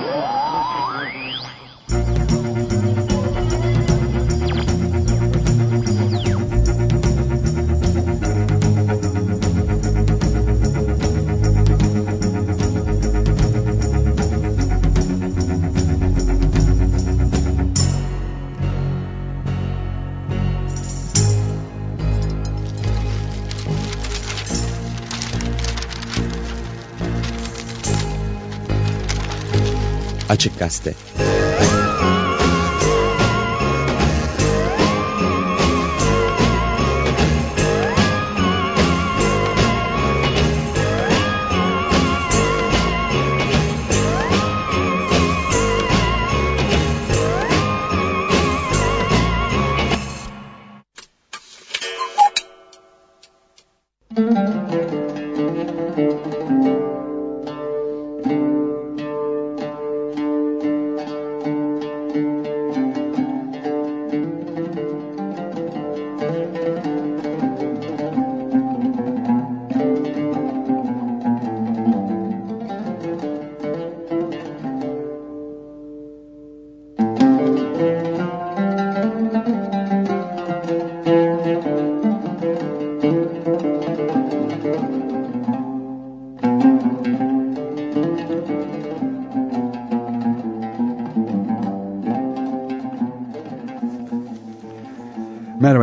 Whoa. Açık Gazete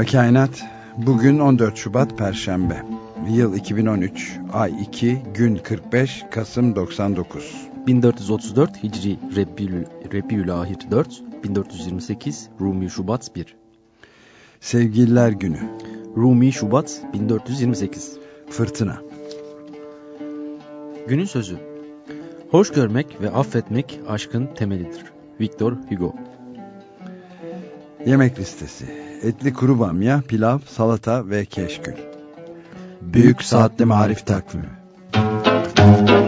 Merhaba Kainat. Bugün 14 Şubat Perşembe. Yıl 2013, ay 2, gün 45, Kasım 99. 1434 Hicri Rebiül Ahir 4, 1428 Rumi Şubat 1. Sevgililer Günü. Rumi Şubat 1428. Fırtına. Günün sözü. Hoş görmek ve affetmek aşkın temelidir. Victor Hugo. Yemek listesi. Etli kuru bamya, pilav, salata ve keşkül. Büyük Saatli Marif Takvimi. mesa.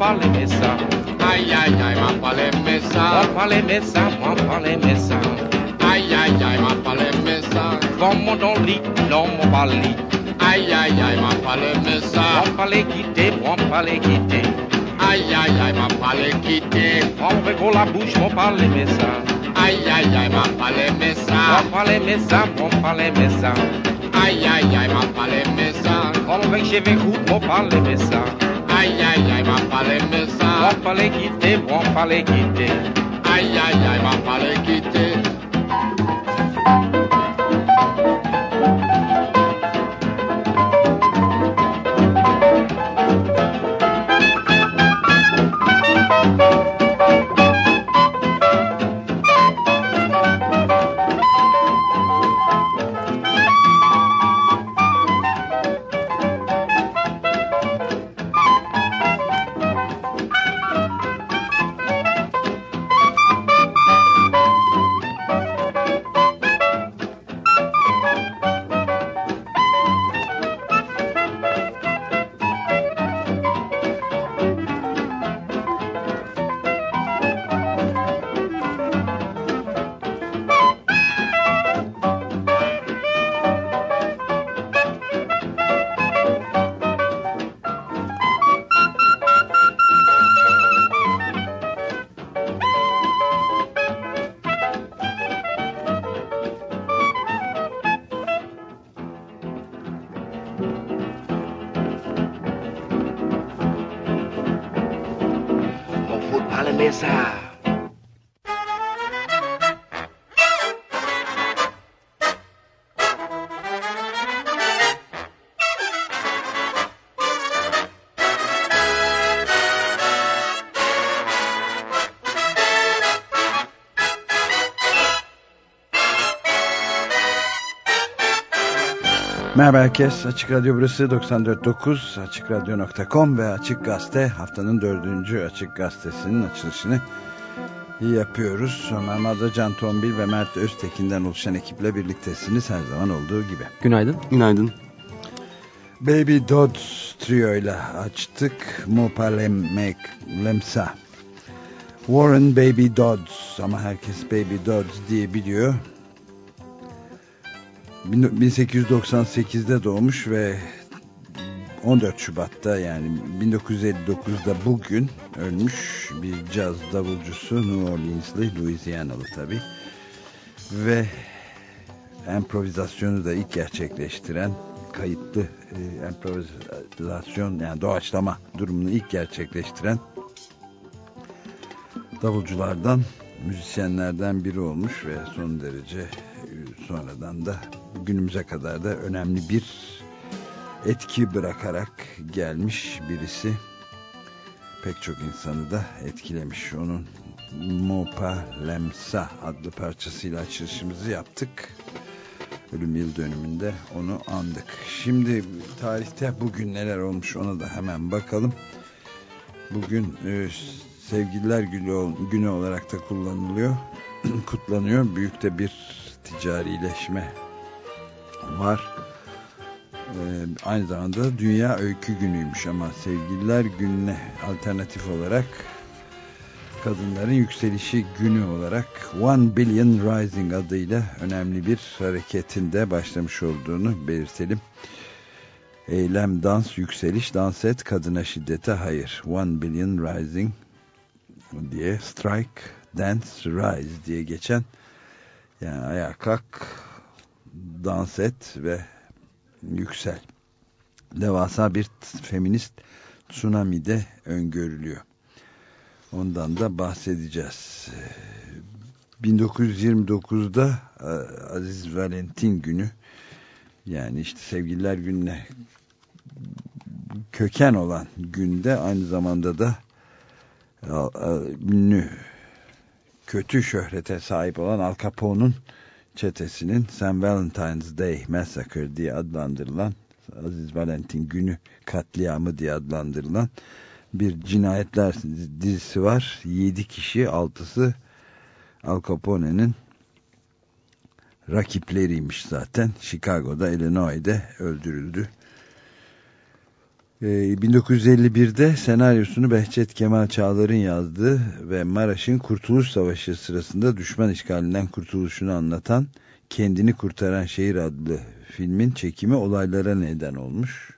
parle mais ça. Aïe aïe aïe, m'a parlé mais ça. On parle mais ça, on parle mais ça. Aïe aïe aïe, m'a parlé mais ça. Vont mon dans lit, non mon parle. Aïe aïe aïe, m'a parlé mais ça. On parle quitter, on parle quitter. Aïe aïe aïe, m'a parlé quitter. On rigole la bouche, on parle mais ça. Aïe aïe aïe, m'a parlé mais ça. On parle mais ça, on parle mais ça. Aïe aïe aïe, m'a parlé mais ça. On va chez vous, on parle mais ça. Ai, ai, ai, m'a falé me sa M'a falé quitter, m'a falé quitter. Ai, ai, ai, m'a falé quitter. Merhaba herkes. Açık Radyo burası 94.9 AçıkRadyo.com ve Açık Gazete haftanın dördüncü Açık Gazetesi'nin açılışını yapıyoruz. Ömer Madra, Can Tombil ve Mert Öztekin'den oluşan ekiple birliktesiniz her zaman olduğu gibi. Günaydın. Günaydın. Baby Dodds trio ile açtık. Mopalemmek Lemsa. Warren Baby Dodds ama herkes Baby Dodds diye biliyor. 1898'de doğmuş ve 14 Şubat'ta yani 1959'da bugün ölmüş bir caz davulcusu New Orleans'lı, Louisiana'lı tabi ve improvizasyonu da ilk gerçekleştiren kayıtlı e, improvizasyon yani doğaçlama durumunu ilk gerçekleştiren davulculardan müzisyenlerden biri olmuş ve son derece sonradan da günümüze kadar da önemli bir etki bırakarak gelmiş birisi. Pek çok insanı da etkilemiş. Onun Mopa Lemsa adlı parçasıyla açılışımızı yaptık. Ölüm yıl dönümünde onu andık. Şimdi tarihte bugün neler olmuş ona da hemen bakalım. Bugün e, sevgililer günü, günü olarak da kullanılıyor. kutlanıyor. Büyük de bir ticarileşme var. Ee, aynı zamanda Dünya Öykü Günü'ymüş ama Sevgililer Günü'ne alternatif olarak kadınların yükselişi günü olarak One Billion Rising adıyla önemli bir hareketinde başlamış olduğunu belirtelim. Eylem, dans, yükseliş, dans et, kadına şiddete hayır. One Billion Rising diye Strike, Dance, Rise diye geçen yani ayağa kalk, dans et ve yüksel. Devasa bir feminist tsunami de öngörülüyor. Ondan da bahsedeceğiz. 1929'da e, Aziz Valentin günü yani işte sevgililer gününe köken olan günde aynı zamanda da e, ünlü kötü şöhrete sahip olan Al Capone'un çetesinin St. Valentine's Day Massacre diye adlandırılan Aziz Valentin günü katliamı diye adlandırılan bir cinayetler dizisi var. Yedi kişi altısı Al Capone'nin rakipleriymiş zaten. Chicago'da, Illinois'de öldürüldü. 1951'de ee, senaryosunu Behçet Kemal Çağlar'ın yazdığı ve Maraş'ın Kurtuluş Savaşı sırasında düşman işgalinden kurtuluşunu anlatan Kendini Kurtaran Şehir adlı filmin çekimi olaylara neden olmuş.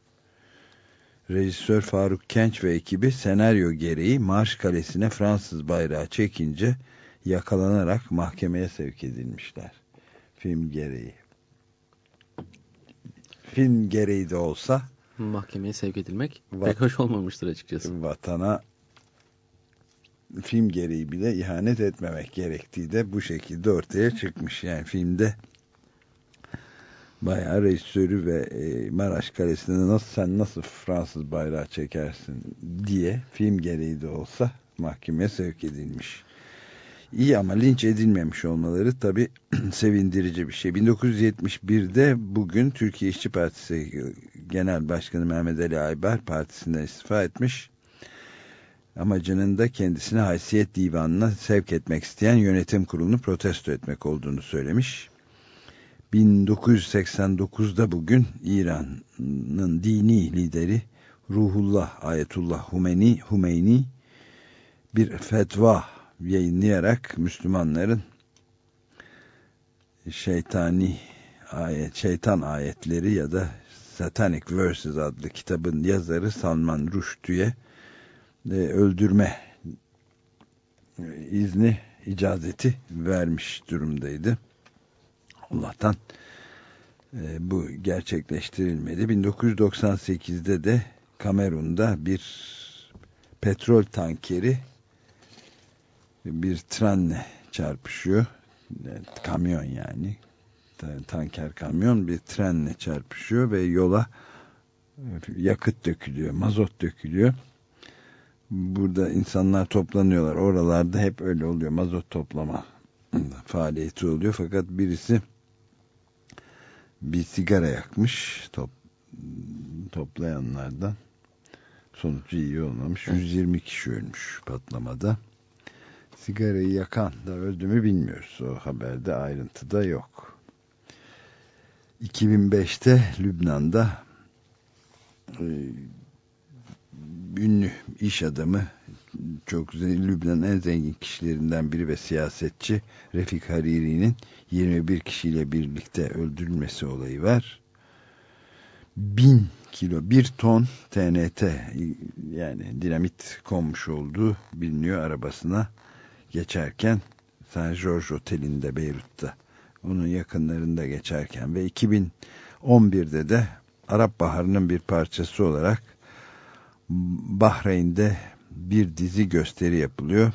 Rejisör Faruk Kenç ve ekibi senaryo gereği Marş Kalesi'ne Fransız bayrağı çekince yakalanarak mahkemeye sevk edilmişler. Film gereği. Film gereği de olsa mahkemeye sevk edilmek Vat pek hoş olmamıştır açıkçası. Vatana film gereği bile ihanet etmemek gerektiği de bu şekilde ortaya çıkmış. Yani filmde bayağı rejisörü ve e, Maraş Kalesi'nde nasıl sen nasıl Fransız bayrağı çekersin diye film gereği de olsa mahkemeye sevk edilmiş. İyi ama linç edilmemiş olmaları tabi sevindirici bir şey. 1971'de bugün Türkiye İşçi Partisi Genel Başkanı Mehmet Ali Aybar partisinden istifa etmiş. Amacının da kendisini haysiyet divanına sevk etmek isteyen yönetim kurulunu protesto etmek olduğunu söylemiş. 1989'da bugün İran'ın dini lideri Ruhullah Ayetullah Humeyni, bir fetva yayınlayarak Müslümanların şeytani ayet, şeytan ayetleri ya da Satanic Verses adlı kitabın yazarı Salman Rushdie'ye e, öldürme e, izni icazeti vermiş durumdaydı. Allah'tan e, bu gerçekleştirilmedi. 1998'de de Kamerun'da bir petrol tankeri bir trenle çarpışıyor. Kamyon yani. Tanker kamyon bir trenle çarpışıyor ve yola yakıt dökülüyor, mazot dökülüyor. Burada insanlar toplanıyorlar. Oralarda hep öyle oluyor. Mazot toplama faaliyeti oluyor. Fakat birisi bir sigara yakmış top, toplayanlardan sonucu iyi olmamış. 120 kişi ölmüş patlamada. Sigarayı yakan da öldü mü bilmiyoruz. O haberde ayrıntıda yok. 2005'te Lübnan'da e, ünlü iş adamı çok Lübnan'ın en zengin kişilerinden biri ve siyasetçi Refik Hariri'nin 21 kişiyle birlikte öldürülmesi olayı var. Bin kilo, bir ton TNT yani dinamit konmuş olduğu biliniyor arabasına geçerken Saint George Oteli'nde Beyrut'ta onun yakınlarında geçerken ve 2011'de de Arap Baharı'nın bir parçası olarak Bahreyn'de bir dizi gösteri yapılıyor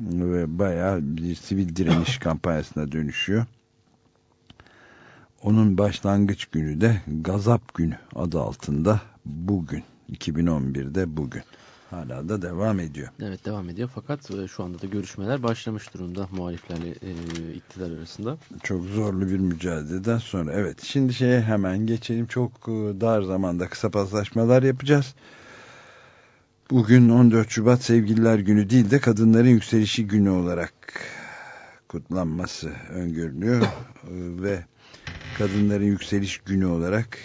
ve bayağı bir sivil direniş kampanyasına dönüşüyor. Onun başlangıç günü de Gazap Günü adı altında bugün 2011'de bugün hala da devam ediyor. Evet devam ediyor fakat e, şu anda da görüşmeler başlamış durumda muhaliflerle e, iktidar arasında. Çok zorlu bir mücadeleden sonra evet şimdi şeye hemen geçelim çok e, dar zamanda kısa paslaşmalar yapacağız. Bugün 14 Şubat Sevgililer Günü değil de Kadınların Yükselişi Günü olarak kutlanması öngörülüyor ve Kadınların Yükseliş Günü olarak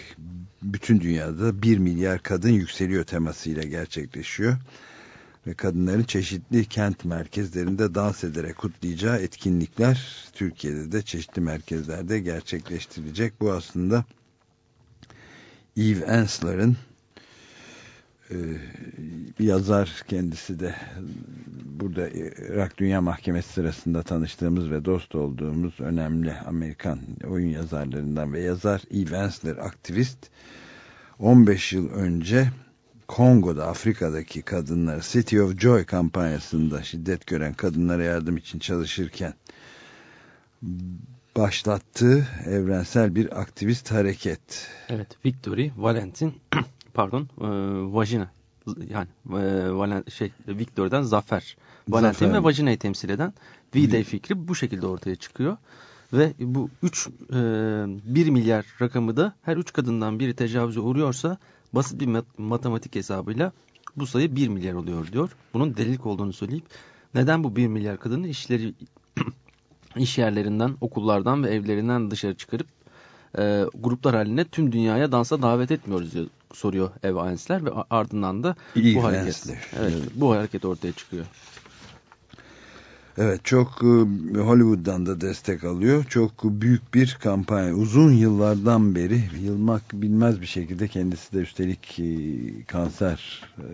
bütün dünyada 1 milyar kadın yükseliyor temasıyla gerçekleşiyor. Ve kadınların çeşitli kent merkezlerinde dans ederek kutlayacağı etkinlikler Türkiye'de de çeşitli merkezlerde gerçekleştirilecek. Bu aslında Eve Ensler'ın bir yazar kendisi de burada Irak Dünya Mahkemesi sırasında tanıştığımız ve dost olduğumuz önemli Amerikan oyun yazarlarından ve yazar Eve Ensler aktivist 15 yıl önce Kongo'da Afrika'daki kadınlar City of Joy kampanyasında şiddet gören kadınlara yardım için çalışırken başlattığı evrensel bir aktivist hareket. Evet, Victory Valentin pardon, e, vajina yani e, Valent, şey Victor'dan zafer. Valentin zafer. ve vajinayı temsil eden V-Day fikri bu şekilde ortaya çıkıyor. Ve bu 3 e, 1 milyar rakamı da her 3 kadından biri tecavüze uğruyorsa basit bir mat matematik hesabıyla bu sayı 1 milyar oluyor diyor. Bunun delilik olduğunu söyleyip neden bu 1 milyar kadını işleri iş yerlerinden, okullardan ve evlerinden dışarı çıkarıp e, gruplar halinde tüm dünyaya dansa davet etmiyoruz diyor, soruyor Eva Ensler ve ardından da İyi bu hareket, evet, evet. bu hareket ortaya çıkıyor. Evet çok e, Hollywood'dan da destek alıyor. Çok büyük bir kampanya. Uzun yıllardan beri yılmak bilmez bir şekilde kendisi de üstelik e, kanser e,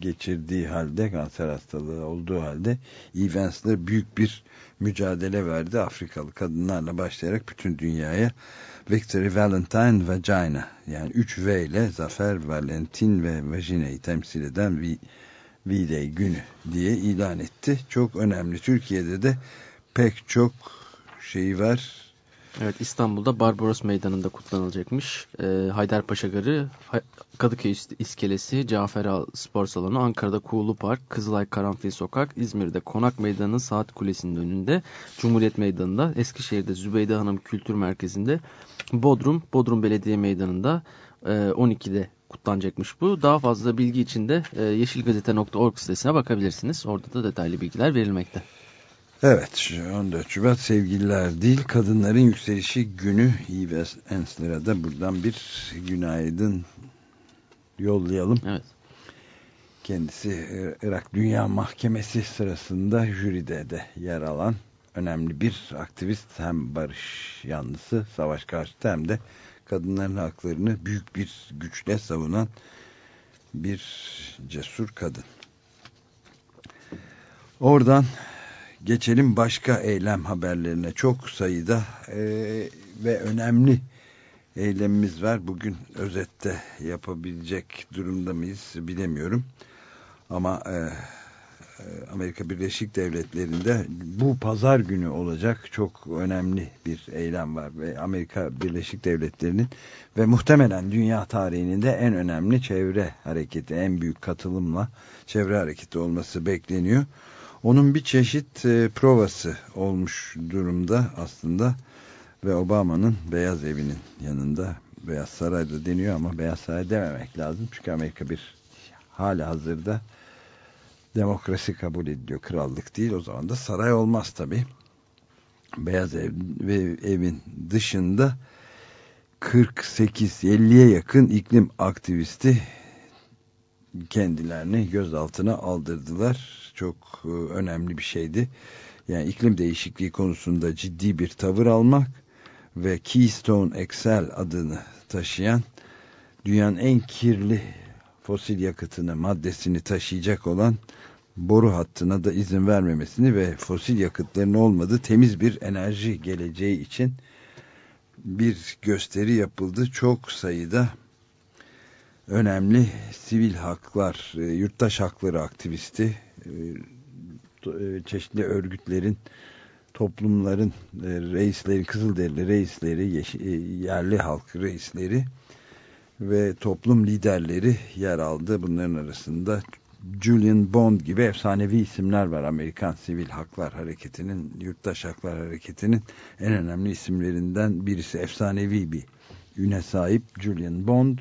geçirdiği halde kanser hastalığı olduğu halde Evans'la büyük bir mücadele verdi. Afrikalı kadınlarla başlayarak bütün dünyaya Victory Valentine Vagina yani 3 V ile Zafer Valentin ve Vagina'yı temsil eden bir V-Day günü diye ilan etti. Çok önemli. Türkiye'de de pek çok şeyi var. Evet İstanbul'da Barbaros Meydanı'nda kutlanılacakmış. Ee, Haydarpaşa Garı, Kadıköy İskelesi, Cafer Al Spor Salonu, Ankara'da Kuğulu Park, Kızılay Karanfil Sokak, İzmir'de Konak Meydanı Saat Kulesi'nin önünde, Cumhuriyet Meydanı'nda, Eskişehir'de Zübeyde Hanım Kültür Merkezi'nde, Bodrum, Bodrum Belediye Meydanı'nda, 12'de e, kutlanacakmış bu. Daha fazla bilgi için de e, yeşilgazete.org sitesine bakabilirsiniz. Orada da detaylı bilgiler verilmekte. Evet 14 Şubat sevgililer değil kadınların yükselişi günü Yves Ensler'a da buradan bir günaydın yollayalım. Evet. Kendisi e, Irak Dünya Mahkemesi sırasında jüride de yer alan önemli bir aktivist hem barış yanlısı savaş karşıtı hem de kadınların haklarını büyük bir güçle savunan bir cesur kadın. Oradan geçelim başka eylem haberlerine. Çok sayıda e, ve önemli eylemimiz var. Bugün özette yapabilecek durumda mıyız bilemiyorum. Ama e, Amerika Birleşik Devletleri'nde bu pazar günü olacak çok önemli bir eylem var ve Amerika Birleşik Devletleri'nin ve muhtemelen dünya tarihinin de en önemli çevre hareketi en büyük katılımla çevre hareketi olması bekleniyor. Onun bir çeşit e, provası olmuş durumda aslında ve Obama'nın Beyaz Evi'nin yanında Beyaz Saray'da deniyor ama Beyaz Saray dememek lazım çünkü Amerika bir hala hazırda demokrasi kabul ediliyor krallık değil o zaman da saray olmaz tabi Beyaz Ev ve evin dışında 48-50'ye yakın iklim aktivisti kendilerini gözaltına aldırdılar. Çok e, önemli bir şeydi. Yani iklim değişikliği konusunda ciddi bir tavır almak ve Keystone XL adını taşıyan dünyanın en kirli fosil yakıtını, maddesini taşıyacak olan boru hattına da izin vermemesini ve fosil yakıtların olmadığı temiz bir enerji geleceği için bir gösteri yapıldı. Çok sayıda önemli sivil haklar, e, yurttaş hakları aktivisti, e, e, çeşitli örgütlerin, toplumların reisleri, Kızılderili reisleri, yerli halk reisleri ve toplum liderleri yer aldı. Bunların arasında Julian Bond gibi efsanevi isimler var. Amerikan Sivil Haklar Hareketi'nin, Yurttaş Haklar Hareketi'nin en önemli isimlerinden birisi. Efsanevi bir üne sahip Julian Bond.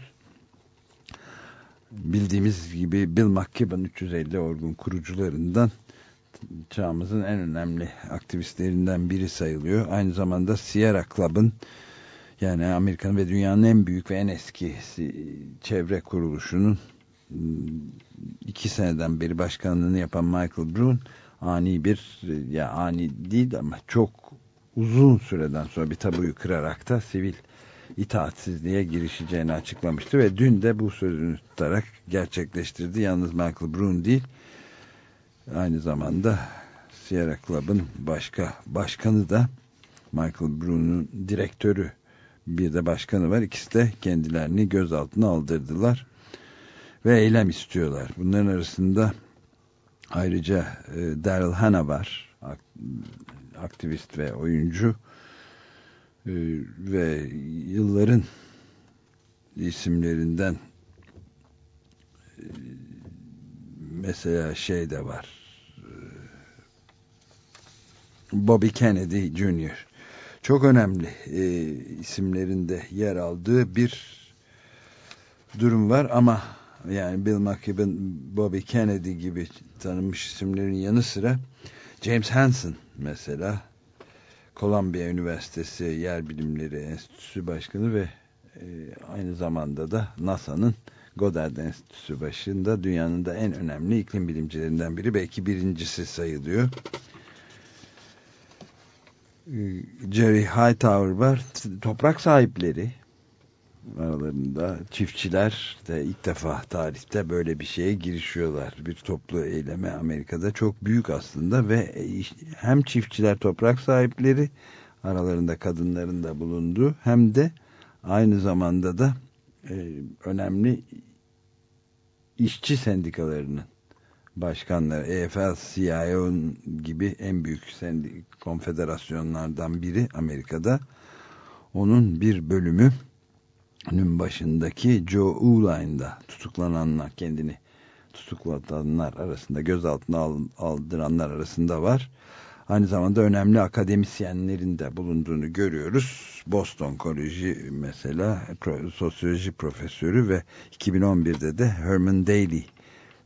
Bildiğimiz gibi Bill McKibben 350 orgun kurucularından çağımızın en önemli aktivistlerinden biri sayılıyor. Aynı zamanda Sierra Club'ın yani Amerika'nın ve dünyanın en büyük ve en eski çevre kuruluşunun iki seneden beri başkanlığını yapan Michael Brun ani bir ya ani değil ama çok uzun süreden sonra bir tabuyu kırarak da sivil itaatsizliğe girişeceğini açıklamıştı ve dün de bu sözünü tutarak gerçekleştirdi. Yalnız Michael Brun değil aynı zamanda Sierra Club'ın başka başkanı da Michael Brun'un direktörü bir de başkanı var. İkisi de kendilerini gözaltına aldırdılar ve eylem istiyorlar. Bunların arasında ayrıca e, Daryl Hannah var. Aktivist ve oyuncu e, ve yılların isimlerinden e, mesela şey de var. E, Bobby Kennedy Jr. Çok önemli e, isimlerinde yer aldığı bir durum var ama yani Bill McKibben, Bobby Kennedy gibi tanınmış isimlerin yanı sıra James Hansen mesela Columbia Üniversitesi Yer Bilimleri Enstitüsü Başkanı ve e, aynı zamanda da NASA'nın Goddard Enstitüsü başında dünyanın da en önemli iklim bilimcilerinden biri belki birincisi sayılıyor. E, Jerry Hightower var. Toprak sahipleri aralarında çiftçiler de ilk defa tarihte böyle bir şeye girişiyorlar. Bir toplu eyleme Amerika'da çok büyük aslında ve hem çiftçiler toprak sahipleri aralarında kadınların da bulunduğu hem de aynı zamanda da e, önemli işçi sendikalarının başkanları EFL-CIO gibi en büyük sendik konfederasyonlardan biri Amerika'da onun bir bölümü Nün başındaki Joe Uline'da tutuklananlar kendini tutuklatanlar arasında gözaltına aldıranlar arasında var. Aynı zamanda önemli akademisyenlerin de bulunduğunu görüyoruz. Boston Koleji mesela sosyoloji profesörü ve 2011'de de Herman Daly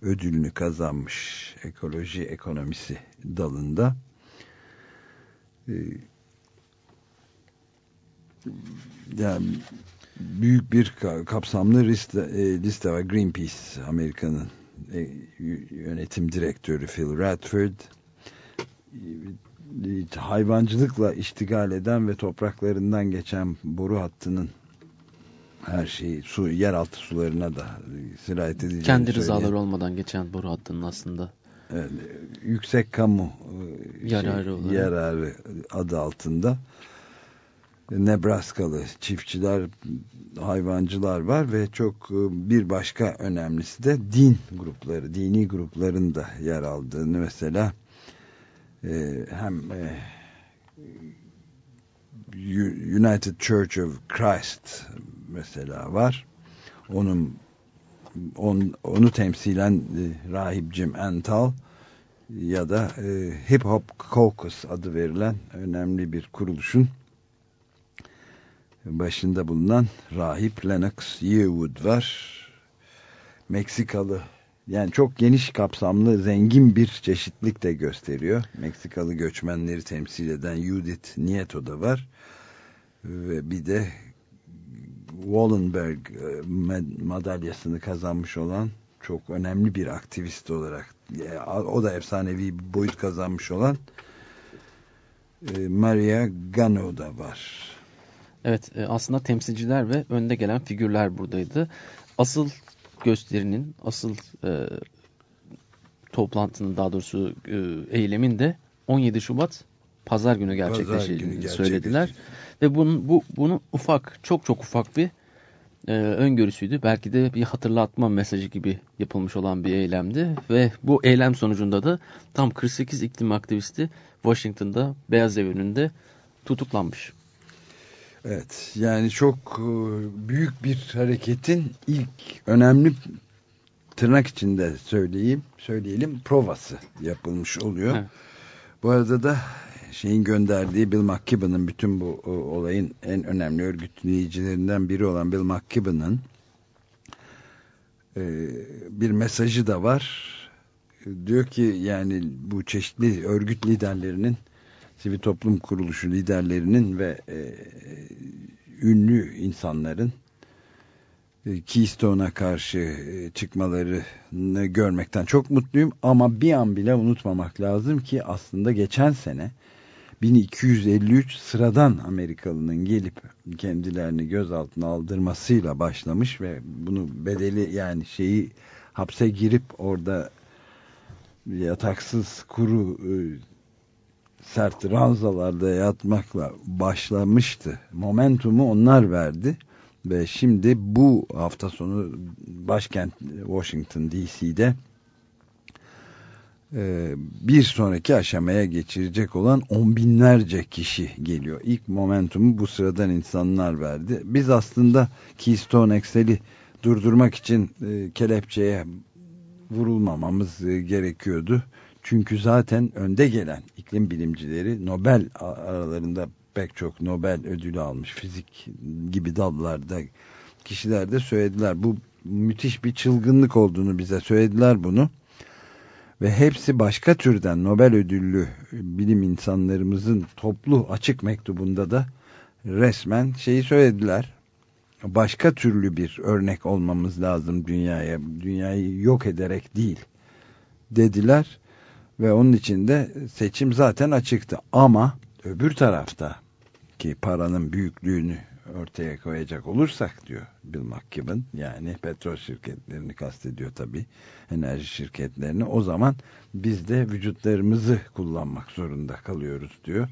ödülünü kazanmış ekoloji ekonomisi dalında. Ee, yani büyük bir kapsamlı liste, e, liste var. Greenpeace Amerika'nın e, yönetim direktörü Phil Radford e, hayvancılıkla iştigal eden ve topraklarından geçen boru hattının her şeyi su yeraltı sularına da sirayet edileceğini Kendi rızaları söyleyen, olmadan geçen boru hattının aslında. Evet, yüksek kamu yararı, şey, yararı adı altında. Nebraskalı çiftçiler, hayvancılar var ve çok e, bir başka önemlisi de din grupları, dini grupların da yer aldığını mesela e, hem e, United Church of Christ mesela var. Onun on, onu temsilen e, rahip Jim Antal ya da e, Hip Hop Caucus adı verilen önemli bir kuruluşun başında bulunan rahip Lennox Yearwood var. Meksikalı yani çok geniş kapsamlı zengin bir çeşitlik de gösteriyor. Meksikalı göçmenleri temsil eden Judith Nieto da var. Ve bir de Wallenberg e, madalyasını kazanmış olan çok önemli bir aktivist olarak o da efsanevi bir boyut kazanmış olan e, Maria Gano da var. Evet e, aslında temsilciler ve önde gelen figürler buradaydı. Asıl gösterinin, asıl e, toplantının daha doğrusu e, eylemin de 17 Şubat Pazar günü gerçekleşeceğini söylediler. Ve bunun, bu, bunu ufak, çok çok ufak bir e, öngörüsüydü. Belki de bir hatırlatma mesajı gibi yapılmış olan bir eylemdi. Ve bu eylem sonucunda da tam 48 iklim aktivisti Washington'da Beyaz Ev önünde tutuklanmış. Evet yani çok e, büyük bir hareketin ilk önemli tırnak içinde söyleyeyim söyleyelim provası yapılmış oluyor. Evet. Bu arada da şeyin gönderdiği Bill McKibben'ın bütün bu olayın en önemli örgütleyicilerinden biri olan Bill McKibben'ın e, bir mesajı da var. Diyor ki yani bu çeşitli örgüt liderlerinin sivil toplum kuruluşu liderlerinin ve e, ünlü insanların e, Keystone'a karşı e, çıkmalarını görmekten çok mutluyum ama bir an bile unutmamak lazım ki aslında geçen sene 1253 sıradan Amerikalının gelip kendilerini gözaltına aldırmasıyla başlamış ve bunu bedeli yani şeyi hapse girip orada yataksız kuru e, sert ranzalarda yatmakla başlamıştı. Momentumu onlar verdi ve şimdi bu hafta sonu başkent Washington DC'de bir sonraki aşamaya geçirecek olan on binlerce kişi geliyor. İlk momentumu bu sıradan insanlar verdi. Biz aslında Keystone XL'i durdurmak için e, kelepçeye vurulmamamız gerekiyordu. Çünkü zaten önde gelen iklim bilimcileri Nobel aralarında pek çok Nobel ödülü almış fizik gibi dallarda kişiler de söylediler. Bu müthiş bir çılgınlık olduğunu bize söylediler bunu. Ve hepsi başka türden Nobel ödüllü bilim insanlarımızın toplu açık mektubunda da resmen şeyi söylediler. Başka türlü bir örnek olmamız lazım dünyaya. Dünyayı yok ederek değil dediler. Ve onun için de seçim zaten açıktı. Ama öbür tarafta ki paranın büyüklüğünü ortaya koyacak olursak diyor Bill McKibben yani petrol şirketlerini kastediyor tabi enerji şirketlerini. O zaman biz de vücutlarımızı kullanmak zorunda kalıyoruz diyor.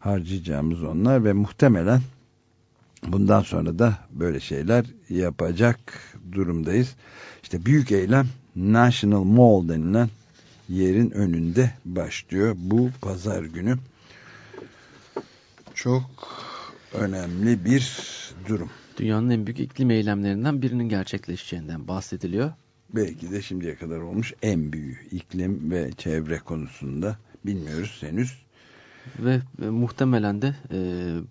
Harcayacağımız onlar ve muhtemelen bundan sonra da böyle şeyler yapacak durumdayız. İşte büyük eylem National Mall denilen yerin önünde başlıyor bu pazar günü. Çok önemli bir durum. Dünyanın en büyük iklim eylemlerinden birinin gerçekleşeceğinden bahsediliyor. Belki de şimdiye kadar olmuş en büyük iklim ve çevre konusunda bilmiyoruz henüz. Ve e, muhtemelen de e,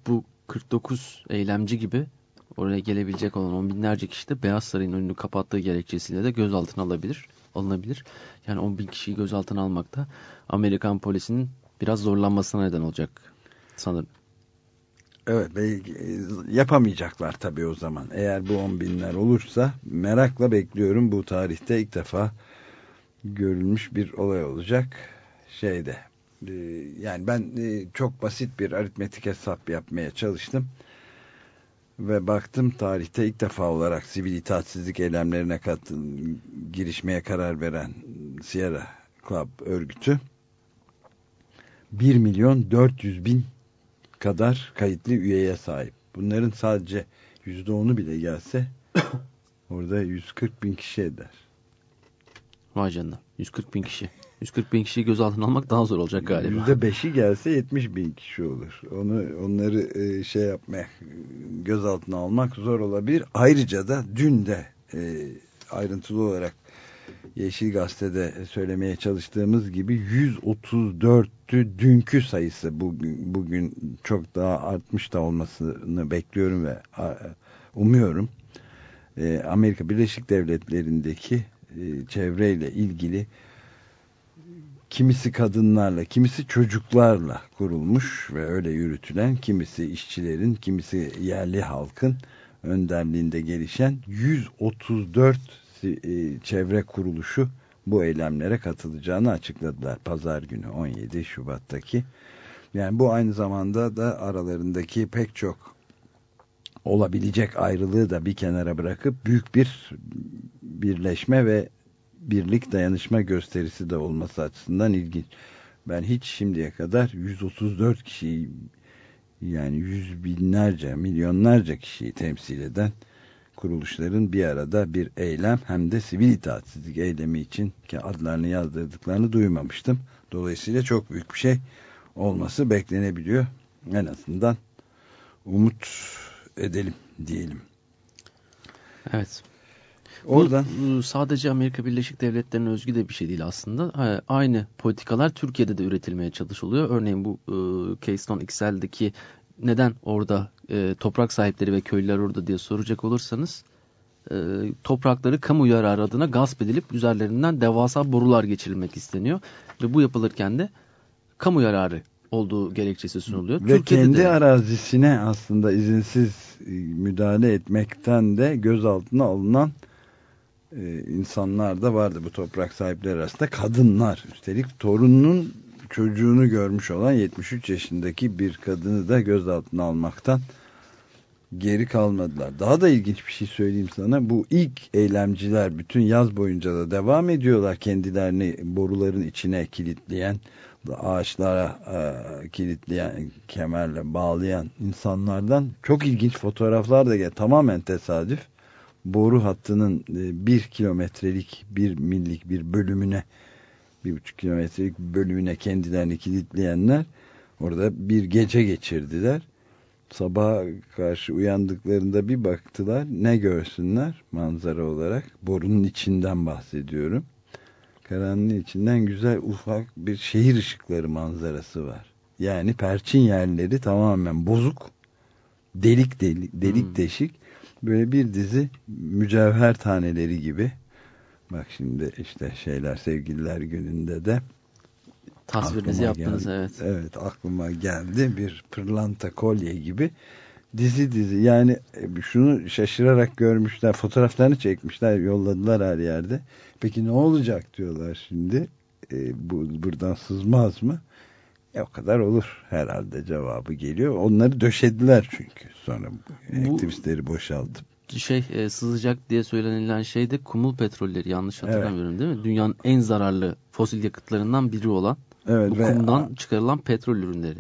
bu 49 eylemci gibi oraya gelebilecek olan on binlerce kişi de Beyaz Saray'ın önünü kapattığı gerekçesiyle de gözaltına alabilir, alınabilir. Yani 10 bin kişiyi gözaltına almak da Amerikan polisinin biraz zorlanmasına neden olacak sanırım. Evet yapamayacaklar tabii o zaman. Eğer bu on binler olursa merakla bekliyorum bu tarihte ilk defa görülmüş bir olay olacak şeyde. E, yani ben e, çok basit bir aritmetik hesap yapmaya çalıştım. Ve baktım tarihte ilk defa olarak sivil itaatsizlik eylemlerine katın, girişmeye karar veren Sierra Club örgütü 1 milyon 400 bin kadar kayıtlı üyeye sahip. Bunların sadece yüzde onu bile gelse orada 140 bin kişi eder. Vay canına. 140 bin kişi. 140 bin kişiyi gözaltına almak daha zor olacak galiba. Yüzde beşi gelse 70 bin kişi olur. Onu onları e, şey yapmak, gözaltına almak zor olabilir. Ayrıca da dün de e, ayrıntılı olarak Yeşil Gazete'de söylemeye çalıştığımız gibi 134'tü dünkü sayısı bugün, bugün çok daha artmış da olmasını bekliyorum ve umuyorum. E, Amerika Birleşik Devletleri'ndeki e, çevreyle ilgili kimisi kadınlarla, kimisi çocuklarla kurulmuş ve öyle yürütülen, kimisi işçilerin, kimisi yerli halkın önderliğinde gelişen 134 e, çevre kuruluşu bu eylemlere katılacağını açıkladılar. Pazar günü 17 Şubat'taki. Yani bu aynı zamanda da aralarındaki pek çok olabilecek ayrılığı da bir kenara bırakıp büyük bir birleşme ve birlik dayanışma gösterisi de olması açısından ilginç. Ben hiç şimdiye kadar 134 kişiyi yani yüz binlerce, milyonlarca kişiyi temsil eden kuruluşların bir arada bir eylem hem de sivil itaatsizlik eylemi için ki adlarını yazdırdıklarını duymamıştım. Dolayısıyla çok büyük bir şey olması beklenebiliyor. En azından umut edelim diyelim. Evet. Oradan Bu sadece Amerika Birleşik Devletleri'ne özgü de bir şey değil aslında. Aynı politikalar Türkiye'de de üretilmeye çalışılıyor. Örneğin bu e, Keystone XL'deki neden orada e, toprak sahipleri ve köylüler orada diye soracak olursanız e, toprakları kamu yararı adına gasp edilip üzerlerinden devasa borular geçirilmek isteniyor. Ve bu yapılırken de kamu yararı olduğu gerekçesi sunuluyor. Ve Türkiye'de kendi de... arazisine aslında izinsiz e, müdahale etmekten de gözaltına alınan e, insanlar da vardı bu toprak sahipleri arasında. Kadınlar üstelik torununun çocuğunu görmüş olan 73 yaşındaki bir kadını da gözaltına almaktan geri kalmadılar. Daha da ilginç bir şey söyleyeyim sana. Bu ilk eylemciler bütün yaz boyunca da devam ediyorlar. Kendilerini boruların içine kilitleyen, ağaçlara e, kilitleyen, kemerle bağlayan insanlardan çok ilginç fotoğraflar da gel. Tamamen tesadüf. Boru hattının e, bir kilometrelik, bir millik bir bölümüne bir buçuk kilometrelik bölümüne kendilerini kilitleyenler orada bir gece geçirdiler. Sabah karşı uyandıklarında bir baktılar ne görsünler manzara olarak borunun içinden bahsediyorum. Karanlığın içinden güzel ufak bir şehir ışıkları manzarası var. Yani perçin yerleri tamamen bozuk. Delik delik, delik hmm. deşik. Böyle bir dizi mücevher taneleri gibi Bak şimdi işte şeyler sevgililer gününde de tasvirinizi yaptınız geldi. evet. Evet aklıma geldi bir pırlanta kolye gibi dizi dizi yani e, şunu şaşırarak görmüşler fotoğraflarını çekmişler yolladılar her yerde. Peki ne olacak diyorlar şimdi e, bu buradan sızmaz mı? E, o kadar olur herhalde cevabı geliyor. Onları döşediler çünkü sonra bu, aktivistleri boşaltıp şey e, sızacak diye söylenilen şey de kumul petrolleri yanlış hatırlamıyorum evet. değil mi? Dünyanın en zararlı fosil yakıtlarından biri olan evet, bu kumdan ve, çıkarılan petrol ürünleri.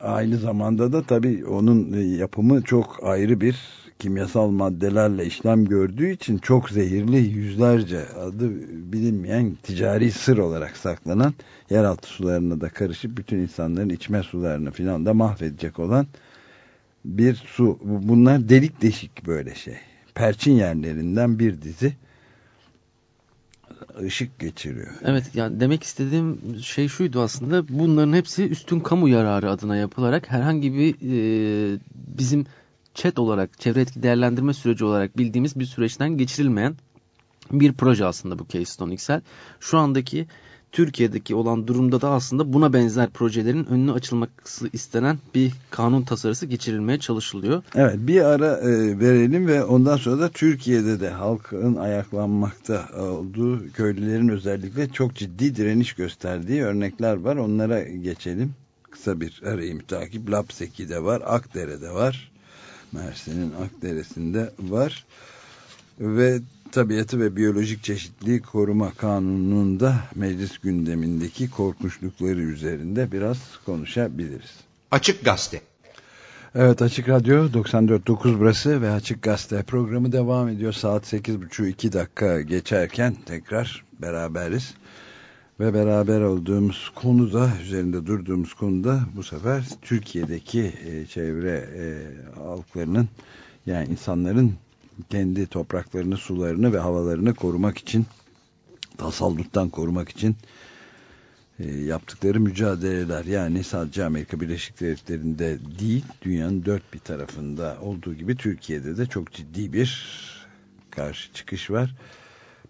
Aynı zamanda da tabii onun e, yapımı çok ayrı bir kimyasal maddelerle işlem gördüğü için çok zehirli yüzlerce adı bilinmeyen ticari sır olarak saklanan yeraltı sularına da karışıp bütün insanların içme sularını filan da mahvedecek olan bir su. Bunlar delik deşik böyle şey. Perçin yerlerinden bir dizi ışık geçiriyor. Evet yani demek istediğim şey şuydu aslında bunların hepsi üstün kamu yararı adına yapılarak herhangi bir e, bizim chat olarak çevre etki değerlendirme süreci olarak bildiğimiz bir süreçten geçirilmeyen bir proje aslında bu Keystone XL. Şu andaki Türkiye'deki olan durumda da aslında buna benzer projelerin önünü açılması istenen bir kanun tasarısı geçirilmeye çalışılıyor. Evet bir ara e, verelim ve ondan sonra da Türkiye'de de halkın ayaklanmakta olduğu köylülerin özellikle çok ciddi direniş gösterdiği örnekler var. Onlara geçelim. Kısa bir arayayım takip. Lapseki'de var, Akdere'de var. Mersin'in Akdere'sinde var. Ve Tabiatı ve Biyolojik Çeşitliliği Koruma Kanunu'nda meclis gündemindeki korkunçlukları üzerinde biraz konuşabiliriz. Açık Gazete Evet Açık Radyo 94.9 burası ve Açık Gazete programı devam ediyor. Saat 8.30-2 dakika geçerken tekrar beraberiz. Ve beraber olduğumuz konuda, üzerinde durduğumuz konuda bu sefer Türkiye'deki e, çevre e, halklarının yani insanların kendi topraklarını, sularını ve havalarını korumak için tasalluttan korumak için e, yaptıkları mücadeleler yani sadece Amerika Birleşik Devletleri'nde değil dünyanın dört bir tarafında olduğu gibi Türkiye'de de çok ciddi bir karşı çıkış var.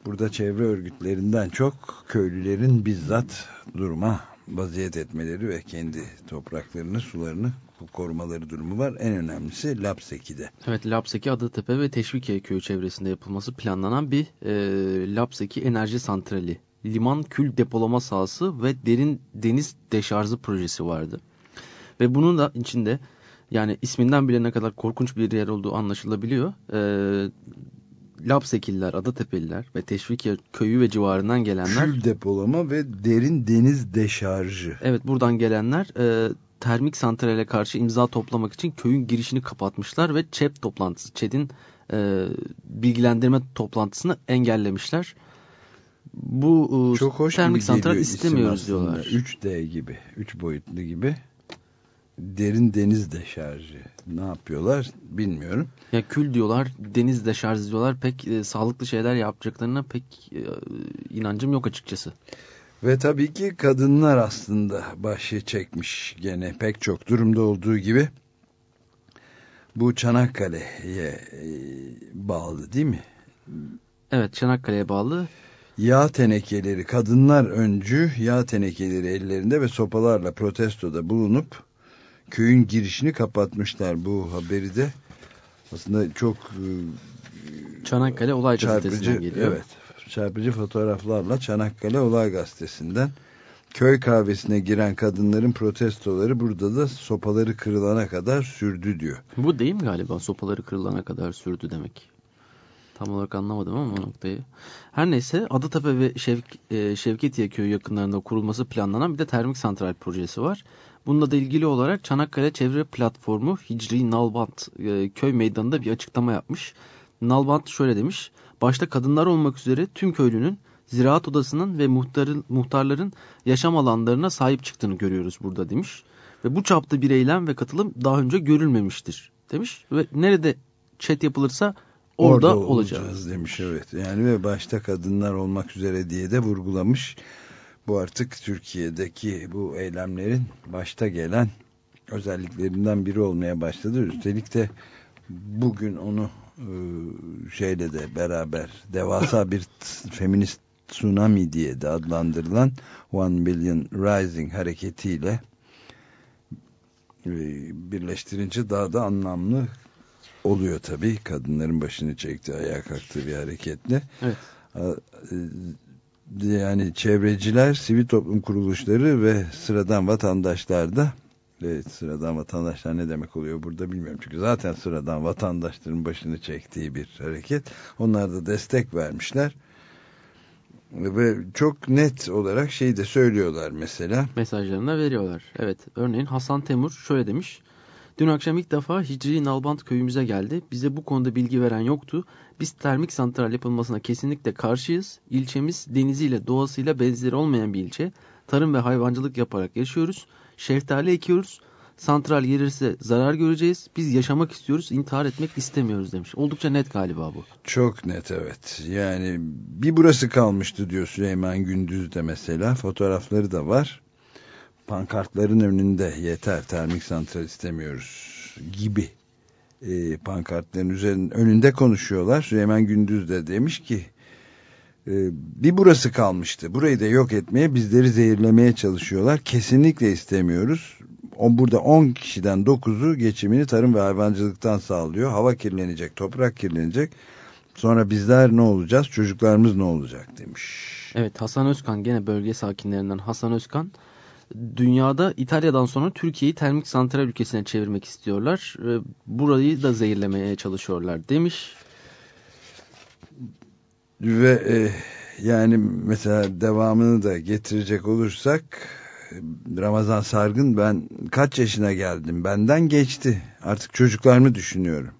Burada çevre örgütlerinden çok köylülerin bizzat duruma vaziyet etmeleri ve kendi topraklarını, sularını korumaları durumu var. En önemlisi Lapseki'de. Evet Lapseki, Adatepe ve Teşvikiye köyü çevresinde yapılması planlanan bir e, Lapseki enerji santrali, liman kül depolama sahası ve derin deniz deşarjı projesi vardı. Ve bunun da içinde yani isminden bile ne kadar korkunç bir yer olduğu anlaşılabiliyor. E, Lapsekililer, Adatepeliler ve Teşvikiye köyü ve civarından gelenler. Kül depolama ve derin deniz deşarjı. Evet buradan gelenler e, termik santrale karşı imza toplamak için köyün girişini kapatmışlar ve ÇEP toplantısı, ÇED'in e, bilgilendirme toplantısını engellemişler. Bu e, Çok hoş termik santral istemiyoruz diyorlar. 3D gibi, 3 boyutlu gibi derin deniz deşarjı. Ne yapıyorlar bilmiyorum. Ya kül diyorlar, deniz deşarjı diyorlar. Pek e, sağlıklı şeyler yapacaklarına pek e, inancım yok açıkçası. Ve tabii ki kadınlar aslında başı çekmiş gene pek çok durumda olduğu gibi. Bu Çanakkale'ye e, bağlı değil mi? Evet Çanakkale'ye bağlı. Yağ tenekeleri, kadınlar öncü yağ tenekeleri ellerinde ve sopalarla protestoda bulunup köyün girişini kapatmışlar bu haberi de. Aslında çok e, Çanakkale Olay Gazetesi'nden geliyor. Evet çarpıcı fotoğraflarla Çanakkale Olay Gazetesi'nden köy kahvesine giren kadınların protestoları burada da sopaları kırılana kadar sürdü diyor. Bu değil mi galiba sopaları kırılana kadar sürdü demek? Tam olarak anlamadım ama o noktayı. Her neyse Adatepe ve Şevk, e, Şevketiye köyü yakınlarında kurulması planlanan bir de termik santral projesi var. Bununla da ilgili olarak Çanakkale Çevre Platformu Hicri Nalbant e, köy meydanında bir açıklama yapmış. Nalbant şöyle demiş. Başta kadınlar olmak üzere tüm köylünün ziraat odasının ve muhtarın, muhtarların yaşam alanlarına sahip çıktığını görüyoruz burada demiş. Ve bu çapta bir eylem ve katılım daha önce görülmemiştir demiş. Ve nerede chat yapılırsa orada, orada olacağız. olacağız demiş evet. Yani ve başta kadınlar olmak üzere diye de vurgulamış. Bu artık Türkiye'deki bu eylemlerin başta gelen özelliklerinden biri olmaya başladı. Üstelik de bugün onu şeyle de beraber devasa bir feminist tsunami diye de adlandırılan One Billion Rising hareketiyle e, birleştirince daha da anlamlı oluyor tabii. Kadınların başını çekti, ayağa kalktığı bir hareketle. Evet. E, yani çevreciler, sivil toplum kuruluşları ve sıradan vatandaşlar da ve sıradan vatandaşlar ne demek oluyor burada bilmiyorum. Çünkü zaten sıradan vatandaşların başını çektiği bir hareket. Onlar da destek vermişler. Ve çok net olarak şey de söylüyorlar mesela. Mesajlarını da veriyorlar. Evet örneğin Hasan Temur şöyle demiş. Dün akşam ilk defa Hicri Nalbant köyümüze geldi. Bize bu konuda bilgi veren yoktu. Biz termik santral yapılmasına kesinlikle karşıyız. İlçemiz deniziyle doğasıyla benzeri olmayan bir ilçe. Tarım ve hayvancılık yaparak yaşıyoruz. Şeftali ekiyoruz. Santral gelirse zarar göreceğiz. Biz yaşamak istiyoruz, intihar etmek istemiyoruz demiş. Oldukça net galiba bu. Çok net evet. Yani bir burası kalmıştı diyor Süleyman Gündüz de mesela. Fotoğrafları da var. Pankartların önünde yeter termik santral istemiyoruz gibi e, pankartların üzerinin önünde konuşuyorlar. Süleyman Gündüz de demiş ki bir burası kalmıştı. Burayı da yok etmeye, bizleri zehirlemeye çalışıyorlar. Kesinlikle istemiyoruz. O burada 10 kişiden 9'u geçimini tarım ve hayvancılıktan sağlıyor. Hava kirlenecek, toprak kirlenecek. Sonra bizler ne olacağız? Çocuklarımız ne olacak demiş. Evet Hasan Özkan gene bölge sakinlerinden Hasan Özkan dünyada İtalya'dan sonra Türkiye'yi termik santral ülkesine çevirmek istiyorlar. Burayı da zehirlemeye çalışıyorlar demiş. Ve e, yani mesela devamını da getirecek olursak Ramazan Sargın ben kaç yaşına geldim? Benden geçti. Artık çocuklarımı düşünüyorum.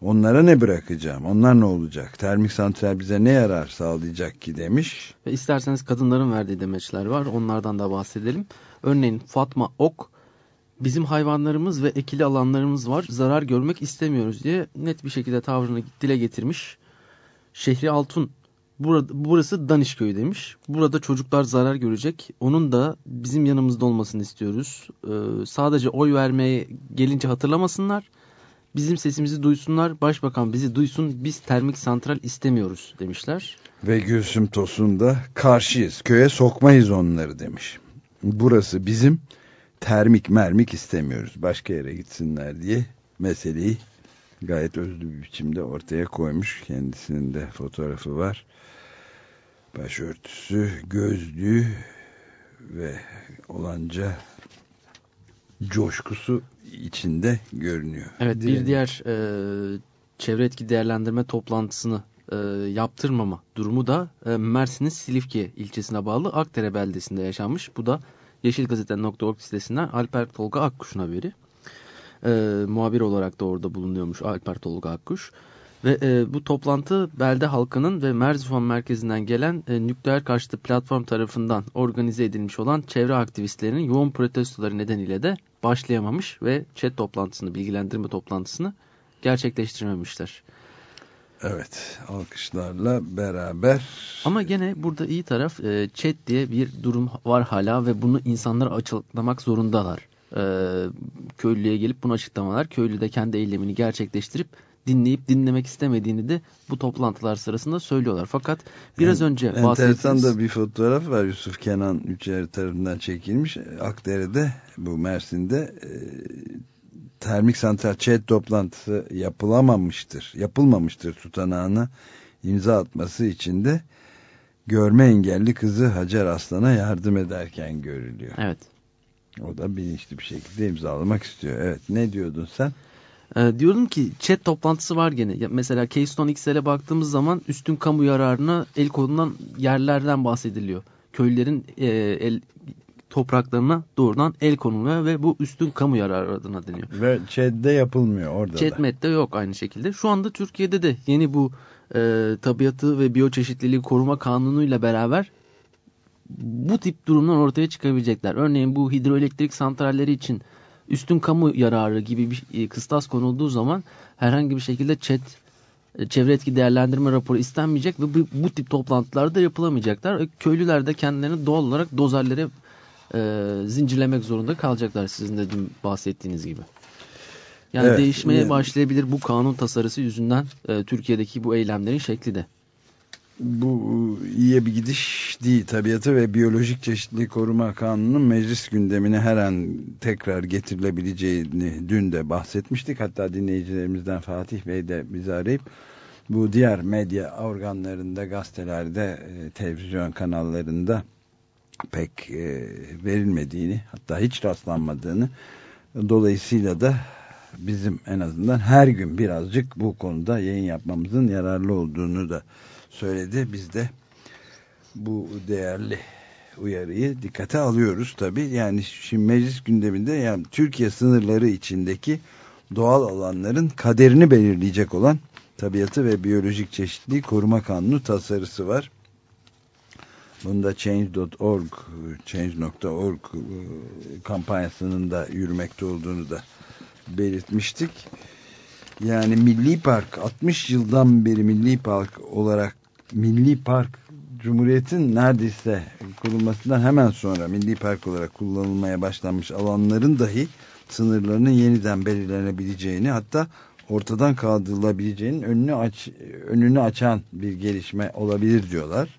Onlara ne bırakacağım? Onlar ne olacak? Termik santral bize ne yarar sağlayacak ki demiş. Ve isterseniz kadınların verdiği demeçler var. Onlardan da bahsedelim. Örneğin Fatma Ok bizim hayvanlarımız ve ekili alanlarımız var. Zarar görmek istemiyoruz. diye net bir şekilde tavrını dile getirmiş Şehri Altun Burada, burası Danişköy demiş. Burada çocuklar zarar görecek. Onun da bizim yanımızda olmasını istiyoruz. Ee, sadece oy vermeye gelince hatırlamasınlar. Bizim sesimizi duysunlar. Başbakan bizi duysun. Biz termik santral istemiyoruz demişler. Ve Gülsüm Tosun da karşıyız. Köye sokmayız onları demiş. Burası bizim termik mermik istemiyoruz. Başka yere gitsinler diye meseleyi gayet özlü bir biçimde ortaya koymuş. Kendisinin de fotoğrafı var. Başörtüsü, gözlüğü ve olanca coşkusu içinde görünüyor. Evet bir diğer e, çevre etki değerlendirme toplantısını e, yaptırmama durumu da e, Mersin'in Silifke ilçesine bağlı Akdere beldesinde yaşanmış. Bu da yeşilgazete.org sitesinden Alper Tolga Akkuş'un haberi. E, muhabir olarak da orada bulunuyormuş Alper Tolga Akkuş. Ve e, bu toplantı belde halkının ve Merzifon merkezinden gelen e, nükleer karşıtı platform tarafından organize edilmiş olan çevre aktivistlerinin yoğun protestoları nedeniyle de başlayamamış ve chat toplantısını, bilgilendirme toplantısını gerçekleştirememişler. Evet, alkışlarla beraber. Ama gene burada iyi taraf e, chat diye bir durum var hala ve bunu insanlara açıklamak zorundalar. E, köylüye gelip bunu açıklamalar. Köylü de kendi eylemini gerçekleştirip dinleyip dinlemek istemediğini de bu toplantılar sırasında söylüyorlar. Fakat biraz en, önce Enteresan da bir fotoğraf var Yusuf Kenan Üçer tarafından çekilmiş. Akdere'de bu Mersin'de e, termik santral ÇED toplantısı yapılamamıştır. Yapılmamıştır tutanağına imza atması için de görme engelli kızı Hacer Aslan'a yardım ederken görülüyor. Evet. O da bilinçli bir şekilde imzalamak istiyor. Evet ne diyordun sen? E, diyordum ki chat toplantısı var gene. Ya mesela Keystone XL'e baktığımız zaman üstün kamu yararına el konulan yerlerden bahsediliyor. Köylülerin e, el, topraklarına doğrudan el konuluyor ve bu üstün kamu yararı adına deniyor. Ve chat'de yapılmıyor orada Chat'mette yok aynı şekilde. Şu anda Türkiye'de de yeni bu e, tabiatı ve biyoçeşitliliği koruma kanunuyla beraber bu tip durumlar ortaya çıkabilecekler. Örneğin bu hidroelektrik santralleri için üstün kamu yararı gibi bir e, kıstas konulduğu zaman herhangi bir şekilde chat e, çevre etki değerlendirme raporu istenmeyecek ve bu, bu tip toplantılarda yapılamayacaklar. E, köylüler de kendilerini doğal olarak dozerlere e, zincirlemek zorunda kalacaklar sizin de dün bahsettiğiniz gibi. Yani evet, değişmeye yani, başlayabilir bu kanun tasarısı yüzünden e, Türkiye'deki bu eylemlerin şekli de bu iyiye bir gidiş değil. Tabiatı ve biyolojik çeşitliliği koruma kanununun meclis gündemine her an tekrar getirilebileceğini dün de bahsetmiştik. Hatta dinleyicilerimizden Fatih Bey de bizi arayıp bu diğer medya organlarında, gazetelerde, e, televizyon kanallarında pek e, verilmediğini hatta hiç rastlanmadığını dolayısıyla da bizim en azından her gün birazcık bu konuda yayın yapmamızın yararlı olduğunu da söyledi. Biz de bu değerli uyarıyı dikkate alıyoruz tabi. Yani şimdi meclis gündeminde yani Türkiye sınırları içindeki doğal alanların kaderini belirleyecek olan tabiatı ve biyolojik çeşitliliği koruma kanunu tasarısı var. Bunda change.org change.org e, kampanyasının da yürümekte olduğunu da belirtmiştik. Yani Milli Park 60 yıldan beri Milli Park olarak Milli Park Cumhuriyet'in neredeyse kurulmasından hemen sonra Milli Park olarak kullanılmaya başlanmış alanların dahi sınırlarının yeniden belirlenebileceğini hatta ortadan kaldırılabileceğinin önünü aç önünü açan bir gelişme olabilir diyorlar.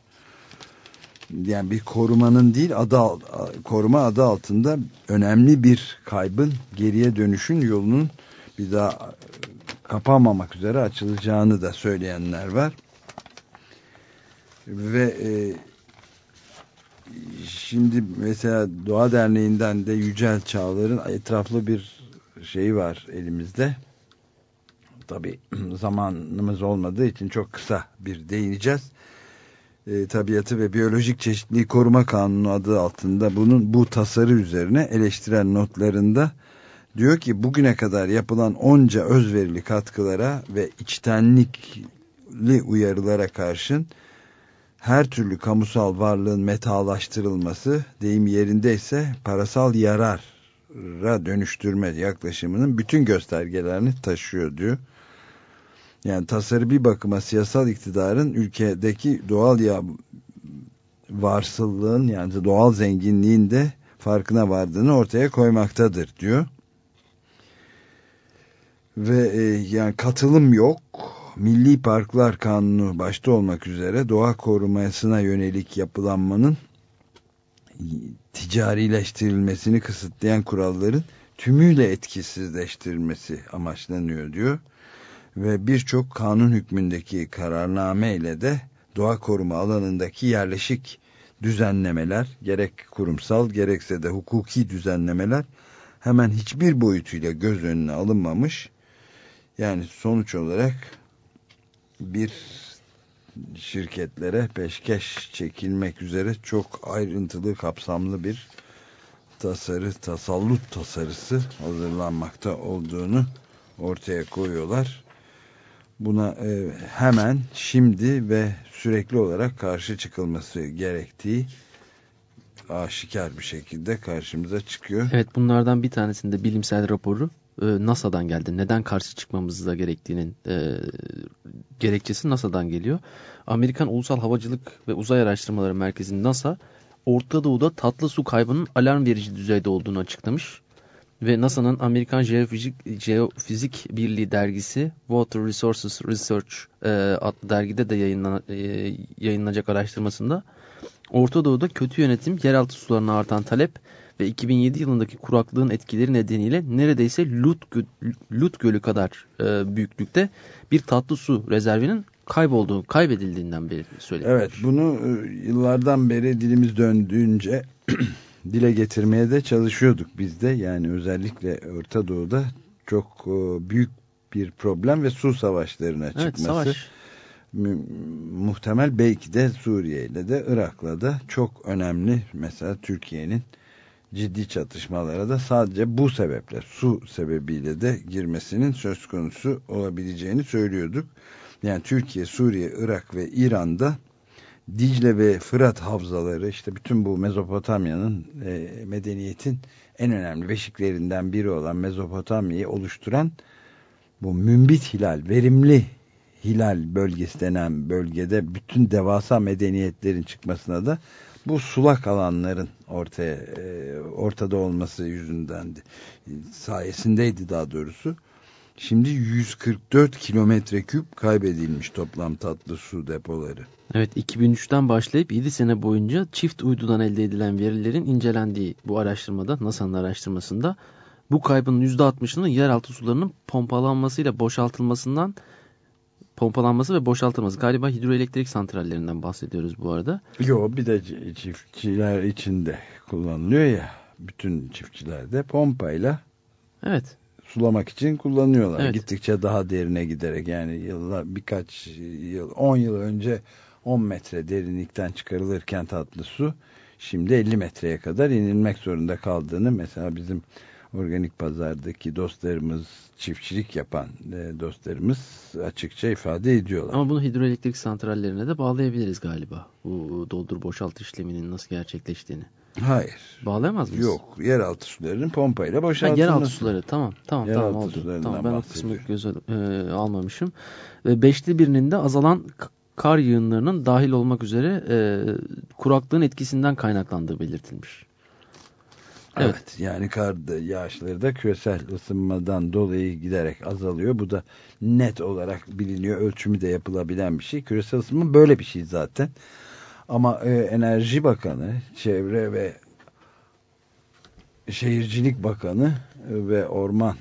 Yani bir korumanın değil adı koruma adı altında önemli bir kaybın geriye dönüşün yolunun bir daha kapanmamak üzere açılacağını da söyleyenler var. Ve e, şimdi mesela Doğa Derneği'nden de Yücel Çağlar'ın etraflı bir şey var elimizde. Tabi zamanımız olmadığı için çok kısa bir değineceğiz. E, tabiatı ve biyolojik çeşitliliği koruma kanunu adı altında bunun bu tasarı üzerine eleştirel notlarında diyor ki bugüne kadar yapılan onca özverili katkılara ve içtenlikli uyarılara karşın her türlü kamusal varlığın metalaştırılması deyim yerindeyse parasal yarara dönüştürme yaklaşımının bütün göstergelerini taşıyor diyor. Yani tasarı bir bakıma siyasal iktidarın ülkedeki doğal ya varsıllığın yani doğal zenginliğin de farkına vardığını ortaya koymaktadır diyor. Ve e, yani katılım yok. Milli Parklar Kanunu başta olmak üzere doğa korumasına yönelik yapılanmanın ticarileştirilmesini kısıtlayan kuralların tümüyle etkisizleştirilmesi amaçlanıyor diyor. Ve birçok kanun hükmündeki kararname ile de doğa koruma alanındaki yerleşik düzenlemeler gerek kurumsal gerekse de hukuki düzenlemeler hemen hiçbir boyutuyla göz önüne alınmamış. Yani sonuç olarak bir şirketlere peşkeş çekilmek üzere çok ayrıntılı kapsamlı bir tasarı, tasallut tasarısı hazırlanmakta olduğunu ortaya koyuyorlar. Buna e, hemen şimdi ve sürekli olarak karşı çıkılması gerektiği aşikar bir şekilde karşımıza çıkıyor. Evet bunlardan bir tanesinde bilimsel raporu e, NASA'dan geldi. Neden karşı çıkmamız da gerektiğinin e, gerekçesi NASA'dan geliyor. Amerikan Ulusal Havacılık ve Uzay Araştırmaları Merkezi NASA Orta Doğu'da tatlı su kaybının alarm verici düzeyde olduğunu açıklamış. Ve NASA'nın Amerikan Jeofizik, Jeofizik Birliği dergisi Water Resources Research e, adlı dergide de yayınlan, e, yayınlanacak araştırmasında Orta Doğu'da kötü yönetim, yeraltı sularına artan talep ve 2007 yılındaki kuraklığın etkileri nedeniyle neredeyse Lut, Lut Gölü kadar e, büyüklükte bir tatlı su rezervinin kaybolduğu, kaybedildiğinden beri söyleniyor. Evet bunu e, yıllardan beri dilimiz döndüğünce dile getirmeye de çalışıyorduk biz de. Yani özellikle Orta Doğu'da çok e, büyük bir problem ve su savaşlarına çıkması. Evet savaş. muhtemel belki de Suriye ile de Irak'la da çok önemli. Mesela Türkiye'nin ciddi çatışmalara da sadece bu sebeple su sebebiyle de girmesinin söz konusu olabileceğini söylüyorduk. Yani Türkiye, Suriye, Irak ve İran'da Dicle ve Fırat havzaları işte bütün bu Mezopotamya'nın e, medeniyetin en önemli beşiklerinden biri olan Mezopotamya'yı oluşturan bu mümbit hilal, verimli hilal bölgesi denen bölgede bütün devasa medeniyetlerin çıkmasına da bu sulak alanların ortaya e, ortada olması yüzündendi. Sayesindeydi daha doğrusu. Şimdi 144 kilometre küp kaybedilmiş toplam tatlı su depoları. Evet 2003'ten başlayıp 7 sene boyunca çift uydudan elde edilen verilerin incelendiği bu araştırmada NASA'nın araştırmasında bu kaybın %60'ının yeraltı sularının pompalanmasıyla boşaltılmasından pompalanması ve boşaltılması. Galiba hidroelektrik santrallerinden bahsediyoruz bu arada. Yok bir de çiftçiler içinde kullanılıyor ya. Bütün çiftçilerde pompayla Evet. sulamak için kullanıyorlar. Evet. Gittikçe daha derine giderek yani yıllar birkaç yıl 10 yıl önce 10 metre derinlikten çıkarılırken tatlı su şimdi 50 metreye kadar inilmek zorunda kaldığını mesela bizim organik pazardaki dostlarımız, çiftçilik yapan e, dostlarımız açıkça ifade ediyorlar. Ama bunu hidroelektrik santrallerine de bağlayabiliriz galiba. Bu doldur boşalt işleminin nasıl gerçekleştiğini. Hayır. Bağlayamaz mıyız? Yok. Yeraltı sularının pompayla boşaltılması. Yeraltı suları tamam. Tamam yeraltı tamam oldu. Tamam ben o kısmı göze e, almamışım. Ve beşli birinin de azalan kar yığınlarının dahil olmak üzere e, kuraklığın etkisinden kaynaklandığı belirtilmiş. Evet. evet yani kar yağışları da küresel ısınmadan dolayı giderek azalıyor. Bu da net olarak biliniyor. Ölçümü de yapılabilen bir şey. Küresel ısınma böyle bir şey zaten. Ama e, Enerji Bakanı, Çevre ve Şehircilik Bakanı ve Orman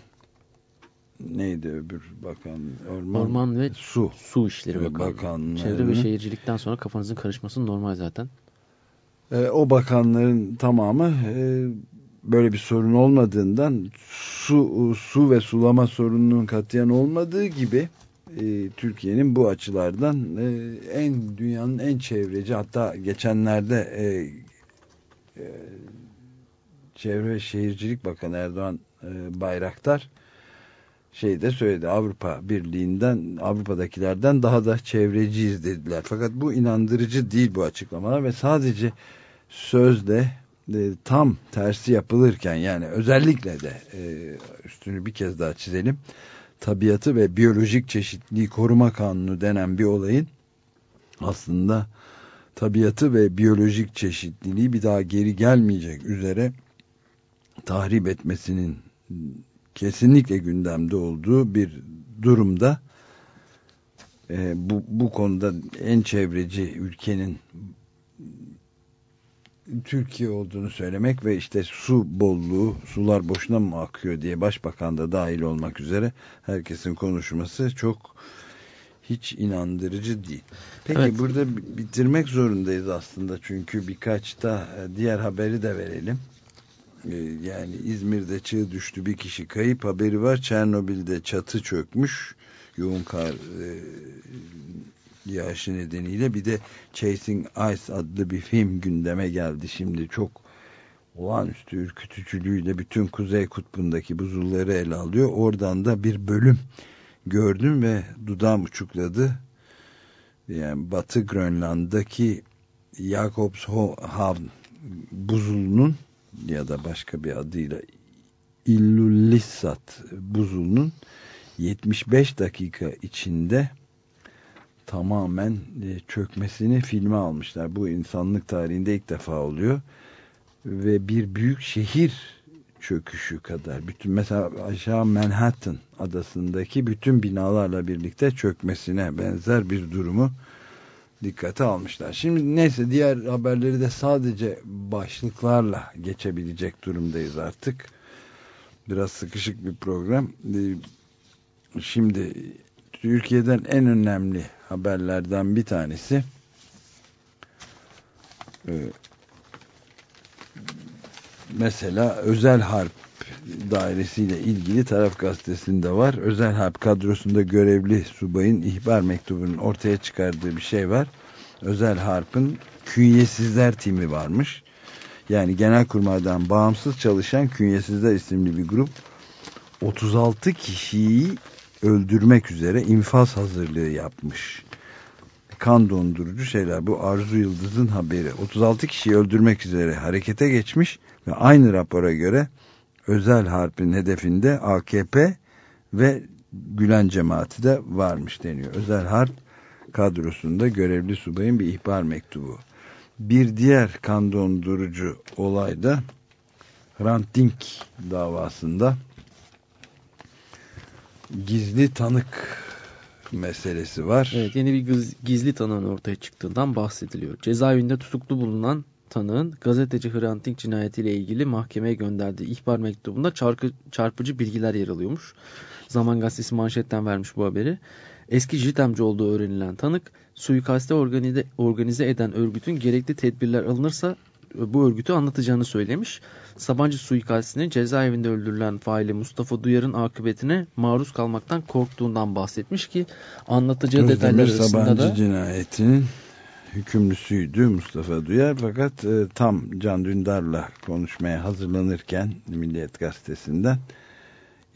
neydi öbür bakan? Orman, Orman ve Su. Su İşleri Bakanı. Çevre ve Şehircilikten sonra kafanızın karışması normal zaten. E, o bakanların tamamı e, böyle bir sorun olmadığından su su ve sulama sorununun katiyen olmadığı gibi e, Türkiye'nin bu açılardan e, en dünyanın en çevreci hatta geçenlerde e, e, Çevre ve Şehircilik Bakanı Erdoğan e, Bayraktar şey de söyledi Avrupa Birliği'nden Avrupa'dakilerden daha da çevreciyiz dediler. Fakat bu inandırıcı değil bu açıklamalar ve sadece sözde e, tam tersi yapılırken yani özellikle de e, üstünü bir kez daha çizelim. Tabiatı ve biyolojik çeşitliliği koruma kanunu denen bir olayın aslında tabiatı ve biyolojik çeşitliliği bir daha geri gelmeyecek üzere tahrip etmesinin kesinlikle gündemde olduğu bir durumda e, bu, bu konuda en çevreci ülkenin Türkiye olduğunu söylemek ve işte su bolluğu, sular boşuna mı akıyor diye başbakan da dahil olmak üzere herkesin konuşması çok hiç inandırıcı değil. Peki evet. burada bitirmek zorundayız aslında çünkü birkaç da e, diğer haberi de verelim. E, yani İzmir'de çığ düştü bir kişi kayıp haberi var. Çernobil'de çatı çökmüş yoğun kar e, yağışı nedeniyle bir de Chasing Ice adlı bir film gündeme geldi. Şimdi çok olağanüstü ürkütücülüğüyle bütün Kuzey Kutbu'ndaki buzulları ele alıyor. Oradan da bir bölüm gördüm ve dudağım uçukladı. Yani Batı Grönland'daki Jakobshavn buzulunun ya da başka bir adıyla Ilulissat buzulunun 75 dakika içinde tamamen e, çökmesini filme almışlar. Bu insanlık tarihinde ilk defa oluyor. Ve bir büyük şehir çöküşü kadar. Bütün mesela aşağı Manhattan adasındaki bütün binalarla birlikte çökmesine benzer bir durumu dikkate almışlar. Şimdi neyse diğer haberleri de sadece başlıklarla geçebilecek durumdayız artık. Biraz sıkışık bir program. E, şimdi Türkiye'den en önemli haberlerden bir tanesi e, mesela özel harp dairesiyle ilgili taraf gazetesinde var. Özel harp kadrosunda görevli subayın ihbar mektubunun ortaya çıkardığı bir şey var. Özel harpın künyesizler timi varmış. Yani genelkurmaydan bağımsız çalışan künyesizler isimli bir grup 36 kişiyi öldürmek üzere infaz hazırlığı yapmış. Kan dondurucu şeyler. Bu Arzu Yıldız'ın haberi. 36 kişiyi öldürmek üzere harekete geçmiş ve aynı rapora göre özel harpin hedefinde AKP ve Gülen cemaati de varmış deniyor. Özel harp kadrosunda görevli subayın bir ihbar mektubu. Bir diğer kan dondurucu olayda Hrant Dink davasında gizli tanık meselesi var. Evet yeni bir gizli tanığın ortaya çıktığından bahsediliyor. Cezaevinde tutuklu bulunan tanığın gazeteci Hrant Dink cinayetiyle ilgili mahkemeye gönderdiği ihbar mektubunda çarpı, çarpıcı bilgiler yer alıyormuş. Zaman gazetesi manşetten vermiş bu haberi. Eski JITEM'ci olduğu öğrenilen tanık suikaste organize, organize eden örgütün gerekli tedbirler alınırsa bu örgütü anlatacağını söylemiş. Sabancı suikastini cezaevinde öldürülen faili Mustafa Duyar'ın akıbetine maruz kalmaktan korktuğundan bahsetmiş ki anlatacağı Özdemir detaylar arasında Sabancı da... cinayetinin hükümlüsüydü Mustafa Duyar fakat e, tam Can Dündar'la konuşmaya hazırlanırken Milliyet Gazetesi'nden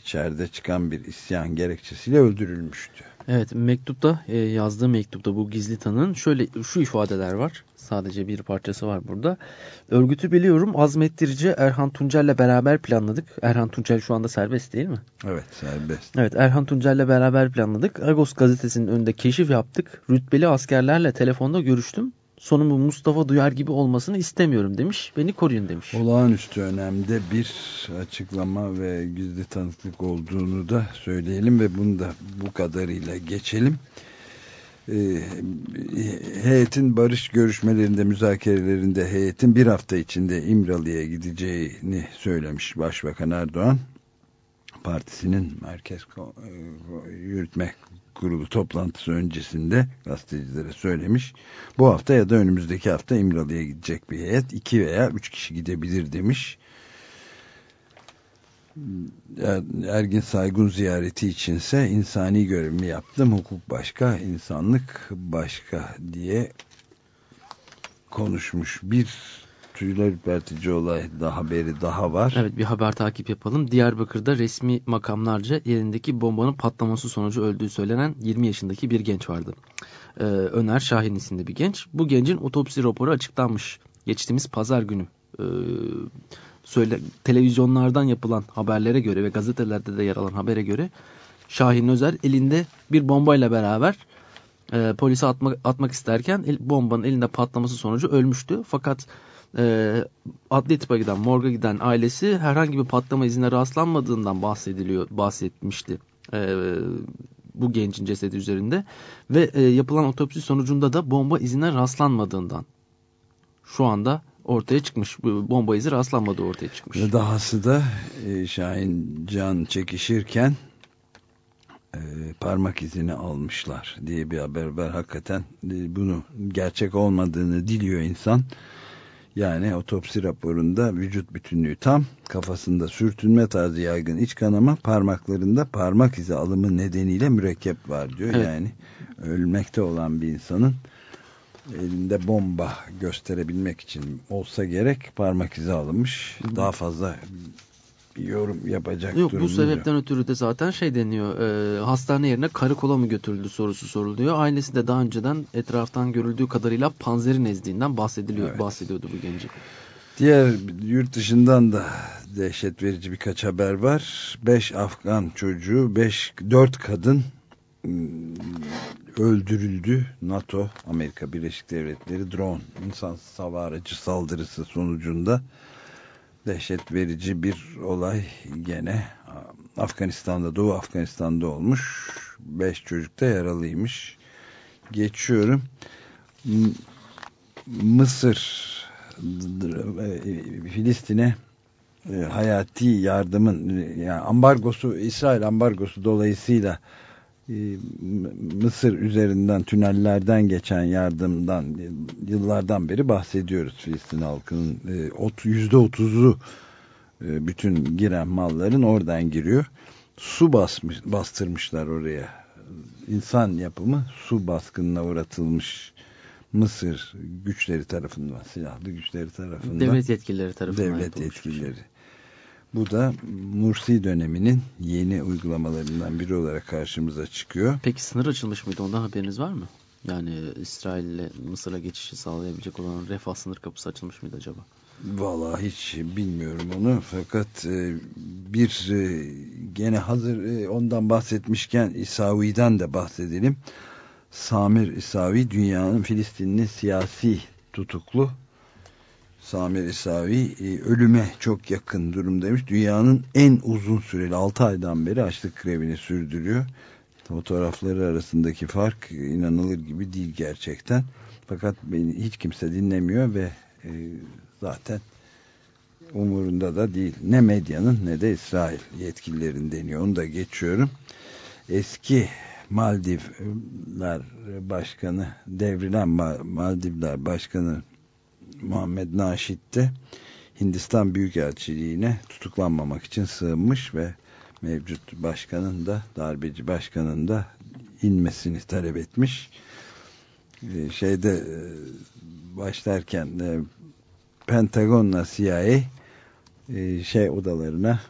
içeride çıkan bir isyan gerekçesiyle öldürülmüştü. Evet mektupta e, yazdığı mektupta bu gizli tanığın şöyle şu ifadeler var. Sadece bir parçası var burada. Örgütü biliyorum azmettirici Erhan Tuncel'le beraber planladık. Erhan Tuncel şu anda serbest değil mi? Evet serbest. Evet Erhan Tuncel'le beraber planladık. Agos gazetesinin önünde keşif yaptık. Rütbeli askerlerle telefonda görüştüm sonumu Mustafa Duyar gibi olmasını istemiyorum demiş. Beni koruyun demiş. Olağanüstü önemde bir açıklama ve gizli tanıklık olduğunu da söyleyelim ve bunu da bu kadarıyla geçelim. Ee, heyetin barış görüşmelerinde müzakerelerinde heyetin bir hafta içinde İmralı'ya gideceğini söylemiş Başbakan Erdoğan partisinin merkez e, yürütme kurulu toplantısı öncesinde gazetecilere söylemiş. Bu hafta ya da önümüzdeki hafta İmralı'ya gidecek bir heyet. iki veya üç kişi gidebilir demiş. Ergin Saygun ziyareti içinse insani görevimi yaptım. Hukuk başka, insanlık başka diye konuşmuş. Bir tüyler ürpertici olay da haberi daha var. Evet bir haber takip yapalım. Diyarbakır'da resmi makamlarca yerindeki bombanın patlaması sonucu öldüğü söylenen 20 yaşındaki bir genç vardı. Ee, Öner Şahin isimli bir genç. Bu gencin otopsi raporu açıklanmış. Geçtiğimiz pazar günü. Ee, söyle, televizyonlardan yapılan haberlere göre ve gazetelerde de yer alan habere göre Şahin Özer elinde bir bombayla beraber e, polise atmak, atmak isterken el, bombanın elinde patlaması sonucu ölmüştü. Fakat e, adli tıpa giden, morga giden ailesi herhangi bir patlama izine rastlanmadığından bahsediliyor, bahsetmişti. E, bu gencin cesedi üzerinde ve e, yapılan otopsi sonucunda da bomba izine rastlanmadığından şu anda ortaya çıkmış. Bomba izi rastlanmadığı ortaya çıkmış. Ve dahası da e, Şahin Can çekişirken e, parmak izini almışlar diye bir haber var. Hakikaten e, bunu gerçek olmadığını diliyor insan. Yani otopsi raporunda vücut bütünlüğü tam, kafasında sürtünme tarzı yaygın iç kanama, parmaklarında parmak izi alımı nedeniyle mürekkep var diyor. Evet. Yani ölmekte olan bir insanın elinde bomba gösterebilmek için olsa gerek parmak izi alınmış. Daha fazla yorum yapacak Yok bu sebepten ötürü de zaten şey deniyor e, hastane yerine karakola mı götürüldü sorusu soruluyor. Ailesi de daha önceden etraftan görüldüğü kadarıyla panzeri nezdiğinden bahsediliyor, evet. bahsediyordu bu genci. Diğer yurt dışından da dehşet verici birkaç haber var. 5 Afgan çocuğu, 5 4 kadın ıı, öldürüldü. NATO, Amerika Birleşik Devletleri drone insan hava saldırısı sonucunda dehşet verici bir olay gene Afganistan'da Doğu Afganistan'da olmuş. Beş çocuk da yaralıymış. Geçiyorum. Mısır Filistin'e e, hayati yardımın yani ambargosu İsrail ambargosu dolayısıyla e, Mısır üzerinden tünellerden geçen yardımdan yıllardan beri bahsediyoruz Filistin halkının. E, yüzde otuzu e, bütün giren malların oradan giriyor. Su basmış, bastırmışlar oraya. İnsan yapımı su baskınına uğratılmış Mısır güçleri tarafından silahlı güçleri tarafından devlet yetkilileri tarafından devlet yetkilileri bu da Mursi döneminin yeni uygulamalarından biri olarak karşımıza çıkıyor. Peki sınır açılmış mıydı? Ondan haberiniz var mı? Yani İsrail ile Mısır'a geçişi sağlayabilecek olan refah sınır kapısı açılmış mıydı acaba? Vallahi hiç bilmiyorum onu. Fakat e, bir e, gene hazır e, ondan bahsetmişken İsavi'den de bahsedelim. Samir İsavi dünyanın Filistinli siyasi tutuklu Samir İsavi e, ölüme çok yakın durumdaymış. Dünyanın en uzun süreli 6 aydan beri açlık grevini sürdürüyor. Fotoğrafları arasındaki fark inanılır gibi değil gerçekten. Fakat beni hiç kimse dinlemiyor ve e, zaten umurunda da değil. Ne medyanın ne de İsrail yetkililerin deniyor. Onu da geçiyorum. Eski Maldivler Başkanı devrilen Maldivler Başkanı Muhammed Naşit de Hindistan Büyükelçiliğine tutuklanmamak için sığınmış ve mevcut başkanın da darbeci başkanın da inmesini talep etmiş. Ee, şeyde e, başlarken e, Pentagon'la CIA e, şey odalarına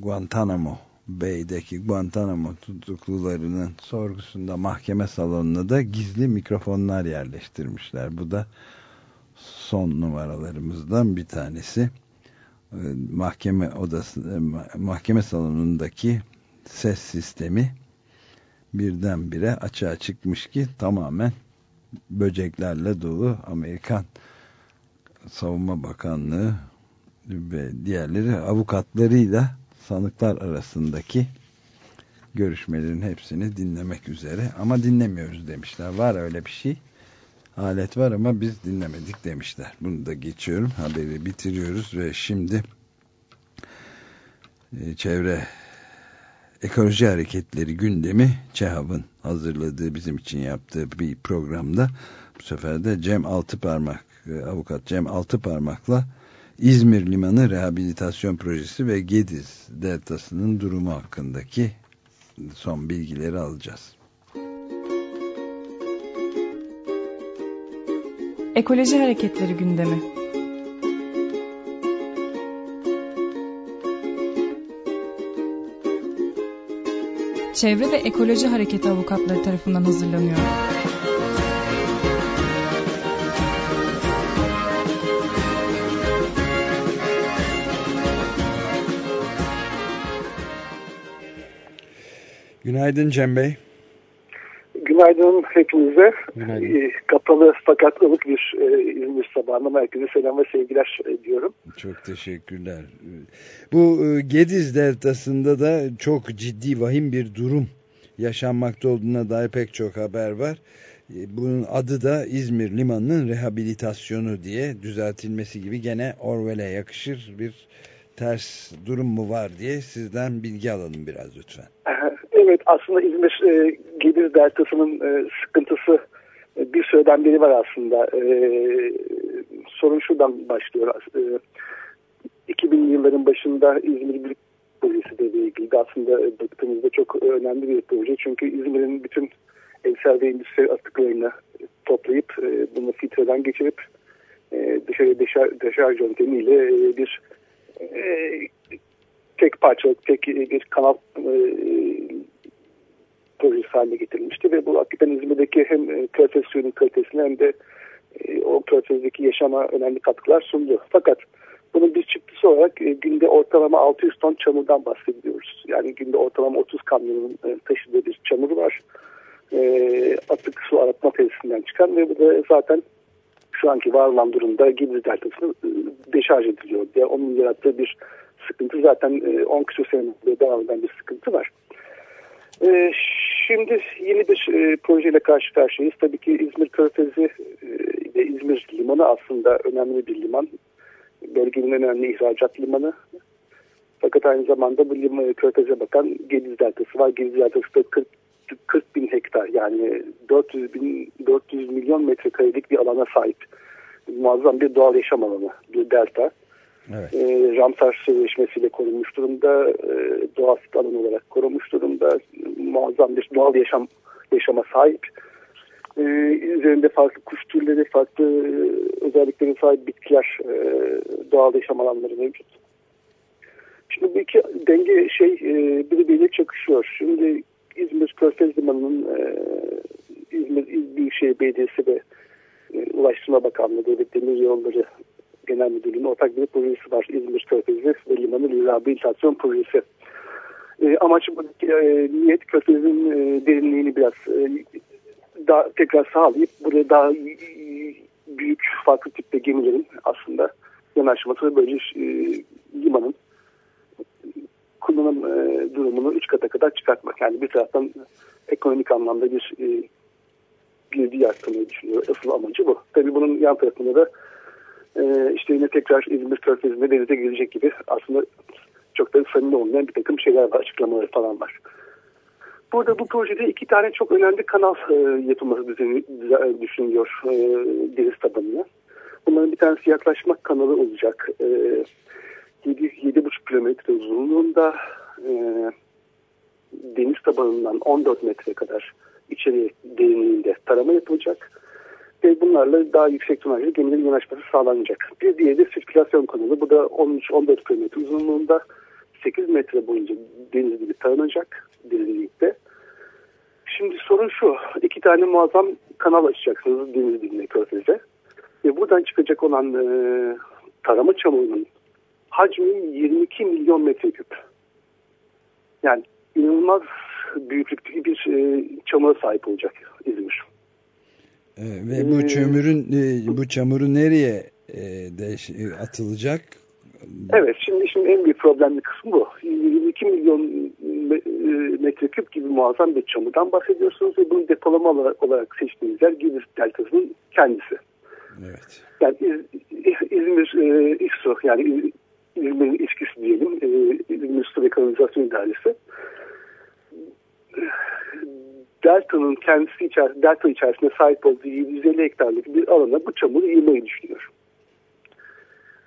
Guantanamo Bay'deki Guantanamo tutuklularının sorgusunda mahkeme salonuna da gizli mikrofonlar yerleştirmişler. Bu da son numaralarımızdan bir tanesi. Ee, mahkeme odası e, mahkeme salonundaki ses sistemi birdenbire açığa çıkmış ki tamamen böceklerle dolu Amerikan Savunma Bakanlığı ve diğerleri avukatlarıyla sanıklar arasındaki görüşmelerin hepsini dinlemek üzere ama dinlemiyoruz demişler. Var öyle bir şey. Alet var ama biz dinlemedik demişler. Bunu da geçiyorum. Haberi bitiriyoruz ve şimdi e, çevre ekoloji hareketleri gündemi Çehav'ın hazırladığı bizim için yaptığı bir programda bu sefer de Cem Altıparmak e, avukat Cem Altıparmak'la İzmir Limanı Rehabilitasyon Projesi ve Gediz Deltası'nın durumu hakkındaki son bilgileri alacağız. Ekoloji Hareketleri gündemi Çevre ve Ekoloji Hareketi avukatları tarafından hazırlanıyor. Günaydın Cem Bey. Günaydın hepinize. Günaydın. E, kapalı fakat ılık bir e, İzmir sabahına herkese selam ve sevgiler diyorum. Çok teşekkürler. Bu e, Gediz Deltası'nda da çok ciddi vahim bir durum yaşanmakta olduğuna dair pek çok haber var. E, bunun adı da İzmir Limanı'nın rehabilitasyonu diye düzeltilmesi gibi gene Orwell'e yakışır bir ters durum mu var diye sizden bilgi alalım biraz lütfen. Evet aslında İzmir e, Gelir Deltası'nın e, sıkıntısı e, bir süreden beri var aslında. E, sorun şuradan başlıyor. E, 2000 yılların başında İzmir Büyük Projesi devreye girdi. Aslında e, baktığımızda çok önemli bir proje. Çünkü İzmir'in bütün evsel ve endüstri atıklarını toplayıp e, bunu filtreden geçirip e, dışarı deşarj, deşarj yöntemiyle e, bir e, tek parçalık, tek bir kanal e, projesi haline getirilmişti ve bu hakikaten İzmir'deki hem e, körfez suyunun kalitesine hem de e, o körfezdeki yaşama önemli katkılar sundu. Fakat bunun bir çıktısı olarak e, günde ortalama 600 ton çamurdan bahsediyoruz. Yani günde ortalama 30 kamyonun e, taşıdığı bir çamur var. E, atık su arıtma tesisinden çıkan ve bu da zaten şu anki var olan durumda Gidri Deltası'nı e, deşarj ediliyor. Yani onun yarattığı bir sıkıntı zaten 10 e, küsur senedir devam eden bir sıkıntı var. E, şimdi yeni bir e, projeyle karşı karşıyayız. Tabii ki İzmir Körfezi ve İzmir Limanı aslında önemli bir liman. Bölgenin önemli ihracat limanı. Fakat aynı zamanda bu limanı Körfez'e bakan Gediz Deltası var. Gediz Deltası da 40, 40 bin hektar yani 400, bin, 400 milyon metrekarelik bir alana sahip. Muazzam bir doğal yaşam alanı, bir delta. Evet. E, Ramsar Sözleşmesi'yle korunmuş durumda. E, doğal sit alanı olarak korunmuş durumda. Muazzam bir doğal yaşam yaşama sahip. E, üzerinde farklı kuş türleri, farklı özelliklere sahip bitkiler, e, doğal yaşam alanları mevcut. Şimdi bu iki denge şey e, birbiriyle çakışıyor. Şimdi İzmir Körfez Limanı'nın e, İzmir İl Büyükşehir Belediyesi ve e, Ulaştırma Bakanlığı Devlet Demir Yolları Genel Müdürlüğü'nün ortak bir projesi var. İzmir Körfezi ve Limanı Rehabilitasyon Projesi. E, amaç e, niyet Körfez'in e, derinliğini biraz e, daha tekrar sağlayıp buraya daha e, büyük farklı tipte gemilerin aslında yanaşması ve böylece e, limanın kullanım e, durumunu üç kata kadar çıkartmak. Yani bir taraftan ekonomik anlamda bir e, girdi arttırmayı düşünüyor. Asıl amacı bu. Tabii bunun yan tarafında da e, işte yine tekrar İzmir Körfezi'nde denize girecek gibi aslında çok da samimi olmayan bir takım şeyler var, açıklamaları falan var. Burada bu projede iki tane çok önemli kanal e, yapılması düzeni, düşünüyor e, deniz tabanına. Bunların bir tanesi yaklaşmak kanalı olacak. E, 7,5 kilometre uzunluğunda e, deniz tabanından 14 metre kadar içeri derinliğinde tarama yapılacak ve bunlarla daha yüksek tonajlı gemilerin yanaşması sağlanacak. Bir diğeri de sirkülasyon kanalı. Bu da 13-14 kilometre uzunluğunda 8 metre boyunca deniz gibi taranacak derinlikte. Şimdi sorun şu. iki tane muazzam kanal açacaksınız deniz dibine körfeze. Ve buradan çıkacak olan e, tarama çamurunun hacmi 22 milyon metreküp. Yani inanılmaz büyüklükteki bir e, çamura sahip olacak İzmir. Ee, ve bu çömürün e, bu çamuru nereye e, de atılacak? Evet şimdi şimdi en büyük problemli kısmı bu. 22 milyon e, metreküp gibi muazzam bir çamurdan bahsediyorsunuz ve bunu depolama olarak seçtiğiniz yer Gilis Deltası'nın kendisi. Evet. Yani İzmir e, İSO yani İzmir'in içkisi diyelim İzmir Su ve Kanalizasyon İdaresi Delta'nın kendisi içerisinde, Delta içerisinde sahip olduğu 150 hektarlık bir alana bu çamuru yığmayı düşünüyor.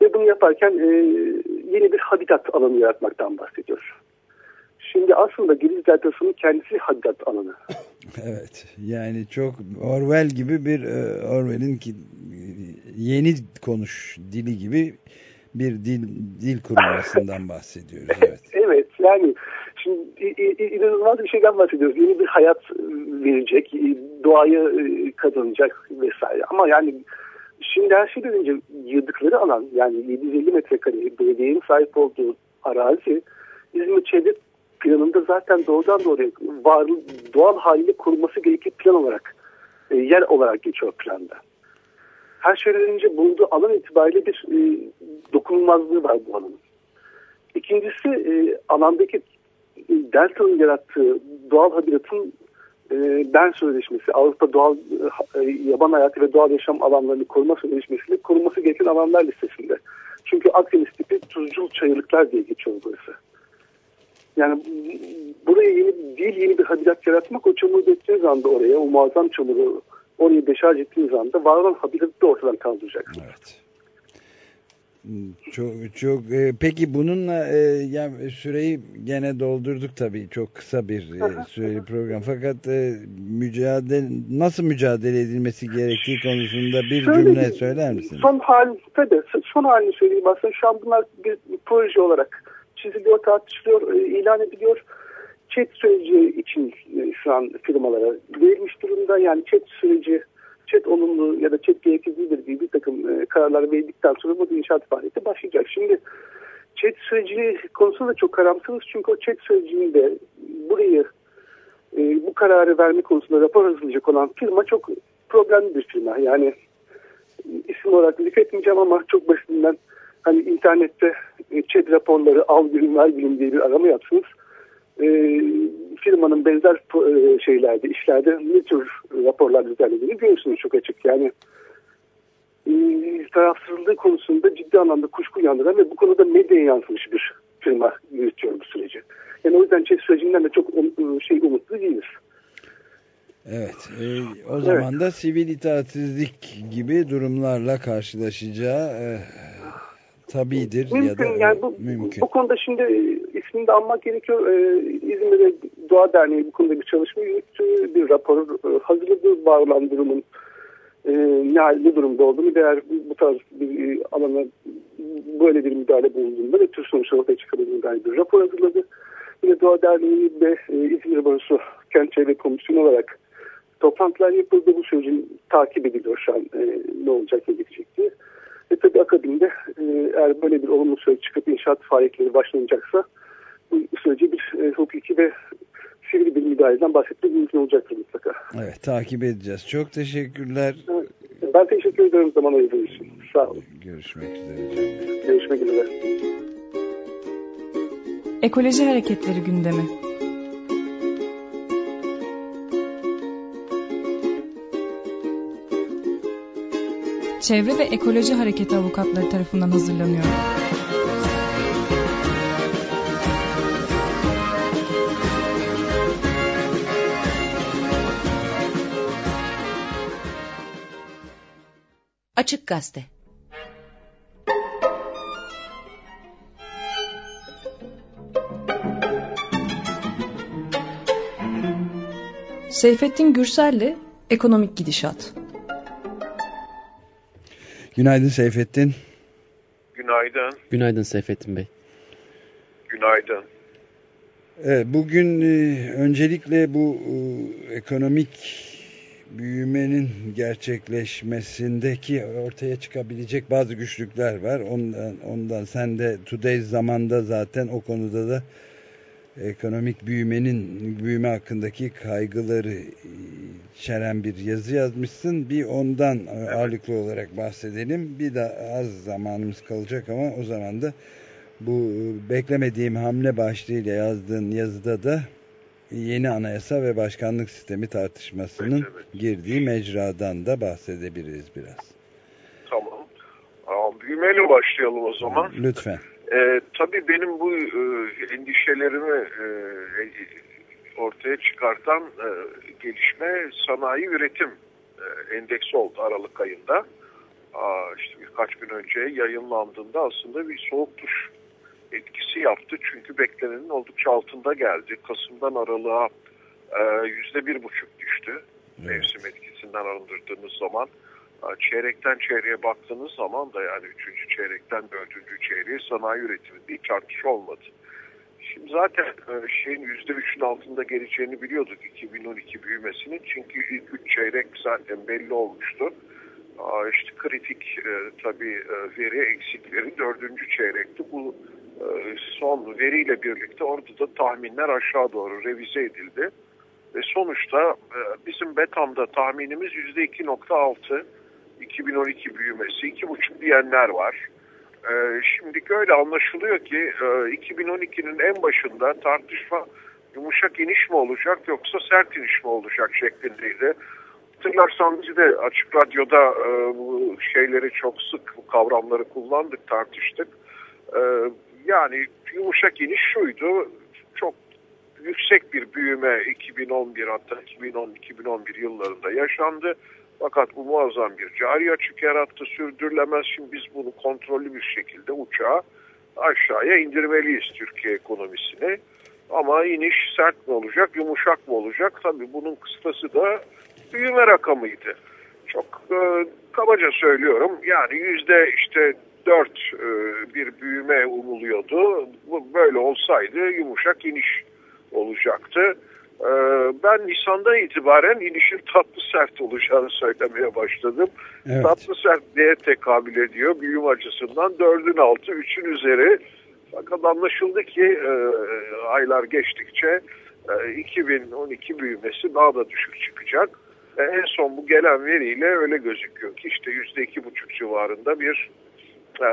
Ve bunu yaparken e, yeni bir habitat alanı yaratmaktan bahsediyor. Şimdi aslında Giliz Deltası'nın kendisi habitat alanı. Evet yani çok Orwell gibi bir e, Orwell'in ki yeni konuş dili gibi bir dil dil kurulmasından bahsediyoruz. Evet. evet yani Şimdi inanılmaz bir şeyden bahsediyoruz. Yeni bir hayat e, verecek, e, doğayı e, kazanacak vesaire. Ama yani şimdi her şeyden önce yıldıkları alan yani 750 metrekare belediyenin sahip olduğu arazi İzmir Çevre planında zaten doğrudan doğruya var, doğal haliyle korunması gerekir plan olarak yer olarak geçiyor planda. Her şeyden önce bulunduğu alan itibariyle bir e, dokunulmazlığı var bu alanın. İkincisi e, alandaki Delta'nın yarattığı doğal habitatın e, Bern Sözleşmesi, Avrupa Doğal e, Yaban Hayatı ve Doğal Yaşam Alanlarını Koruma Sözleşmesi'yle korunması gereken alanlar listesinde. Çünkü Akdeniz tipi tuzcul çayırlıklar diye geçiyor burası. Yani buraya yeni değil yeni bir habitat yaratmak o çamuru döktüğünüz anda oraya o muazzam çamuru oraya deşarj ettiğiniz anda var olan habitatı da ortadan kaldıracaksınız. Evet. Çok çok e, peki bununla e, yani süreyi gene doldurduk tabii çok kısa bir e, süreli program fakat e, mücadele nasıl mücadele edilmesi gerektiği konusunda bir Şöyle, cümle söyler misiniz? Son hal tabii son halini söyleyeyim aslında şu an bunlar bir, bir proje olarak çiziliyor tartışılıyor e, ilan ediliyor. Chat süreci için e, şu an firmalara verilmiş durumda yani chat süreci chat olumlu ya da chat gereksizliğidir gibi bir takım e, kararlar verildikten sonra bu inşaat faaliyeti başlayacak. Şimdi chat süreci konusunda da çok karamsarız çünkü o chat sürecinde burayı e, bu kararı verme konusunda rapor hazırlayacak olan firma çok problemli bir firma. Yani isim olarak zikretmeyeceğim ama çok basitinden hani internette e, chat raporları al birim ver birim diye bir arama yapsınız. E, firmanın benzer e, şeylerde, işlerde ne tür raporlar düzenlediğini görürsünüz çok açık. Yani e, tarafsızlığı konusunda ciddi anlamda kuşku uyandıran ve bu konuda medyaya yansımış bir firma yürütüyor bu süreci. Yani o yüzden chat sürecinden de çok um, şey umutlu değiliz. Evet. E, o zaman evet. da sivil itaatsizlik gibi durumlarla karşılaşacağı e, tabidir mümkün, ya da yani bu, mümkün. Bu konuda şimdi ismini de anmak gerekiyor. Ee, İzmir'de Doğa Derneği bu konuda bir çalışma yürüttü. Bir rapor e, hazırladı. Var olan durumun e, ne halde durumda olduğunu ve eğer bu tarz bir alana böyle bir müdahale bulunduğunda ne tür sonuçlar ortaya çıkabildiğine dair bir rapor hazırladı. Yine Doğa Derneği ve e, İzmir Barosu Kent Çevre Komisyonu olarak toplantılar yapıldı. Bu sürecin takip ediliyor şu an e, ne olacak ne gidecek diye. Ve tabii akabinde e, eğer böyle bir olumlu süreç çıkıp inşaat faaliyetleri başlanacaksa bu süreci bir e, hukuki ve sivil bir müdahaleden bahsetmek mümkün olacaktır mutlaka. Evet takip edeceğiz. Çok teşekkürler. Evet, ben teşekkür ederim zaman ayırdığınız için. Sağ olun. Görüşmek üzere. Görüşmek üzere. Ekoloji Hareketleri gündemi. Çevre ve Ekoloji Hareketi avukatları tarafından hazırlanıyor. Açık Gazete Seyfettin Gürsel'le Ekonomik Gidişat. Günaydın Seyfettin. Günaydın. Günaydın Seyfettin Bey. Günaydın. Evet, bugün e, öncelikle bu e, ekonomik büyümenin gerçekleşmesindeki ortaya çıkabilecek bazı güçlükler var. Ondan, ondan sen de Today zamanda zaten o konuda da ekonomik büyümenin büyüme hakkındaki kaygıları içeren bir yazı yazmışsın. Bir ondan evet. ağırlıklı olarak bahsedelim. Bir de az zamanımız kalacak ama o zaman da bu beklemediğim hamle başlığıyla yazdığın yazıda da yeni anayasa ve başkanlık sistemi tartışmasının evet, evet. girdiği mecradan da bahsedebiliriz biraz. Tamam. Büyümeyle başlayalım o zaman. Lütfen. E, tabii benim bu e, endişelerimi e, ortaya çıkartan e, gelişme sanayi üretim e, endeksi oldu Aralık ayında. Aa, işte birkaç gün önce yayınlandığında aslında bir soğuk duş etkisi yaptı. Çünkü beklenenin oldukça altında geldi. Kasım'dan Aralık'a yüzde bir buçuk düştü. Evet. Mevsim etkisinden arındırdığımız zaman. Çeyrekten çeyreğe baktığınız zaman da yani üçüncü çeyrekten dördüncü çeyreğe sanayi üretiminde hiç artış olmadı. Şimdi zaten şeyin yüzde üçün altında geleceğini biliyorduk 2012 büyümesinin. Çünkü ilk üç çeyrek zaten belli olmuştu. İşte kritik tabii veri eksikleri dördüncü çeyrekti. Bu son veriyle birlikte orada da tahminler aşağı doğru revize edildi. Ve sonuçta bizim Betam'da tahminimiz %2.6 2012 büyümesi, 2.5 diyenler var. Şimdi öyle anlaşılıyor ki 2012'nin en başında tartışma yumuşak iniş mi olacak yoksa sert iniş mi olacak şeklindeydi. Hatırlarsan biz de açık radyoda e, bu şeyleri çok sık bu kavramları kullandık, tartıştık. Yani yumuşak iniş şuydu, çok yüksek bir büyüme 2011 hatta 2010-2011 yıllarında yaşandı. Fakat bu muazzam bir cari açık yarattı, sürdürülemez. Şimdi biz bunu kontrollü bir şekilde uçağa aşağıya indirmeliyiz Türkiye ekonomisini. Ama iniş sert mi olacak, yumuşak mı olacak? Tabii bunun kıstası da büyüme rakamıydı. Çok e, kabaca söylüyorum. Yani yüzde işte dört e, bir büyüme umuluyordu. Böyle olsaydı yumuşak iniş olacaktı. E, ben Nisan'dan itibaren inişin tatlı sert olacağını söylemeye başladım. Evet. Tatlı sert neye tekabül ediyor? Büyüm açısından dördün altı, üçün üzeri. Fakat anlaşıldı ki e, aylar geçtikçe e, 2012 büyümesi daha da düşük çıkacak. En son bu gelen veriyle öyle gözüküyor ki işte yüzde iki buçuk civarında bir e,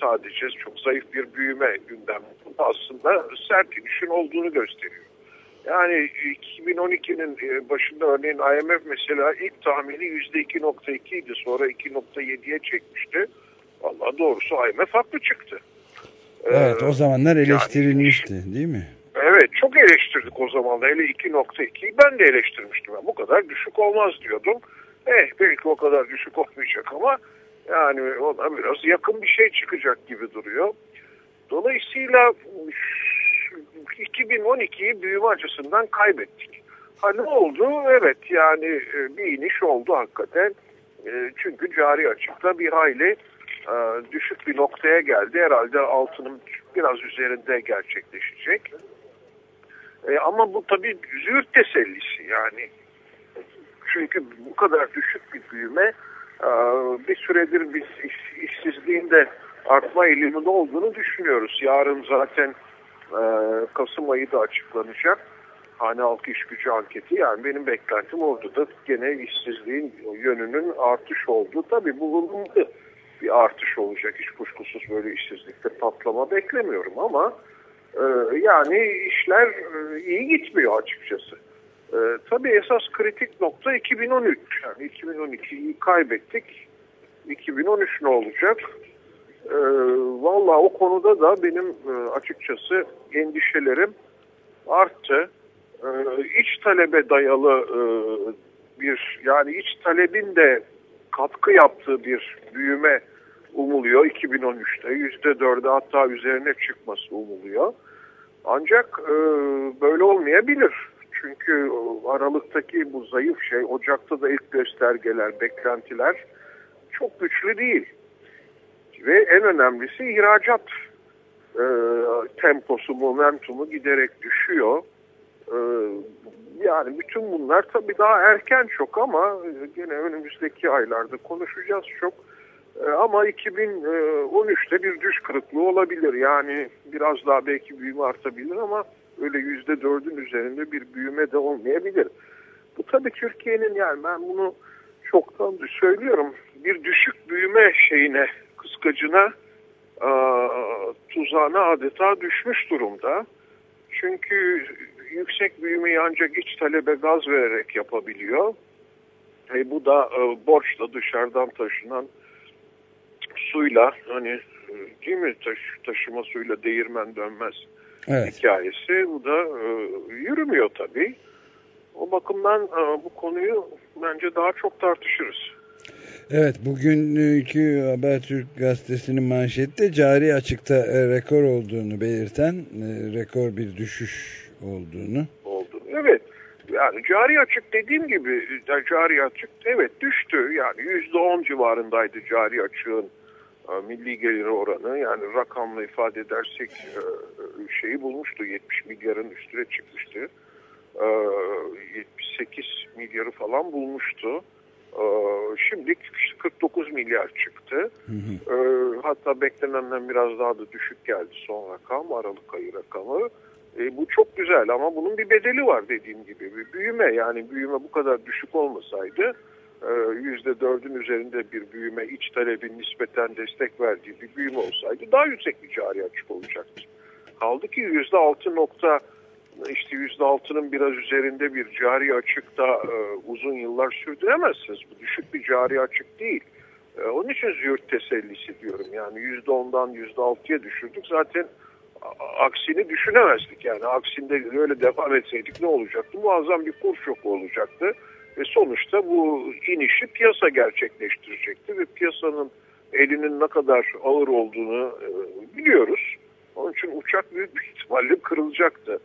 sadece çok zayıf bir büyüme gündem aslında sert inişin olduğunu gösteriyor. Yani 2012'nin e, başında örneğin IMF mesela ilk tahmini %2.2 idi sonra 2.7'ye çekmişti. Valla doğrusu IMF haklı çıktı. Evet o zamanlar eleştirilmişti yani, değil mi? Evet çok eleştirdik o zaman hele 2.2'yi ben de eleştirmiştim. Ben bu kadar düşük olmaz diyordum. Eh belki o kadar düşük olmayacak ama yani ona biraz yakın bir şey çıkacak gibi duruyor. Dolayısıyla 2012'yi büyüme açısından kaybettik. Ha oldu? Evet yani e, bir iniş oldu hakikaten. E, çünkü cari açıkta bir hayli e, düşük bir noktaya geldi. Herhalde altının biraz üzerinde gerçekleşecek. Ama bu tabii züğürt tesellisi yani. Çünkü bu kadar düşük bir büyüme bir süredir biz iş, işsizliğin de artma eğiliminde olduğunu düşünüyoruz. Yarın zaten e, Kasım ayı da açıklanacak. Hane halk iş gücü anketi yani benim beklentim orada da gene işsizliğin yönünün artış oldu. Tabii bu bulundu bir artış olacak. Hiç kuşkusuz böyle işsizlikte patlama beklemiyorum ama ee, yani işler e, iyi gitmiyor açıkçası. Ee, tabii esas kritik nokta 2013. Yani 2012'yi kaybettik. 2013 ne olacak? Ee, Valla o konuda da benim e, açıkçası endişelerim arttı. İç talebe dayalı e, bir yani iç talebin de katkı yaptığı bir büyüme umuluyor 2013'te. %4'e hatta üzerine çıkması umuluyor. Ancak e, böyle olmayabilir. Çünkü Aralık'taki bu zayıf şey, Ocak'ta da ilk göstergeler, beklentiler çok güçlü değil. Ve en önemlisi ihracat e, temposu, momentumu giderek düşüyor. E, yani bütün bunlar tabii daha erken çok ama gene önümüzdeki aylarda konuşacağız çok. E, ama 2013'te bir düş kırıklığı olabilir. Yani biraz daha belki büyüme artabilir ama öyle yüzde dördün üzerinde bir büyüme de olmayabilir. Bu tabii Türkiye'nin yani ben bunu çoktan söylüyorum bir düşük büyüme şeyine kıskacına tuzağına adeta düşmüş durumda. Çünkü yüksek büyümeyi ancak iç talebe gaz vererek yapabiliyor. E, bu da e, borçla dışarıdan taşınan suyla hani e, değil mi taş, taşıma suyla değirmen dönmez evet. hikayesi bu da e, yürümüyor tabii. O bakımdan e, bu konuyu bence daha çok tartışırız. Evet bugünkü Habertürk gazetesinin manşette cari açıkta e, rekor olduğunu belirten e, rekor bir düşüş olduğunu. Oldu. Evet. Yani cari açık dediğim gibi cari açık evet düştü. Yani yüzde on civarındaydı cari açığın e, milli gelir oranı yani rakamla ifade edersek e, şeyi bulmuştu 70 milyarın üstüne çıkmıştı. 78 e, milyarı falan bulmuştu. Şimdi 49 milyar çıktı. Hı hı. Hatta beklenenden biraz daha da düşük geldi son rakam, Aralık ayı rakamı. E, bu çok güzel ama bunun bir bedeli var dediğim gibi. Bir büyüme yani büyüme bu kadar düşük olmasaydı yüzde dördün üzerinde bir büyüme iç talebin nispeten destek verdiği bir büyüme olsaydı daha yüksek bir cari açık olacaktı. Kaldı ki yüzde altı nokta işte yüzde altının biraz üzerinde bir cari açıkta e, uzun yıllar sürdüremezsiniz. Bu düşük bir cari açık değil. E, onun için züğürt tesellisi diyorum. Yani yüzde ondan yüzde altıya düşürdük. Zaten aksini düşünemezdik. Yani aksinde öyle devam etseydik ne olacaktı? Muazzam bir kur şoku olacaktı. Ve sonuçta bu inişi piyasa gerçekleştirecekti. Ve piyasanın elinin ne kadar ağır olduğunu e, biliyoruz. Onun için uçak büyük bir ihtimalle kırılacaktı.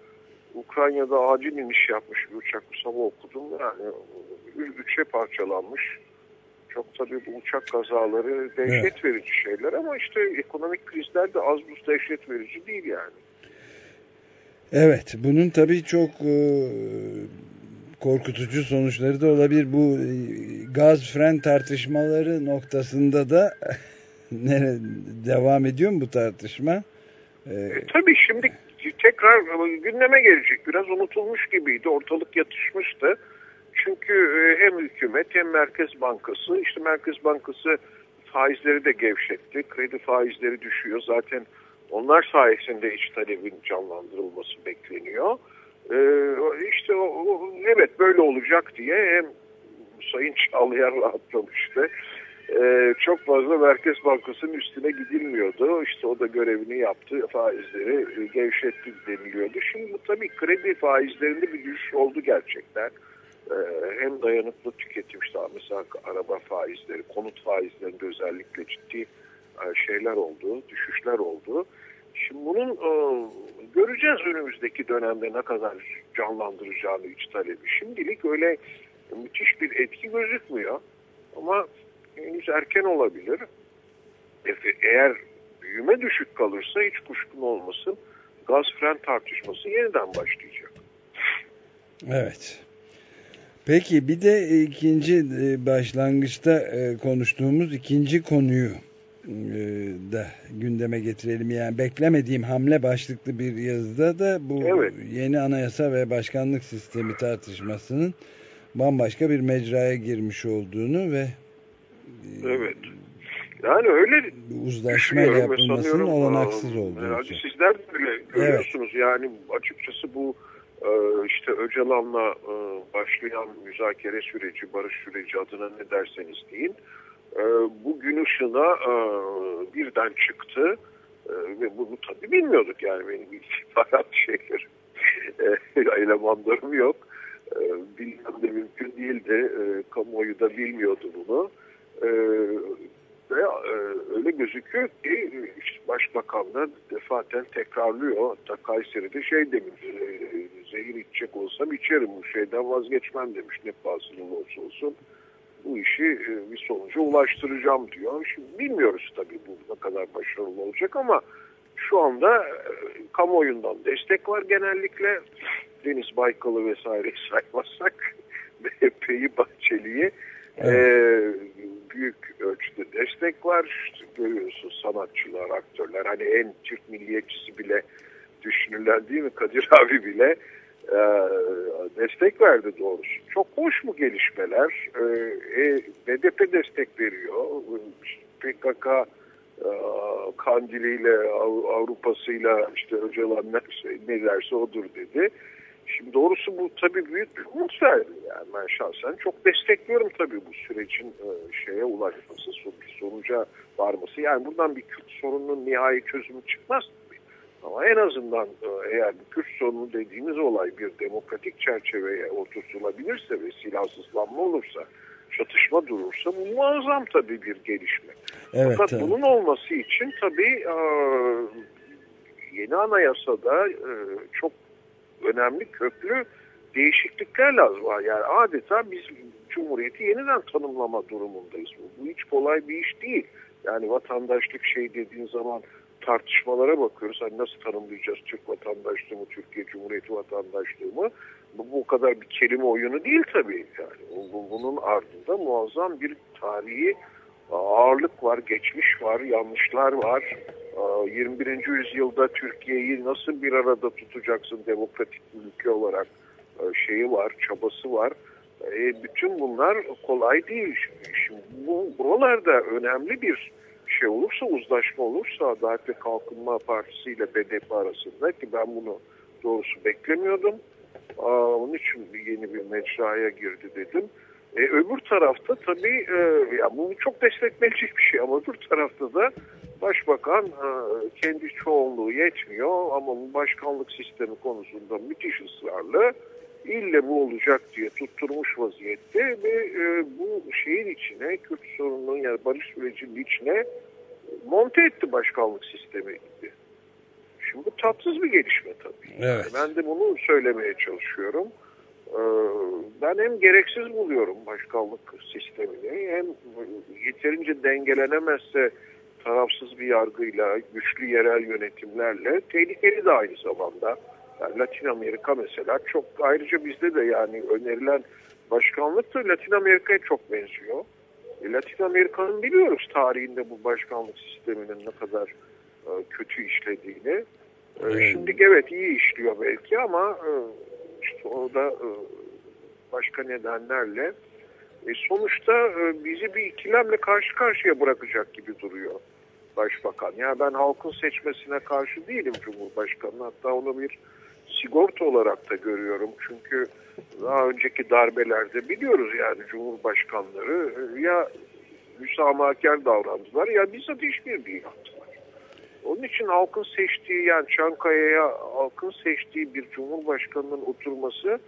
Ukrayna'da acil iniş yapmış bir uçak bu sabah okudum. Yani üçe parçalanmış. Çok tabii bu uçak kazaları dehşet evet. verici şeyler ama işte ekonomik krizler de az buz dehşet verici değil yani. Evet bunun tabii çok e, korkutucu sonuçları da olabilir. Bu e, gaz fren tartışmaları noktasında da devam ediyor mu bu tartışma? Ee, e, tabii şimdi tekrar gündeme gelecek. Biraz unutulmuş gibiydi. Ortalık yatışmıştı. Çünkü e, hem hükümet hem Merkez Bankası, işte Merkez Bankası faizleri de gevşetti. Kredi faizleri düşüyor. Zaten onlar sayesinde iç talebin canlandırılması bekleniyor. Ee, işte evet böyle olacak diye hem Sayın Çağlayan rahatlamıştı e, çok fazla Merkez Bankası'nın üstüne gidilmiyordu. İşte o da görevini yaptı, faizleri gevşetti deniliyordu. Şimdi bu tabii kredi faizlerinde bir düşüş oldu gerçekten. E, hem dayanıklı tüketim işte mesela araba faizleri, konut faizlerinde özellikle ciddi e, şeyler oldu, düşüşler oldu. Şimdi bunun e, göreceğiz önümüzdeki dönemde ne kadar canlandıracağını iç talebi. Şimdilik öyle müthiş bir etki gözükmüyor. Ama henüz erken olabilir. Eğer büyüme düşük kalırsa hiç kuşkun olmasın gaz fren tartışması yeniden başlayacak. Evet. Peki bir de ikinci e, başlangıçta e, konuştuğumuz ikinci konuyu da gündeme getirelim. Yani beklemediğim hamle başlıklı bir yazıda da bu evet. yeni anayasa ve başkanlık sistemi tartışmasının bambaşka bir mecraya girmiş olduğunu ve Evet. Yani öyle uzlaşma yapılmasının olanaksız olduğu yani Sizler de öyle görüyorsunuz. Evet. Yani açıkçası bu e, işte Öcalan'la e, başlayan müzakere süreci, barış süreci adına ne derseniz deyin. E, bu ışığına birden çıktı. Ve bunu tabii bilmiyorduk yani benim istihbarat şeyler elemanlarım yok. Bilmem de mümkün değildi. Kamuoyu da bilmiyordu bunu. Ee, ve e, öyle gözüküyor ki işte başbakan da defaten tekrarlıyor. Hatta Kayseri'de şey demiş, e, zehir içecek olsam içerim bu şeyden vazgeçmem demiş ne pahasına olursa olsun. Bu işi e, bir sonuca ulaştıracağım diyor. Şimdi bilmiyoruz tabii bu ne kadar başarılı olacak ama şu anda e, kamuoyundan destek var genellikle. Deniz Baykal'ı vesaire saymazsak MHP'yi, Bahçeli'yi evet. e, büyük ölçüde destek var. İşte görüyorsunuz sanatçılar, aktörler hani en Türk milliyetçisi bile düşünülen değil mi Kadir abi bile e, destek verdi doğrusu. Çok hoş mu gelişmeler? E, e, BDP destek veriyor. PKK e, kandiliyle Avrupa'sıyla işte Öcalan ne derse odur dedi. Şimdi doğrusu bu tabii büyük bir umut verdi. Yani ben şahsen çok destekliyorum tabii bu sürecin e, şeye ulaşması, sonuca varması. Yani buradan bir Kürt sorununun nihai çözümü çıkmaz. Ama en azından e, eğer Kürt sorunu dediğimiz olay bir demokratik çerçeveye oturtulabilirse ve silahsızlanma olursa, çatışma durursa bu muazzam tabii bir gelişme. Evet, Fakat evet. bunun olması için tabii e, yeni anayasada çok önemli köklü değişiklikler lazım. Yani adeta biz Cumhuriyeti yeniden tanımlama durumundayız. Bu hiç kolay bir iş değil. Yani vatandaşlık şey dediğin zaman tartışmalara bakıyoruz. Hani nasıl tanımlayacağız Türk vatandaşlığımı, Türkiye Cumhuriyeti vatandaşlığımı? bu, bu kadar bir kelime oyunu değil tabii. Yani bu, bunun ardında muazzam bir tarihi ağırlık var, geçmiş var, yanlışlar var. 21. yüzyılda Türkiye'yi nasıl bir arada tutacaksın demokratik bir ülke olarak şeyi var, çabası var. E, bütün bunlar kolay değil. Şimdi bu buralarda önemli bir şey olursa, uzlaşma olursa Adalet ve Kalkınma Partisi ile BDP arasında ki ben bunu doğrusu beklemiyordum. Aa, onun için yeni bir mecraya girdi dedim. E, öbür tarafta tabii e, ya bu çok desteklenecek bir şey ama öbür tarafta da başbakan e, kendi çoğunluğu yetmiyor ama bu başkanlık sistemi konusunda müthiş ısrarlı. İlle bu olacak diye tutturmuş vaziyette ve e, bu şeyin içine Kürt sorununun yani barış sürecinin içine monte etti başkanlık sistemi gibi. Şimdi bu tatsız bir gelişme tabii. Evet. Ben de bunu söylemeye çalışıyorum. Ee, ben hem gereksiz buluyorum başkanlık sistemini hem yeterince dengelenemezse tarafsız bir yargıyla, güçlü yerel yönetimlerle tehlikeli de aynı zamanda. Latin Amerika mesela çok ayrıca bizde de yani önerilen başkanlık da Latin Amerika'ya çok benziyor. E, Latin Amerika'nın biliyoruz tarihinde bu başkanlık sisteminin ne kadar e, kötü işlediğini. E, Şimdi evet iyi işliyor belki ama e, işte o da e, başka nedenlerle e, sonuçta e, bizi bir ikilemle karşı karşıya bırakacak gibi duruyor başbakan. Yani ben halkın seçmesine karşı değilim Cumhurbaşkanı. Hatta onu bir sigorta olarak da görüyorum. Çünkü daha önceki darbelerde biliyoruz yani Cumhurbaşkanları ya müsamahakar davrandılar ya bizzat hiçbir yaptılar. Onun için halkın seçtiği yani Çankaya'ya halkın seçtiği bir cumhurbaşkanının oturması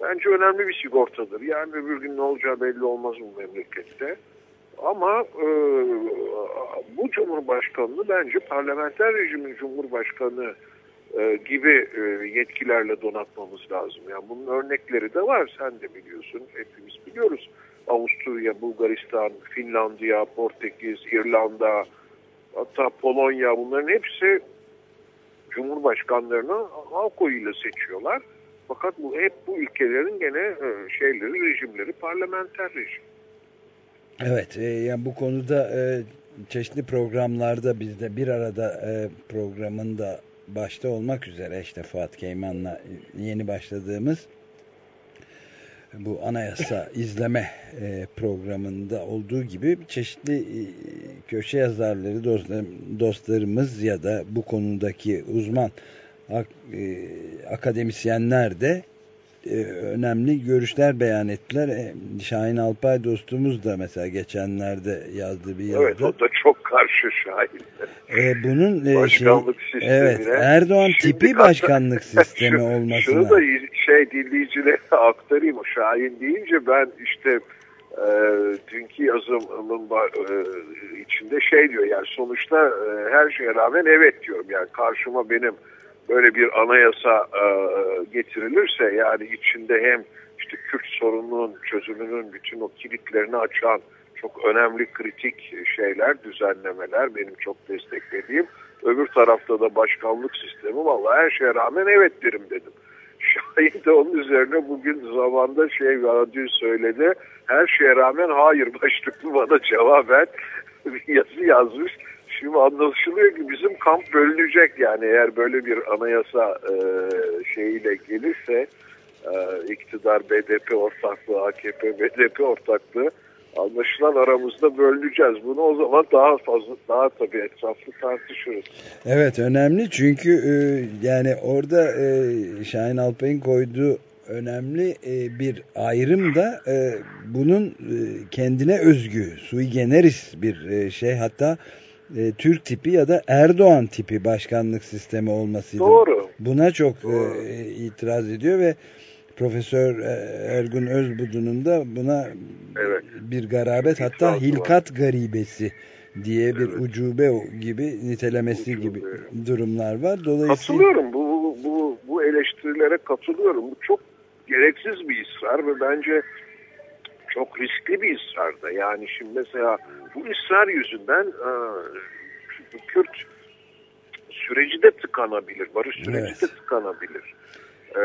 bence önemli bir sigortadır. Yani öbür gün ne olacağı belli olmaz bu memlekette. Ama e, bu cumhurbaşkanlığı bence parlamenter rejimin cumhurbaşkanı e, gibi e, yetkilerle donatmamız lazım. Yani bunun örnekleri de var. Sen de biliyorsun. Hepimiz biliyoruz. Avusturya, Bulgaristan, Finlandiya, Portekiz, İrlanda, hatta Polonya bunların hepsi Cumhurbaşkanlarını halk oyuyla seçiyorlar. Fakat bu hep bu ülkelerin gene e, şeyleri, rejimleri parlamenter rejim. Evet, e, yani bu konuda e, çeşitli programlarda bizde bir arada e, programında başta olmak üzere işte Fuat Keyman'la yeni başladığımız bu anayasa izleme e, programında olduğu gibi çeşitli e, köşe yazarları dostlarımız ya da bu konudaki uzman ak, e, akademisyenler de önemli görüşler beyan ettiler. E, Şahin Alpay dostumuz da mesela geçenlerde yazdığı bir yazıda. Evet o da çok karşı Şahin. E, bunun e, başkanlık şey, sistemine. Evet Erdoğan Şimdi tipi başkanlık sistemi şu, olmasına. Şunu da şey dinleyicilere aktarayım. Şahin deyince ben işte e, dünkü yazımın e, içinde şey diyor yani sonuçta e, her şeye rağmen evet diyorum yani karşıma benim böyle bir anayasa e, getirilirse yani içinde hem işte Kürt sorununun çözümünün bütün o kilitlerini açan çok önemli kritik şeyler, düzenlemeler benim çok desteklediğim. Öbür tarafta da başkanlık sistemi vallahi her şeye rağmen evet derim dedim. Şahin de onun üzerine bugün zamanda şey dün söyledi. Her şeye rağmen hayır başlıklı bana cevaben bir yazı yazmış. Şimdi anlaşılıyor ki bizim kamp bölünecek yani eğer böyle bir anayasa e, şeyiyle gelirse e, iktidar BDP ortaklığı, AKP BDP ortaklığı anlaşılan aramızda bölüneceğiz. Bunu o zaman daha fazla daha tabii etraflı tartışırız. Evet önemli çünkü e, yani orada e, Şahin Alpay'ın koyduğu önemli e, bir ayrım da e, bunun e, kendine özgü sui generis bir şey hatta e, Türk tipi ya da Erdoğan tipi başkanlık sistemi olmasıydı. Doğru. Buna çok Doğru. E, itiraz ediyor ve Profesör e, Ergun Özbudu'nun da buna evet. bir garabet hatta İtirazı hilkat garibesi diye bir Evet. ucube gibi nitelemesi Ucube. gibi durumlar var. Dolayısıyla Katılıyorum. Bu, bu, bu eleştirilere katılıyorum. Bu çok gereksiz bir ısrar ve bence çok riskli bir ısrar da. Yani şimdi mesela bu ısrar yüzünden e, Kürt süreci de tıkanabilir. Barış süreci Evet. de tıkanabilir. E,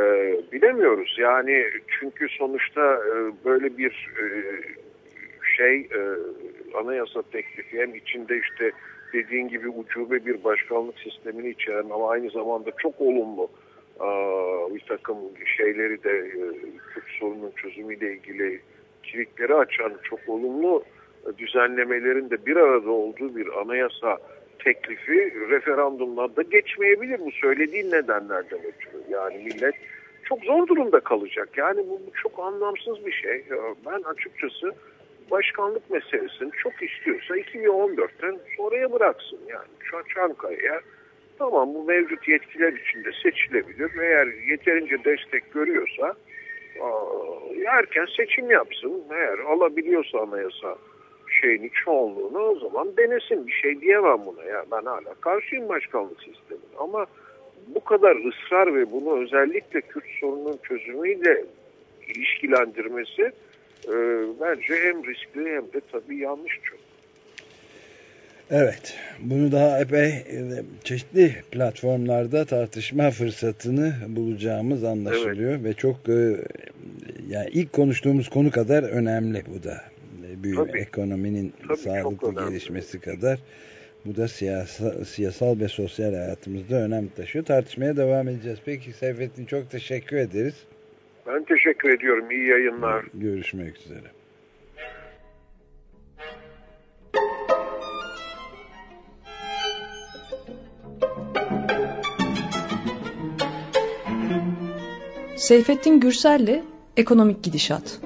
bilemiyoruz yani çünkü sonuçta e, böyle bir e, şey e, anayasa teklifi hem içinde işte dediğin gibi ucube bir başkanlık sistemini içeren ama aynı zamanda çok olumlu e, bir takım şeyleri de e, Kürt sorunun çözümüyle ilgili kilitleri açan çok olumlu düzenlemelerin de bir arada olduğu bir anayasa teklifi referandumlarda geçmeyebilir bu söylediğin nedenlerden ötürü. Yani millet çok zor durumda kalacak. Yani bu, çok anlamsız bir şey. Ben açıkçası başkanlık meselesini çok istiyorsa 2014'ten sonraya bıraksın. Yani Çankaya'ya tamam bu mevcut yetkiler içinde seçilebilir. Eğer yeterince destek görüyorsa erken seçim yapsın. Eğer alabiliyorsa anayasa şeyini çoğunluğunu o zaman denesin. Bir şey diyemem buna. Ya ben hala karşıyım başkanlık sistemine. Ama bu kadar ısrar ve bunu özellikle Kürt sorunun çözümüyle ilişkilendirmesi e, bence hem riskli hem de tabii yanlış çok. Evet, bunu daha epey e, çeşitli platformlarda tartışma fırsatını bulacağımız anlaşılıyor evet. ve çok e, yani ilk konuştuğumuz konu kadar önemli bu da. E, büyük Tabii. ekonominin Tabii, sağlıklı gelişmesi kadar bu da siyasal, siyasal ve sosyal hayatımızda önem taşıyor. Tartışmaya devam edeceğiz. Peki Seyfettin çok teşekkür ederiz. Ben teşekkür ediyorum. İyi yayınlar. Görüşmek üzere. Seyfettin Gürsel'le Ekonomik Gidişat.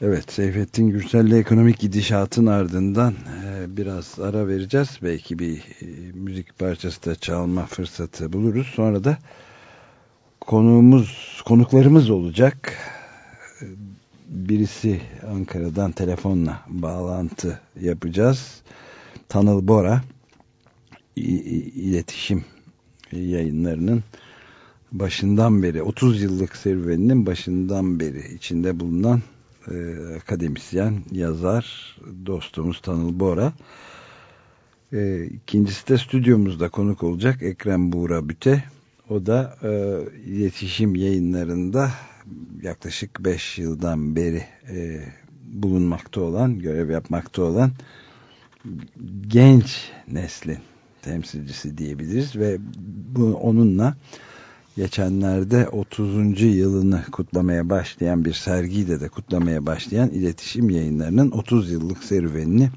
Evet, Seyfettin Gürsel'le ekonomik gidişatın ardından e, biraz ara vereceğiz. Belki bir e, müzik parçası da çalma fırsatı buluruz. Sonra da konuğumuz, konuklarımız olacak. E, birisi Ankara'dan telefonla bağlantı yapacağız. Tanıl Bora, iletişim yayınlarının başından beri 30 yıllık serüveninin başından beri içinde bulunan e, akademisyen, yazar dostumuz Tanıl Bora. E, ikincisi de stüdyomuzda konuk olacak Ekrem Buğra Büte. O da e, iletişim yayınlarında yaklaşık 5 yıldan beri e, bulunmakta olan, görev yapmakta olan genç neslin temsilcisi diyebiliriz ve bu onunla geçenlerde 30. yılını kutlamaya başlayan bir sergiyle de kutlamaya başlayan iletişim yayınlarının 30 yıllık serüvenini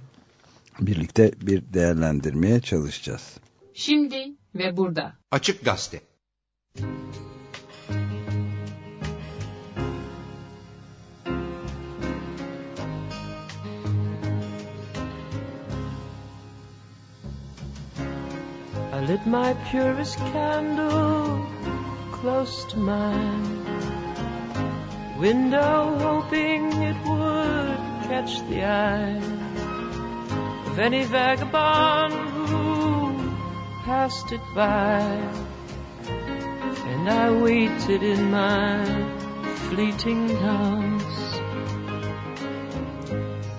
birlikte bir değerlendirmeye çalışacağız. Şimdi ve burada. Açık Gazete. I lit my purest candle close to mine. Window hoping it would catch the eye of any vagabond who passed it by. And I waited in my fleeting house.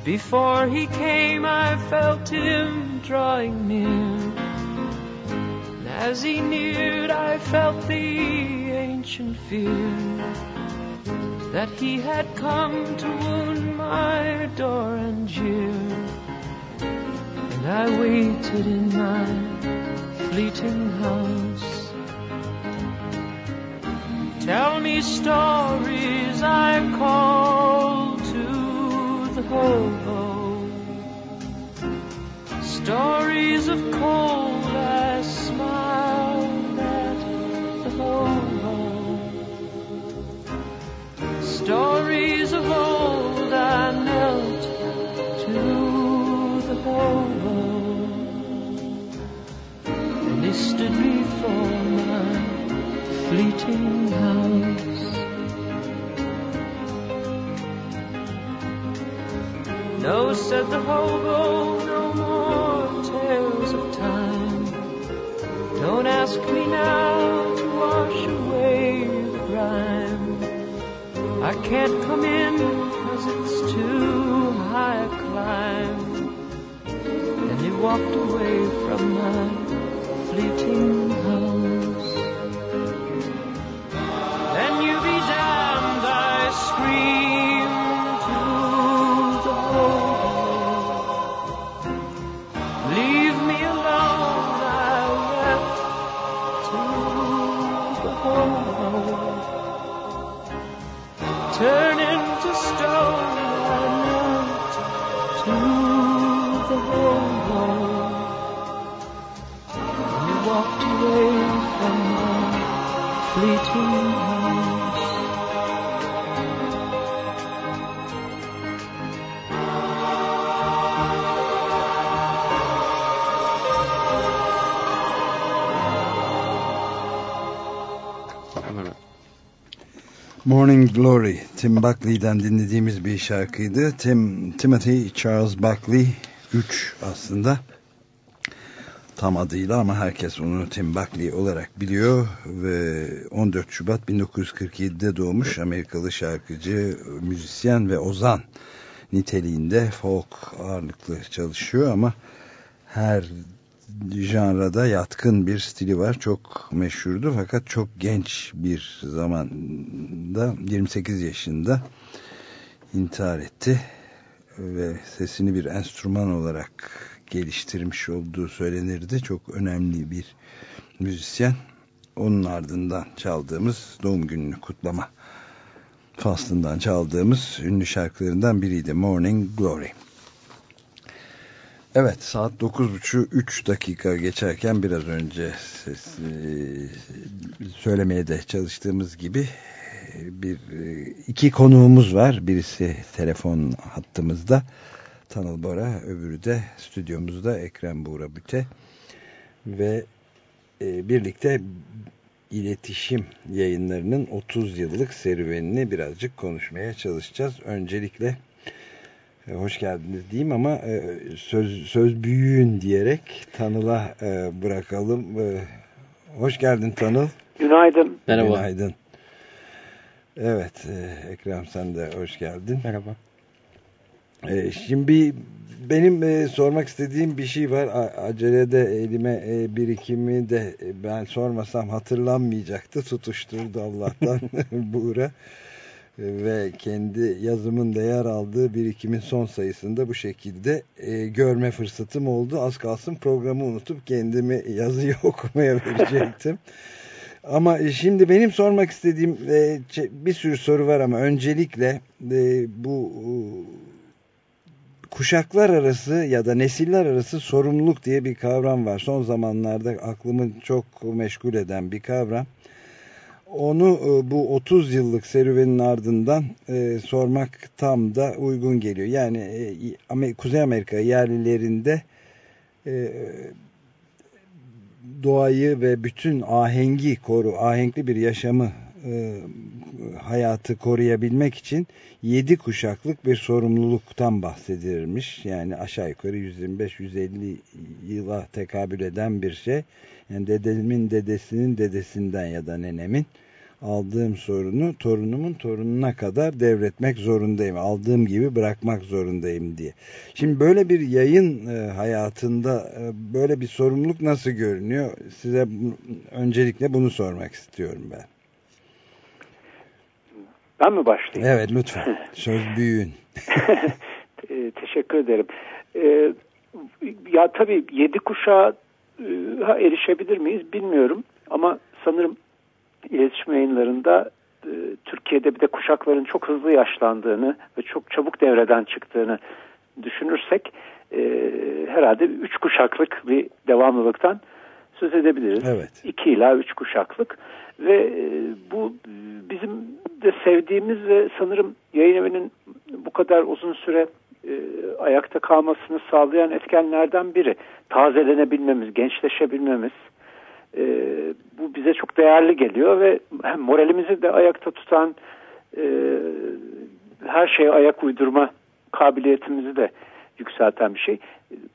Before he came, I felt him drawing near. As he neared, I felt the ancient fear that he had come to wound my door and jeer. And I waited in my fleeting house. Tell me stories, I call to the hobo. Stories of cold I smiled at the hobo. Stories of old I knelt to the hobo. And he stood before my fleeting house. No, said the hobo, no more tales of time. Don't ask me now to wash away the grime. I can't come in cause it's too high a climb. And he walked away from my fleeting Morning Glory Tim Buckley'den dinlediğimiz bir şarkıydı. Tim Timothy Charles Buckley 3 aslında tam adıyla ama herkes onu Tim Buckley olarak biliyor ve 14 Şubat 1947'de doğmuş Amerikalı şarkıcı, müzisyen ve ozan niteliğinde folk ağırlıklı çalışıyor ama her janrada yatkın bir stili var. Çok meşhurdu fakat çok genç bir zamanda 28 yaşında intihar etti ve sesini bir enstrüman olarak geliştirmiş olduğu söylenirdi. Çok önemli bir müzisyen. Onun ardından çaldığımız doğum gününü kutlama faslından çaldığımız ünlü şarkılarından biriydi. Morning Glory. Evet saat 9.30 3 dakika geçerken biraz önce ses, söylemeye de çalıştığımız gibi bir iki konuğumuz var. Birisi telefon hattımızda Tanıl Bora öbürü de stüdyomuzda Ekrem Buğra Büte ve e, birlikte iletişim yayınlarının 30 yıllık serüvenini birazcık konuşmaya çalışacağız. Öncelikle hoş geldiniz diyeyim ama e, söz, söz büyüğün diyerek Tanıl'a e, bırakalım. E, hoş geldin Tanıl. Günaydın. Merhaba. Günaydın. Evet e, Ekrem sen de hoş geldin. Merhaba. E, şimdi benim e, sormak istediğim bir şey var. Acelede elime e, birikimi de e, ben sormasam hatırlanmayacaktı. Tutuşturdu Allah'tan Buğra. Ve kendi yazımın da yer aldığı birikimin son sayısında bu şekilde e, görme fırsatım oldu. Az kalsın programı unutup kendimi yazıyı okumaya verecektim. Ama şimdi benim sormak istediğim e, bir sürü soru var ama öncelikle e, bu e, kuşaklar arası ya da nesiller arası sorumluluk diye bir kavram var. Son zamanlarda aklımı çok meşgul eden bir kavram. Onu e, bu 30 yıllık serüvenin ardından e, sormak tam da uygun geliyor. Yani e, Kuzey Amerika yerlilerinde e, doğayı ve bütün ahengi koru, ahenkli bir yaşamı e, hayatı koruyabilmek için 7 kuşaklık bir sorumluluktan bahsedilmiş. Yani aşağı yukarı 125-150 yıla tekabül eden bir şey. Yani dedemin dedesinin dedesinden ya da nenemin aldığım sorunu torunumun torununa kadar devretmek zorundayım. Aldığım gibi bırakmak zorundayım diye. Şimdi böyle bir yayın e, hayatında e, böyle bir sorumluluk nasıl görünüyor? Size öncelikle bunu sormak istiyorum ben. Ben mi başlayayım? Evet lütfen. Söz büyüğün. E, teşekkür ederim. Ee, ya tabii yedi kuşağa erişebilir miyiz bilmiyorum. Ama sanırım iletişim yayınlarında e, Türkiye'de bir de kuşakların çok hızlı yaşlandığını ve çok çabuk devreden çıktığını düşünürsek e, herhalde üç kuşaklık bir devamlılıktan söz edebiliriz. Evet. İki ila üç kuşaklık ve e, bu bizim de sevdiğimiz ve sanırım yayın evinin bu kadar uzun süre e, ayakta kalmasını sağlayan etkenlerden biri. Tazelenebilmemiz, gençleşebilmemiz. E, bu bize çok değerli geliyor ve hem moralimizi de ayakta tutan e, her şeye ayak uydurma kabiliyetimizi de yükselten bir şey.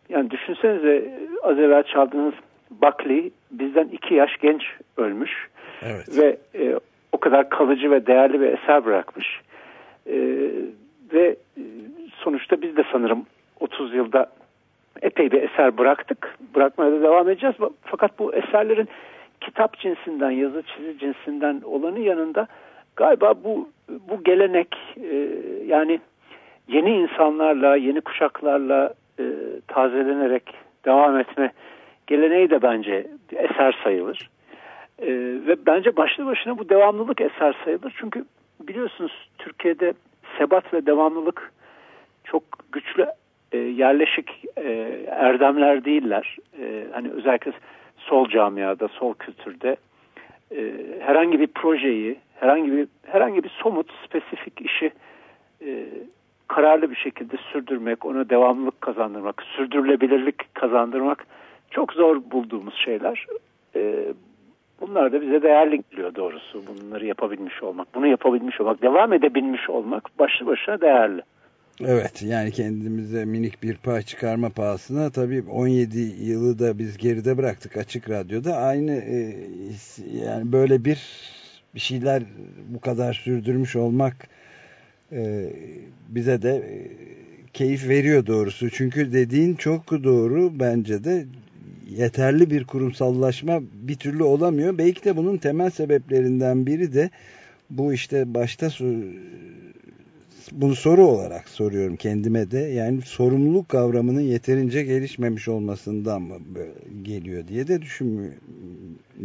Yani düşünsenize az evvel çaldığınız Buckley bizden iki yaş genç ölmüş. Evet. Ve e, o kadar kalıcı ve değerli bir eser bırakmış. E, ve e, sonuçta biz de sanırım 30 yılda epey bir eser bıraktık. Bırakmaya da devam edeceğiz. Fakat bu eserlerin kitap cinsinden, yazı çizi cinsinden olanı yanında galiba bu bu gelenek e, yani yeni insanlarla, yeni kuşaklarla e, tazelenerek devam etme geleneği de bence eser sayılır. E, ve bence başlı başına bu devamlılık eser sayılır. Çünkü biliyorsunuz Türkiye'de sebat ve devamlılık çok güçlü e, yerleşik e, erdemler değiller. E, hani özellikle sol camiada, sol kültürde e, herhangi bir projeyi, herhangi bir herhangi bir somut, spesifik işi e, kararlı bir şekilde sürdürmek, ona devamlılık kazandırmak, sürdürülebilirlik kazandırmak çok zor bulduğumuz şeyler. E, bunlar da bize değerli geliyor doğrusu. Bunları yapabilmiş olmak, bunu yapabilmiş olmak, devam edebilmiş olmak başlı başına değerli. Evet yani kendimize minik bir pay çıkarma pahasına tabii 17 yılı da biz geride bıraktık açık radyoda. Aynı e, yani böyle bir bir şeyler bu kadar sürdürmüş olmak e, bize de e, keyif veriyor doğrusu. Çünkü dediğin çok doğru bence de yeterli bir kurumsallaşma bir türlü olamıyor. Belki de bunun temel sebeplerinden biri de bu işte başta bunu soru olarak soruyorum kendime de. Yani sorumluluk kavramının yeterince gelişmemiş olmasından mı geliyor diye de düşün,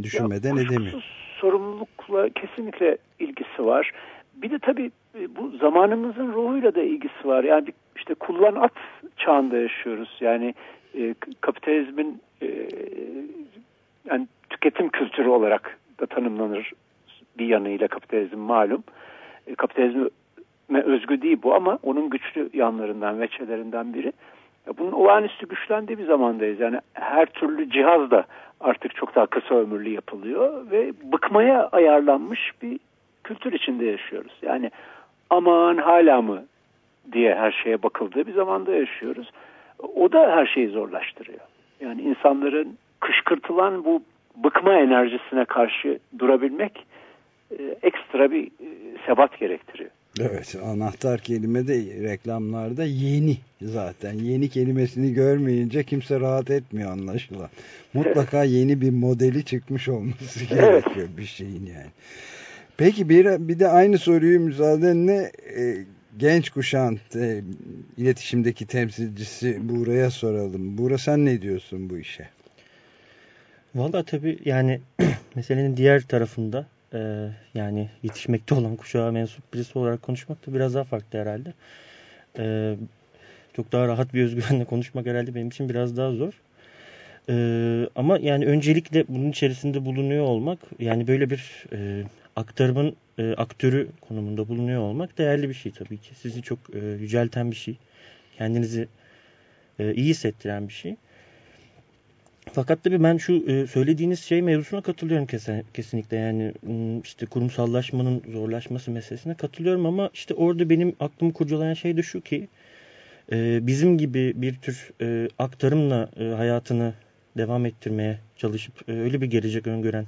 düşünmeden edemiyorum. Sorumlulukla kesinlikle ilgisi var. Bir de tabii e, bu zamanımızın ruhuyla da ilgisi var. Yani işte kullan at çağında yaşıyoruz. Yani e, kapitalizmin e, yani tüketim kültürü olarak da tanımlanır bir yanıyla kapitalizm malum. E, kapitalizmi özgü değil bu ama onun güçlü yanlarından, veçelerinden biri. Bunun olağanüstü güçlendiği bir zamandayız. Yani her türlü cihaz da artık çok daha kısa ömürlü yapılıyor ve bıkmaya ayarlanmış bir kültür içinde yaşıyoruz. Yani aman hala mı diye her şeye bakıldığı bir zamanda yaşıyoruz. O da her şeyi zorlaştırıyor. Yani insanların kışkırtılan bu bıkma enerjisine karşı durabilmek e, ekstra bir e, sebat gerektiriyor. Evet anahtar kelime de reklamlarda yeni zaten. Yeni kelimesini görmeyince kimse rahat etmiyor anlaşılan. Mutlaka yeni bir modeli çıkmış olması gerekiyor bir şeyin yani. Peki bir, bir de aynı soruyu müsaadenle e, genç kuşağın e, iletişimdeki temsilcisi Buğra'ya soralım. Buğra sen ne diyorsun bu işe? Valla tabii yani meselenin diğer tarafında e, yani yetişmekte olan kuşağa mensup birisi olarak konuşmak da biraz daha farklı herhalde. E, çok daha rahat bir özgüvenle konuşmak herhalde benim için biraz daha zor. E, ama yani öncelikle bunun içerisinde bulunuyor olmak yani böyle bir e, aktarımın e, aktörü konumunda bulunuyor olmak değerli bir şey tabii ki. Sizi çok e, yücelten bir şey. Kendinizi e, iyi hissettiren bir şey. Fakat tabii ben şu e, söylediğiniz şey mevzusuna katılıyorum kesinlikle. Yani işte kurumsallaşmanın zorlaşması meselesine katılıyorum ama işte orada benim aklımı kurcalayan şey de şu ki e, bizim gibi bir tür e, aktarımla hayatını devam ettirmeye çalışıp öyle bir gelecek öngören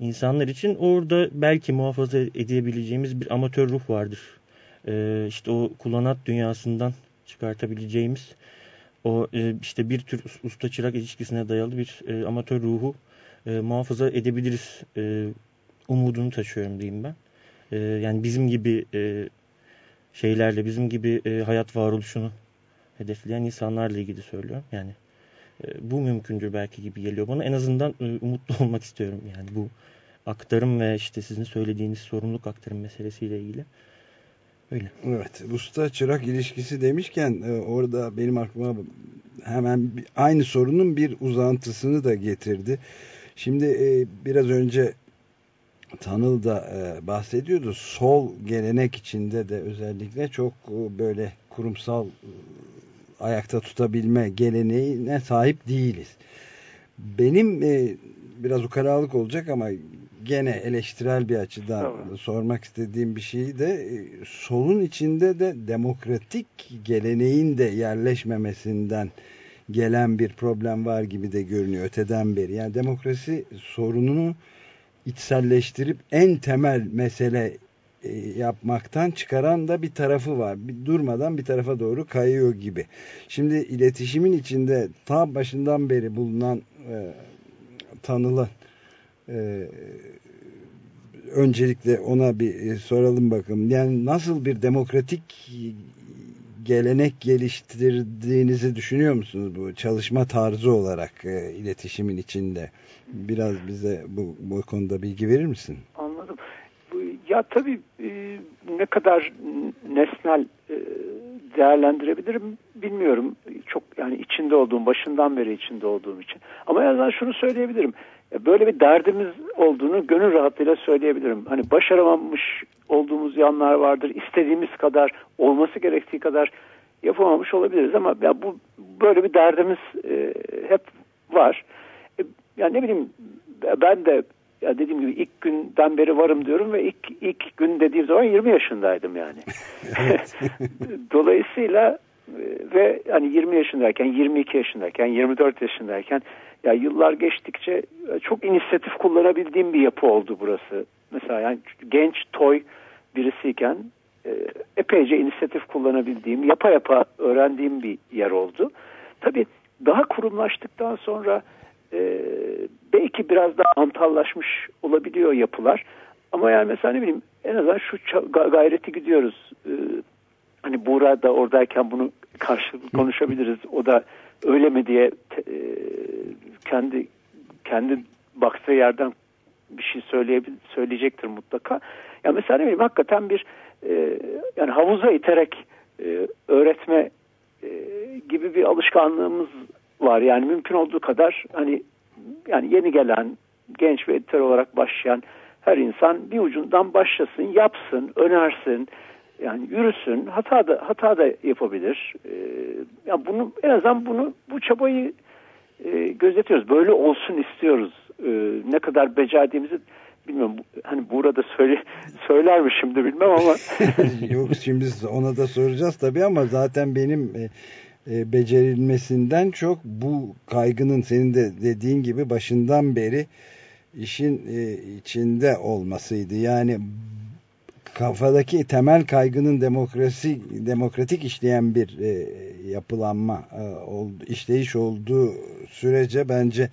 insanlar için orada belki muhafaza edebileceğimiz bir amatör ruh vardır. İşte o kullanat dünyasından çıkartabileceğimiz o e, işte bir tür usta çırak ilişkisine dayalı bir e, amatör ruhu e, muhafaza edebiliriz e, umudunu taşıyorum diyeyim ben. E, yani bizim gibi e, şeylerle, bizim gibi e, hayat varoluşunu hedefleyen insanlarla ilgili söylüyorum. Yani e, bu mümkündür belki gibi geliyor bana. En azından e, umutlu olmak istiyorum. Yani bu aktarım ve işte sizin söylediğiniz sorumluluk aktarım meselesiyle ilgili. Öyle. Evet. Usta çırak ilişkisi demişken e, orada benim aklıma hemen aynı sorunun bir uzantısını da getirdi. Şimdi e, biraz önce Tanıl da e, bahsediyordu. Sol gelenek içinde de özellikle çok böyle kurumsal ayakta tutabilme geleneğine sahip değiliz. Benim biraz ukalalık olacak ama gene eleştirel bir açıdan tamam. sormak istediğim bir şeyi de e, solun içinde de demokratik geleneğin de yerleşmemesinden gelen bir problem var gibi de görünüyor öteden beri. Yani demokrasi sorununu içselleştirip en temel mesele e, yapmaktan çıkaran da bir tarafı var. Bir, durmadan bir tarafa doğru kayıyor gibi. Şimdi iletişimin içinde ta başından beri bulunan e, tanılan e, öncelikle ona bir soralım bakalım. Yani nasıl bir demokratik gelenek geliştirdiğinizi düşünüyor musunuz bu çalışma tarzı olarak e, iletişimin içinde? Biraz bize bu, bu konuda bilgi verir misin? Anladım. Ya tabii e, ne kadar nesnel e, değerlendirebilirim bilmiyorum. Çok yani içinde olduğum, başından beri içinde olduğum için. Ama en azından şunu söyleyebilirim. Böyle bir derdimiz olduğunu gönül rahatlığıyla söyleyebilirim. Hani başaramamış olduğumuz yanlar vardır. İstediğimiz kadar, olması gerektiği kadar yapamamış olabiliriz ama ya bu böyle bir derdimiz e, hep var. E, yani ne bileyim ben de ya dediğim gibi ilk günden beri varım diyorum ve ilk ilk gün dediğim zaman 20 yaşındaydım yani. Dolayısıyla e, ve hani 20 yaşındayken, 22 yaşındayken, 24 yaşındayken ya yıllar geçtikçe e, çok inisiyatif kullanabildiğim bir yapı oldu burası. Mesela yani genç toy birisiyken e, epeyce inisiyatif kullanabildiğim, yapa yapa öğrendiğim bir yer oldu. Tabii daha kurumlaştıktan sonra e, belki biraz daha antallaşmış olabiliyor yapılar. Ama yani mesela ne bileyim en azından şu gayreti gidiyoruz. E, hani Buğra da oradayken bunu karşılıklı konuşabiliriz. O da öyle mi diye e, kendi kendi baktığı yerden bir şey söyleyecektir mutlaka. Ya mesela ne bileyim hakikaten bir e, yani havuza iterek e, öğretme e, gibi bir alışkanlığımız var. Yani mümkün olduğu kadar hani yani yeni gelen genç ve editör olarak başlayan her insan bir ucundan başlasın, yapsın, önersin, yani yürüsün, hata da hata da yapabilir. Ee, yani bunu en azından bunu bu çabayı e, gözetiyoruz. Böyle olsun istiyoruz. Ee, ne kadar becerdiğimizi bilmiyorum. Hani burada söyle söyler mi şimdi bilmem ama. Yok şimdi ona da soracağız tabii ama zaten benim e, e, becerilmesinden çok bu kaygının senin de dediğin gibi başından beri işin e, içinde olmasıydı. Yani kafadaki temel kaygının demokrasi demokratik işleyen bir e, yapılanma e, oldu, işleyiş olduğu sürece bence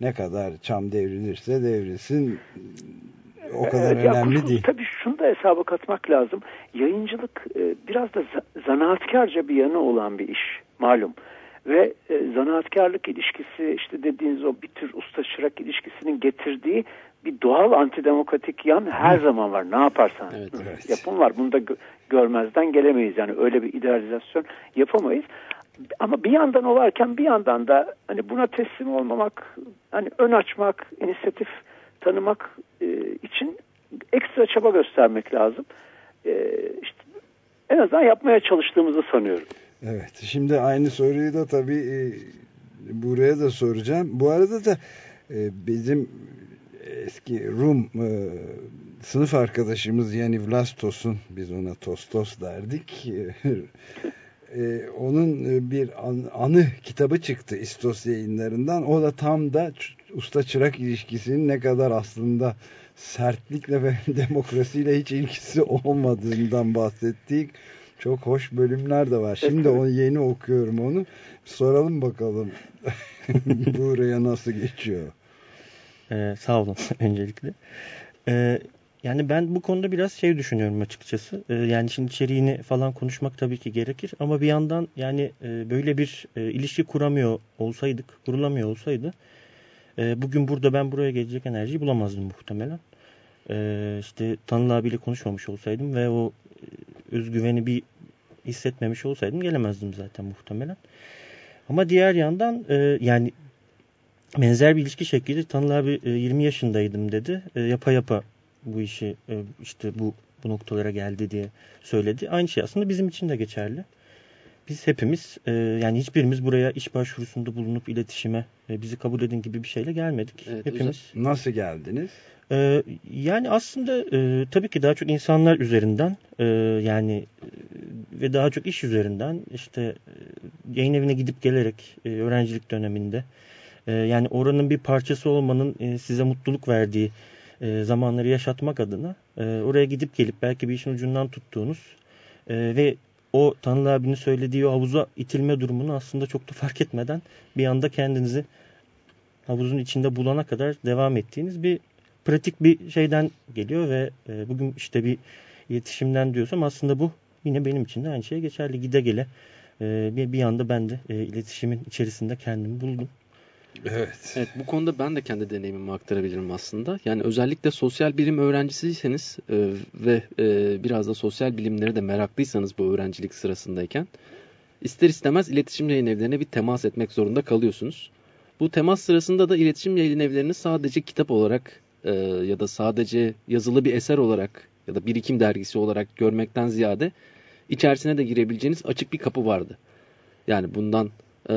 ne kadar çam devrilirse devrilsin o kadar evet, önemli ya, değil. Tabii şunu da hesaba katmak lazım. Yayıncılık e, biraz da zanaatkarca bir yanı olan bir iş malum. Ve e, zanaatkarlık ilişkisi işte dediğiniz o bir tür usta çırak ilişkisinin getirdiği bir doğal antidemokratik yan her zaman var. Ne yaparsan evet, evet. yapın var. Bunu da gö görmezden gelemeyiz. Yani öyle bir idealizasyon yapamayız. Ama bir yandan o varken bir yandan da hani buna teslim olmamak, hani ön açmak, inisiyatif tanımak e, için ekstra çaba göstermek lazım. E, işte en azından yapmaya çalıştığımızı sanıyorum. Evet. Şimdi aynı soruyu da tabii e, buraya da soracağım. Bu arada da e, bizim eski Rum e, sınıf arkadaşımız yani Vlastos'un biz ona Tostos derdik. e, onun e, bir an, anı kitabı çıktı İstos yayınlarından. O da tam da usta çırak ilişkisinin ne kadar aslında sertlikle ve demokrasiyle hiç ilgisi olmadığından bahsettiği çok hoş bölümler de var. Şimdi onu yeni okuyorum onu. Soralım bakalım buraya nasıl geçiyor. Ee, sağ olun öncelikle. Ee, yani ben bu konuda biraz şey düşünüyorum açıkçası. Ee, yani şimdi içeriğini falan konuşmak tabii ki gerekir. Ama bir yandan yani e, böyle bir e, ilişki kuramıyor olsaydık, kurulamıyor olsaydı e, bugün burada ben buraya gelecek enerjiyi bulamazdım muhtemelen. E, işte Tanıl abiyle konuşmamış olsaydım ve o e, özgüveni bir hissetmemiş olsaydım gelemezdim zaten muhtemelen. Ama diğer yandan e, yani benzer bir ilişki şekli Tanıl abi e, 20 yaşındaydım dedi. E, yapa yapa bu işi e, işte bu bu noktalara geldi diye söyledi. Aynı şey aslında bizim için de geçerli. Biz hepimiz e, yani hiçbirimiz buraya iş başvurusunda bulunup iletişime e, bizi kabul edin gibi bir şeyle gelmedik. Evet, hepimiz. Nasıl geldiniz? E, yani aslında e, tabii ki daha çok insanlar üzerinden e, yani e, ve daha çok iş üzerinden işte e, yayın evine gidip gelerek e, öğrencilik döneminde e, yani oranın bir parçası olmanın e, size mutluluk verdiği e, zamanları yaşatmak adına e, oraya gidip gelip belki bir işin ucundan tuttuğunuz ve o Tanrı abinin söylediği havuza itilme durumunu aslında çok da fark etmeden bir anda kendinizi havuzun içinde bulana kadar devam ettiğiniz bir pratik bir şeyden geliyor ve bugün işte bir iletişimden diyorsam aslında bu yine benim için de aynı şey geçerli. Gide gele bir, bir anda ben de iletişimin içerisinde kendimi buldum. Evet. Evet bu konuda ben de kendi deneyimimi aktarabilirim aslında. Yani özellikle sosyal bilim öğrencisiyseniz e, ve e, biraz da sosyal bilimlere de meraklıysanız bu öğrencilik sırasındayken ister istemez iletişim yayın evlerine bir temas etmek zorunda kalıyorsunuz. Bu temas sırasında da iletişim yayın evlerini sadece kitap olarak e, ya da sadece yazılı bir eser olarak ya da birikim dergisi olarak görmekten ziyade içerisine de girebileceğiniz açık bir kapı vardı. Yani bundan e,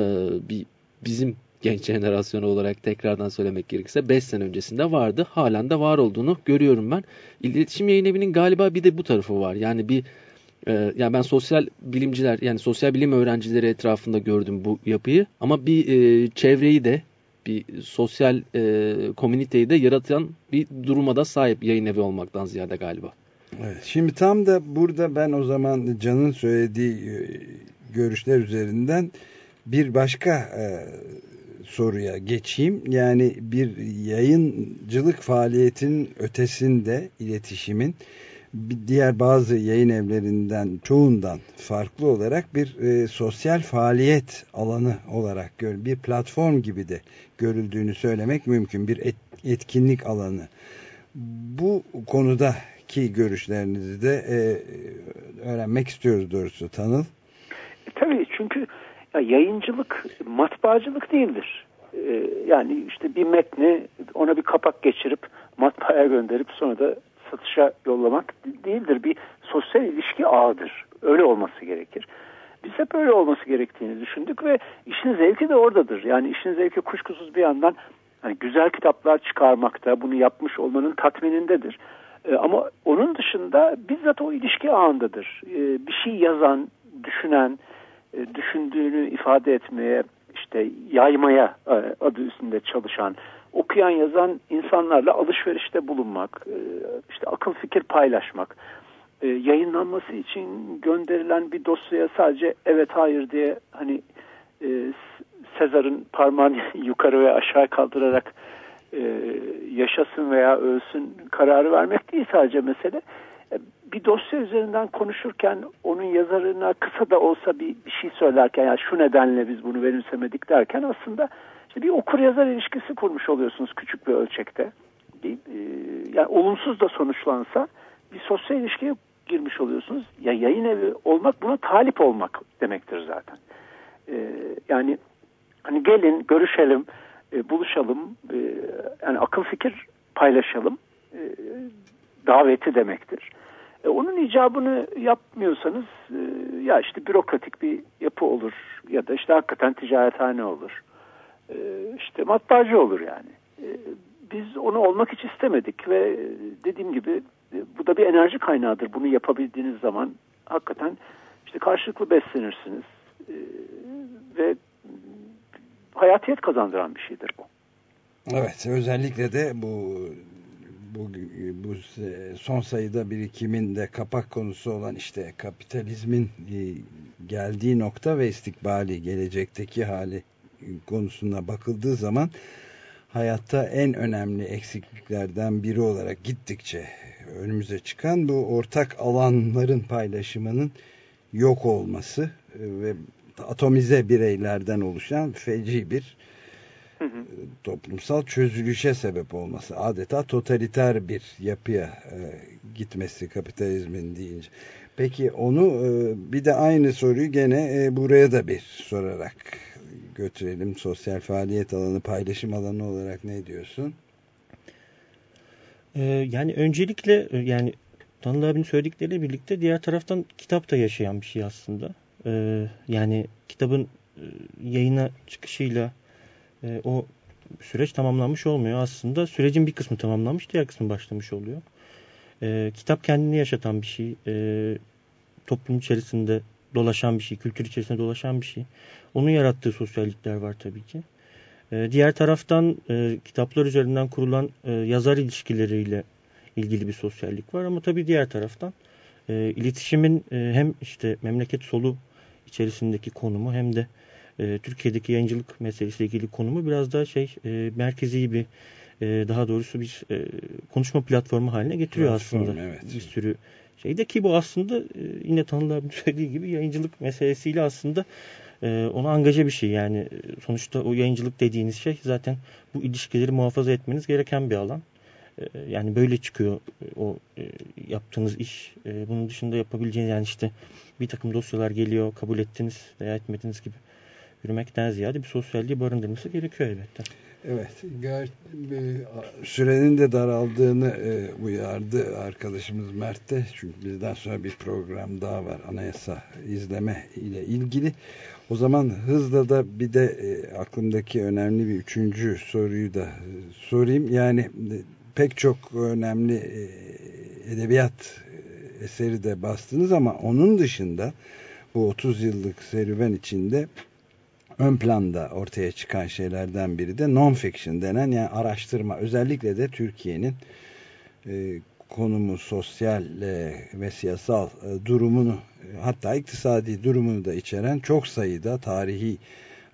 bir bizim genç jenerasyon olarak tekrardan söylemek gerekirse 5 sene öncesinde vardı. Halen de var olduğunu görüyorum ben. İletişim Yayın Evi'nin galiba bir de bu tarafı var. Yani bir e, yani ben sosyal bilimciler yani sosyal bilim öğrencileri etrafında gördüm bu yapıyı ama bir e, çevreyi de bir sosyal e, komüniteyi de yaratan bir duruma da sahip yayın evi olmaktan ziyade galiba. Evet, şimdi tam da burada ben o zaman Can'ın söylediği e, görüşler üzerinden bir başka e, soruya geçeyim. Yani bir yayıncılık faaliyetinin ötesinde iletişimin diğer bazı yayın evlerinden çoğundan farklı olarak bir e, sosyal faaliyet alanı olarak gör, bir platform gibi de görüldüğünü söylemek mümkün. Bir et, etkinlik alanı. Bu konudaki görüşlerinizi de e, öğrenmek istiyoruz doğrusu Tanıl. E, tabii çünkü ya yayıncılık matbaacılık değildir. Ee, yani işte bir metni ona bir kapak geçirip matbaaya gönderip sonra da satışa yollamak değildir. Bir sosyal ilişki ağıdır. Öyle olması gerekir. Biz hep öyle olması gerektiğini düşündük ve işin zevki de oradadır. Yani işin zevki kuşkusuz bir yandan hani güzel kitaplar çıkarmakta, bunu yapmış olmanın tatminindedir. Ee, ama onun dışında bizzat o ilişki ağındadır. Ee, bir şey yazan, düşünen, e, düşündüğünü ifade etmeye, işte yaymaya e, adı üstünde çalışan, okuyan yazan insanlarla alışverişte bulunmak, e, işte akıl fikir paylaşmak, yayınlanması için gönderilen bir dosyaya sadece evet hayır diye hani Sezar'ın parmağını yukarı ve aşağı kaldırarak yaşasın veya ölsün kararı vermek değil sadece mesele bir dosya üzerinden konuşurken onun yazarına kısa da olsa bir, bir şey söylerken yani şu nedenle biz bunu benimsemedik derken aslında işte bir okur yazar ilişkisi kurmuş oluyorsunuz küçük bir ölçekte. Bir, e, yani olumsuz da sonuçlansa bir sosyal ilişkiye girmiş oluyorsunuz. Ya yayın evi olmak buna talip olmak demektir zaten. E, yani hani gelin görüşelim, e, buluşalım, e, yani akıl fikir paylaşalım e, daveti demektir. E, onun icabını yapmıyorsanız e, ya işte bürokratik bir yapı olur ya da işte hakikaten ticarethane olur. E, işte matbaacı olur yani. E, biz onu olmak hiç istemedik ve dediğim gibi e, bu da bir enerji kaynağıdır. Bunu yapabildiğiniz zaman hakikaten işte karşılıklı beslenirsiniz e, ve hayatiyet kazandıran bir şeydir bu. Evet özellikle de bu bu, bu son sayıda birikimin de kapak konusu olan işte kapitalizmin e, geldiği nokta ve istikbali gelecekteki hali konusuna bakıldığı zaman hayatta en önemli eksikliklerden biri olarak gittikçe önümüze çıkan bu ortak alanların paylaşımının yok olması ve atomize bireylerden oluşan feci bir hı hı. toplumsal çözülüşe sebep olması adeta totaliter bir yapıya e, gitmesi kapitalizmin deyince. Peki onu e, bir de aynı soruyu gene e, buraya da bir sorarak götürelim. Sosyal faaliyet alanı, paylaşım alanı olarak ne diyorsun? Ee, yani öncelikle e, yani Tanrı abinin söyledikleriyle birlikte diğer taraftan kitap da yaşayan bir şey aslında. Ee, yani kitabın e, yayına çıkışıyla e, o süreç tamamlanmış olmuyor. Aslında sürecin bir kısmı tamamlanmış, diğer kısmı başlamış oluyor. E, kitap kendini yaşatan bir şey. E, toplum içerisinde dolaşan bir şey, kültür içerisinde dolaşan bir şey. Onun yarattığı sosyallikler var tabii ki. E, diğer taraftan e, kitaplar üzerinden kurulan e, yazar ilişkileriyle ilgili bir sosyallik var. Ama tabii diğer taraftan e, iletişimin e, hem işte memleket solu içerisindeki konumu hem de e, Türkiye'deki yayıncılık meselesiyle ilgili konumu biraz daha şey e, merkezi bir e, daha doğrusu bir e, konuşma platformu haline getiriyor Platform, aslında. Evet. Bir sürü şeyde ki bu aslında e, yine Tanrı abi söylediği gibi yayıncılık meselesiyle aslında e, ona angaja bir şey. Yani e, sonuçta o yayıncılık dediğiniz şey zaten bu ilişkileri muhafaza etmeniz gereken bir alan. E, yani böyle çıkıyor o yaptığınız iş. Bunun dışında yapabileceğiniz yani işte bir takım dosyalar geliyor kabul ettiniz veya etmediniz gibi yürümekten ziyade bir sosyalliği barındırması gerekiyor elbette. Evet, sürenin de daraldığını e, uyardı arkadaşımız Mert de. Çünkü bizden sonra bir program daha var anayasa izleme ile ilgili. O zaman hızla da bir de e, aklımdaki önemli bir üçüncü soruyu da e, sorayım. Yani pek çok önemli edebiyat eseri de bastınız ama onun dışında bu 30 yıllık serüven içinde ön planda ortaya çıkan şeylerden biri de non-fiction denen yani araştırma. Özellikle de Türkiye'nin e, konumu, sosyal e, ve siyasal e, durumunu hatta iktisadi durumunu da içeren çok sayıda tarihi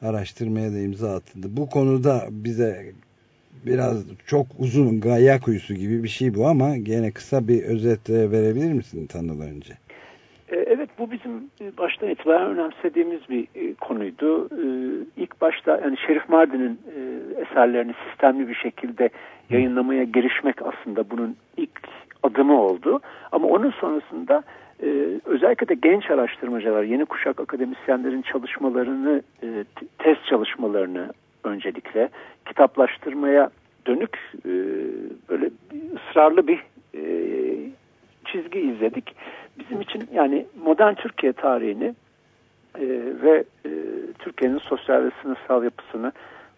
araştırmaya da imza atıldı. Bu konuda bize biraz çok uzun gaya kuyusu gibi bir şey bu ama gene kısa bir özet verebilir misin Tanıl önce? E, evet bu bizim e, baştan itibaren önemsediğimiz bir e, konuydu. İlk başta yani Şerif Mardin'in eserlerini sistemli bir şekilde yayınlamaya girişmek aslında bunun ilk adımı oldu. Ama onun sonrasında özellikle de genç araştırmacılar, yeni kuşak akademisyenlerin çalışmalarını, test çalışmalarını öncelikle kitaplaştırmaya dönük böyle ısrarlı bir çizgi izledik bizim için yani modern Türkiye tarihini e, ve e, Türkiye'nin sosyal ve sınıfsal yapısını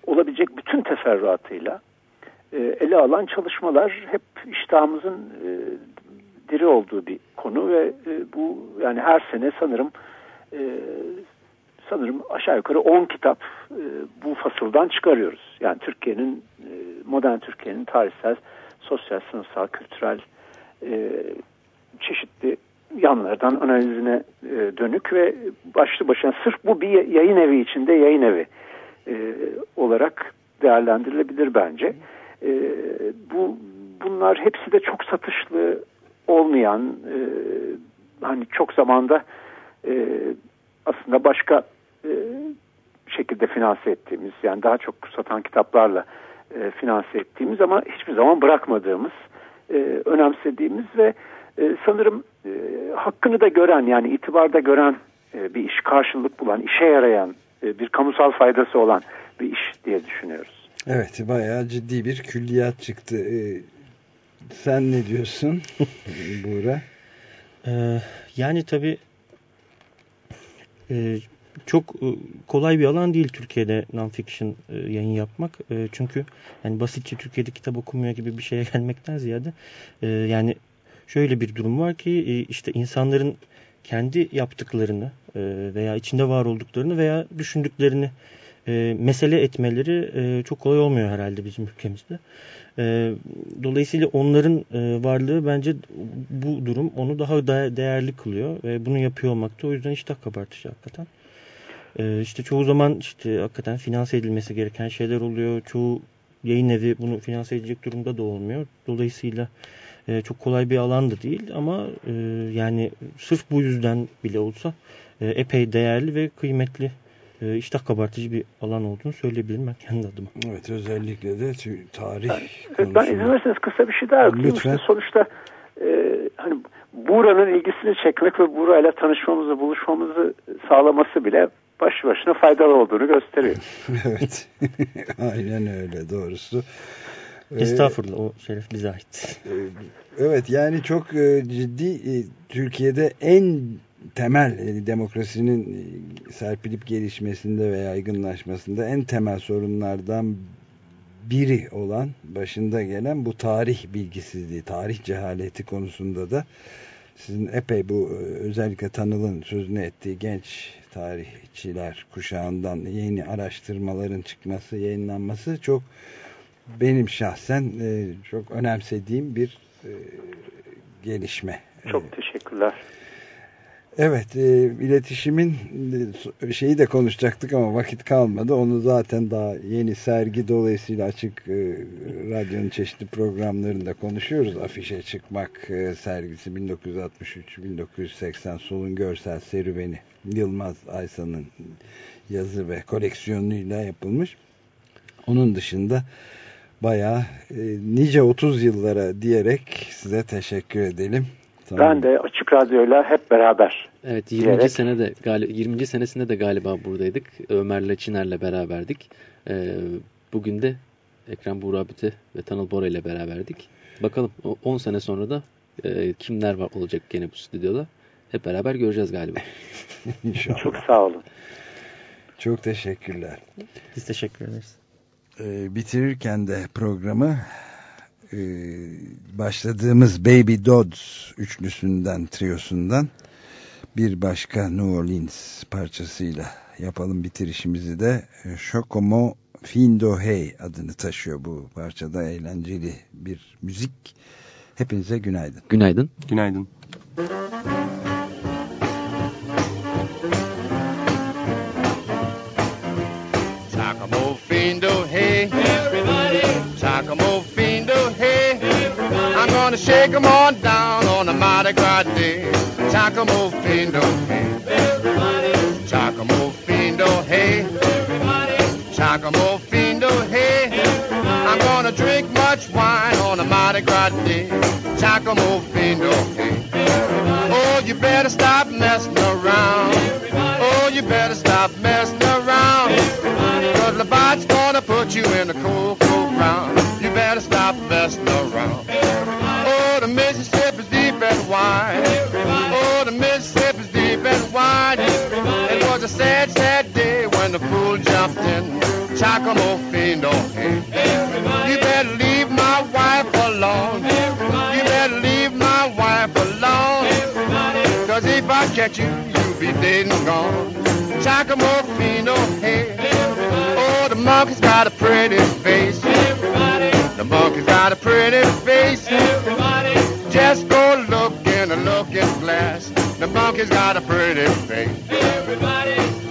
olabilecek bütün teferruatıyla e, ele alan çalışmalar hep iştahımızın e, diri olduğu bir konu ve e, bu yani her sene sanırım e, sanırım aşağı yukarı 10 kitap e, bu fasıldan çıkarıyoruz. Yani Türkiye'nin e, modern Türkiye'nin tarihsel, sosyal, sınıfsal, kültürel e, çeşitli yanlardan analizine e, dönük ve başlı başına sırf bu bir yayın evi içinde yayın evi e, olarak değerlendirilebilir bence. E, bu bunlar hepsi de çok satışlı olmayan hani çok zamanda aslında başka şekilde finanse ettiğimiz yani daha çok satan kitaplarla finanse ettiğimiz ama hiçbir zaman bırakmadığımız önemsediğimiz ve e, sanırım e, hakkını da gören yani itibarda gören e, bir iş karşılık bulan, işe yarayan e, bir kamusal faydası olan bir iş diye düşünüyoruz. Evet bayağı ciddi bir külliyat çıktı. Ee, sen ne diyorsun Buğra? Ee, yani tabii e, çok kolay bir alan değil Türkiye'de non-fiction yayın yapmak. Çünkü yani basitçe Türkiye'de kitap okunmuyor gibi bir şeye gelmekten ziyade yani şöyle bir durum var ki e, işte insanların kendi yaptıklarını e, veya içinde var olduklarını veya düşündüklerini e, mesele etmeleri çok kolay olmuyor herhalde bizim ülkemizde. Dolayısıyla onların varlığı bence bu durum onu daha değerli kılıyor ve bunu yapıyor olmak o yüzden iştah kabartıcı hakikaten. İşte çoğu zaman işte hakikaten finanse edilmesi gereken şeyler oluyor. Çoğu yayın evi bunu finanse edecek durumda da olmuyor. Dolayısıyla e, çok kolay bir alan da değil ama e, yani sırf bu yüzden bile olsa e, epey değerli ve kıymetli e, iştah kabartıcı bir alan olduğunu söyleyebilirim ben kendi adıma. Evet özellikle de tarih ben, konusunda. Ben izin verirseniz kısa bir şey daha ekleyeyim. Lütfen. İşte sonuçta e, hani Buğra'nın ilgisini çekmek ve Buğra'yla tanışmamızı, buluşmamızı sağlaması bile baş başına faydalı olduğunu gösteriyor. evet. Aynen öyle doğrusu. Ee, Estağfurullah o şeref bize ait. E, evet yani çok e, ciddi e, Türkiye'de en temel demokrasinin serpilip gelişmesinde ve yaygınlaşmasında en temel sorunlardan biri olan başında gelen bu tarih bilgisizliği, tarih cehaleti konusunda da sizin epey bu özellikle Tanıl'ın sözünü ettiği genç tarihçiler kuşağından yeni araştırmaların çıkması, yayınlanması çok benim şahsen e, çok önemsediğim bir e, gelişme. Çok teşekkürler. Evet, e, iletişimin e, şeyi de konuşacaktık ama vakit kalmadı. Onu zaten daha yeni sergi dolayısıyla açık e, radyonun çeşitli programlarında konuşuyoruz. Afişe çıkmak e, sergisi 1963-1980 solun görsel serüveni Yılmaz Aysan'ın yazı ve koleksiyonuyla yapılmış. Onun dışında bayağı e, nice 30 yıllara diyerek size teşekkür edelim. Tamam. Ben de Açık Radyo'yla hep beraber. Evet 20. Diyerek. sene de 20. senesinde de galiba buradaydık. Ömer'le Çiner'le beraberdik. Ee, bugün de Ekrem Buğrabüte ve Tanıl Bora ile beraberdik. Bakalım 10 sene sonra da e, kimler var olacak gene bu stüdyoda. Hep beraber göreceğiz galiba. İnşallah. Çok sağ olun. Çok teşekkürler. Biz teşekkür ederiz. Ee, bitirirken de programı e, başladığımız Baby Dodds üçlüsünden, triosundan bir başka New Orleans parçasıyla yapalım bitirişimizi de Shokomo Findo Hey adını taşıyor bu parçada eğlenceli bir müzik. Hepinize günaydın. Günaydın. Günaydın. Takamo I'm gonna shake 'em on down on the Mardi Gras Day. Takamo Findo oh, Hey. Everybody Takamo Findo oh, Hey. Everybody Takamo Findo oh, Hey. Everybody I'm gonna drink much wine on a Mardi Gras Day. Takamo Findo Hey Everybody Oh, you better stop messing around. Everybody Oh, you better stop messing around. Everybody Cause the bot's gonna put you in the cold, cold ground. You better stop messing around. Everybody wide Everybody. Oh, the Mississippi's deep and wide. Everybody. It was a sad, sad day when the fool jumped in. Chacamo Findo hey. Everybody. You better leave my wife alone. Everybody. You better leave my wife alone. Everybody. Cause if I catch you, you'll be dead and gone. Chacamo Findo hey Oh, the monkey's got a pretty face. Everybody. The monkey's got a pretty face. Everybody. Just go look in the looking glass The monkey's got a pretty face. Everybody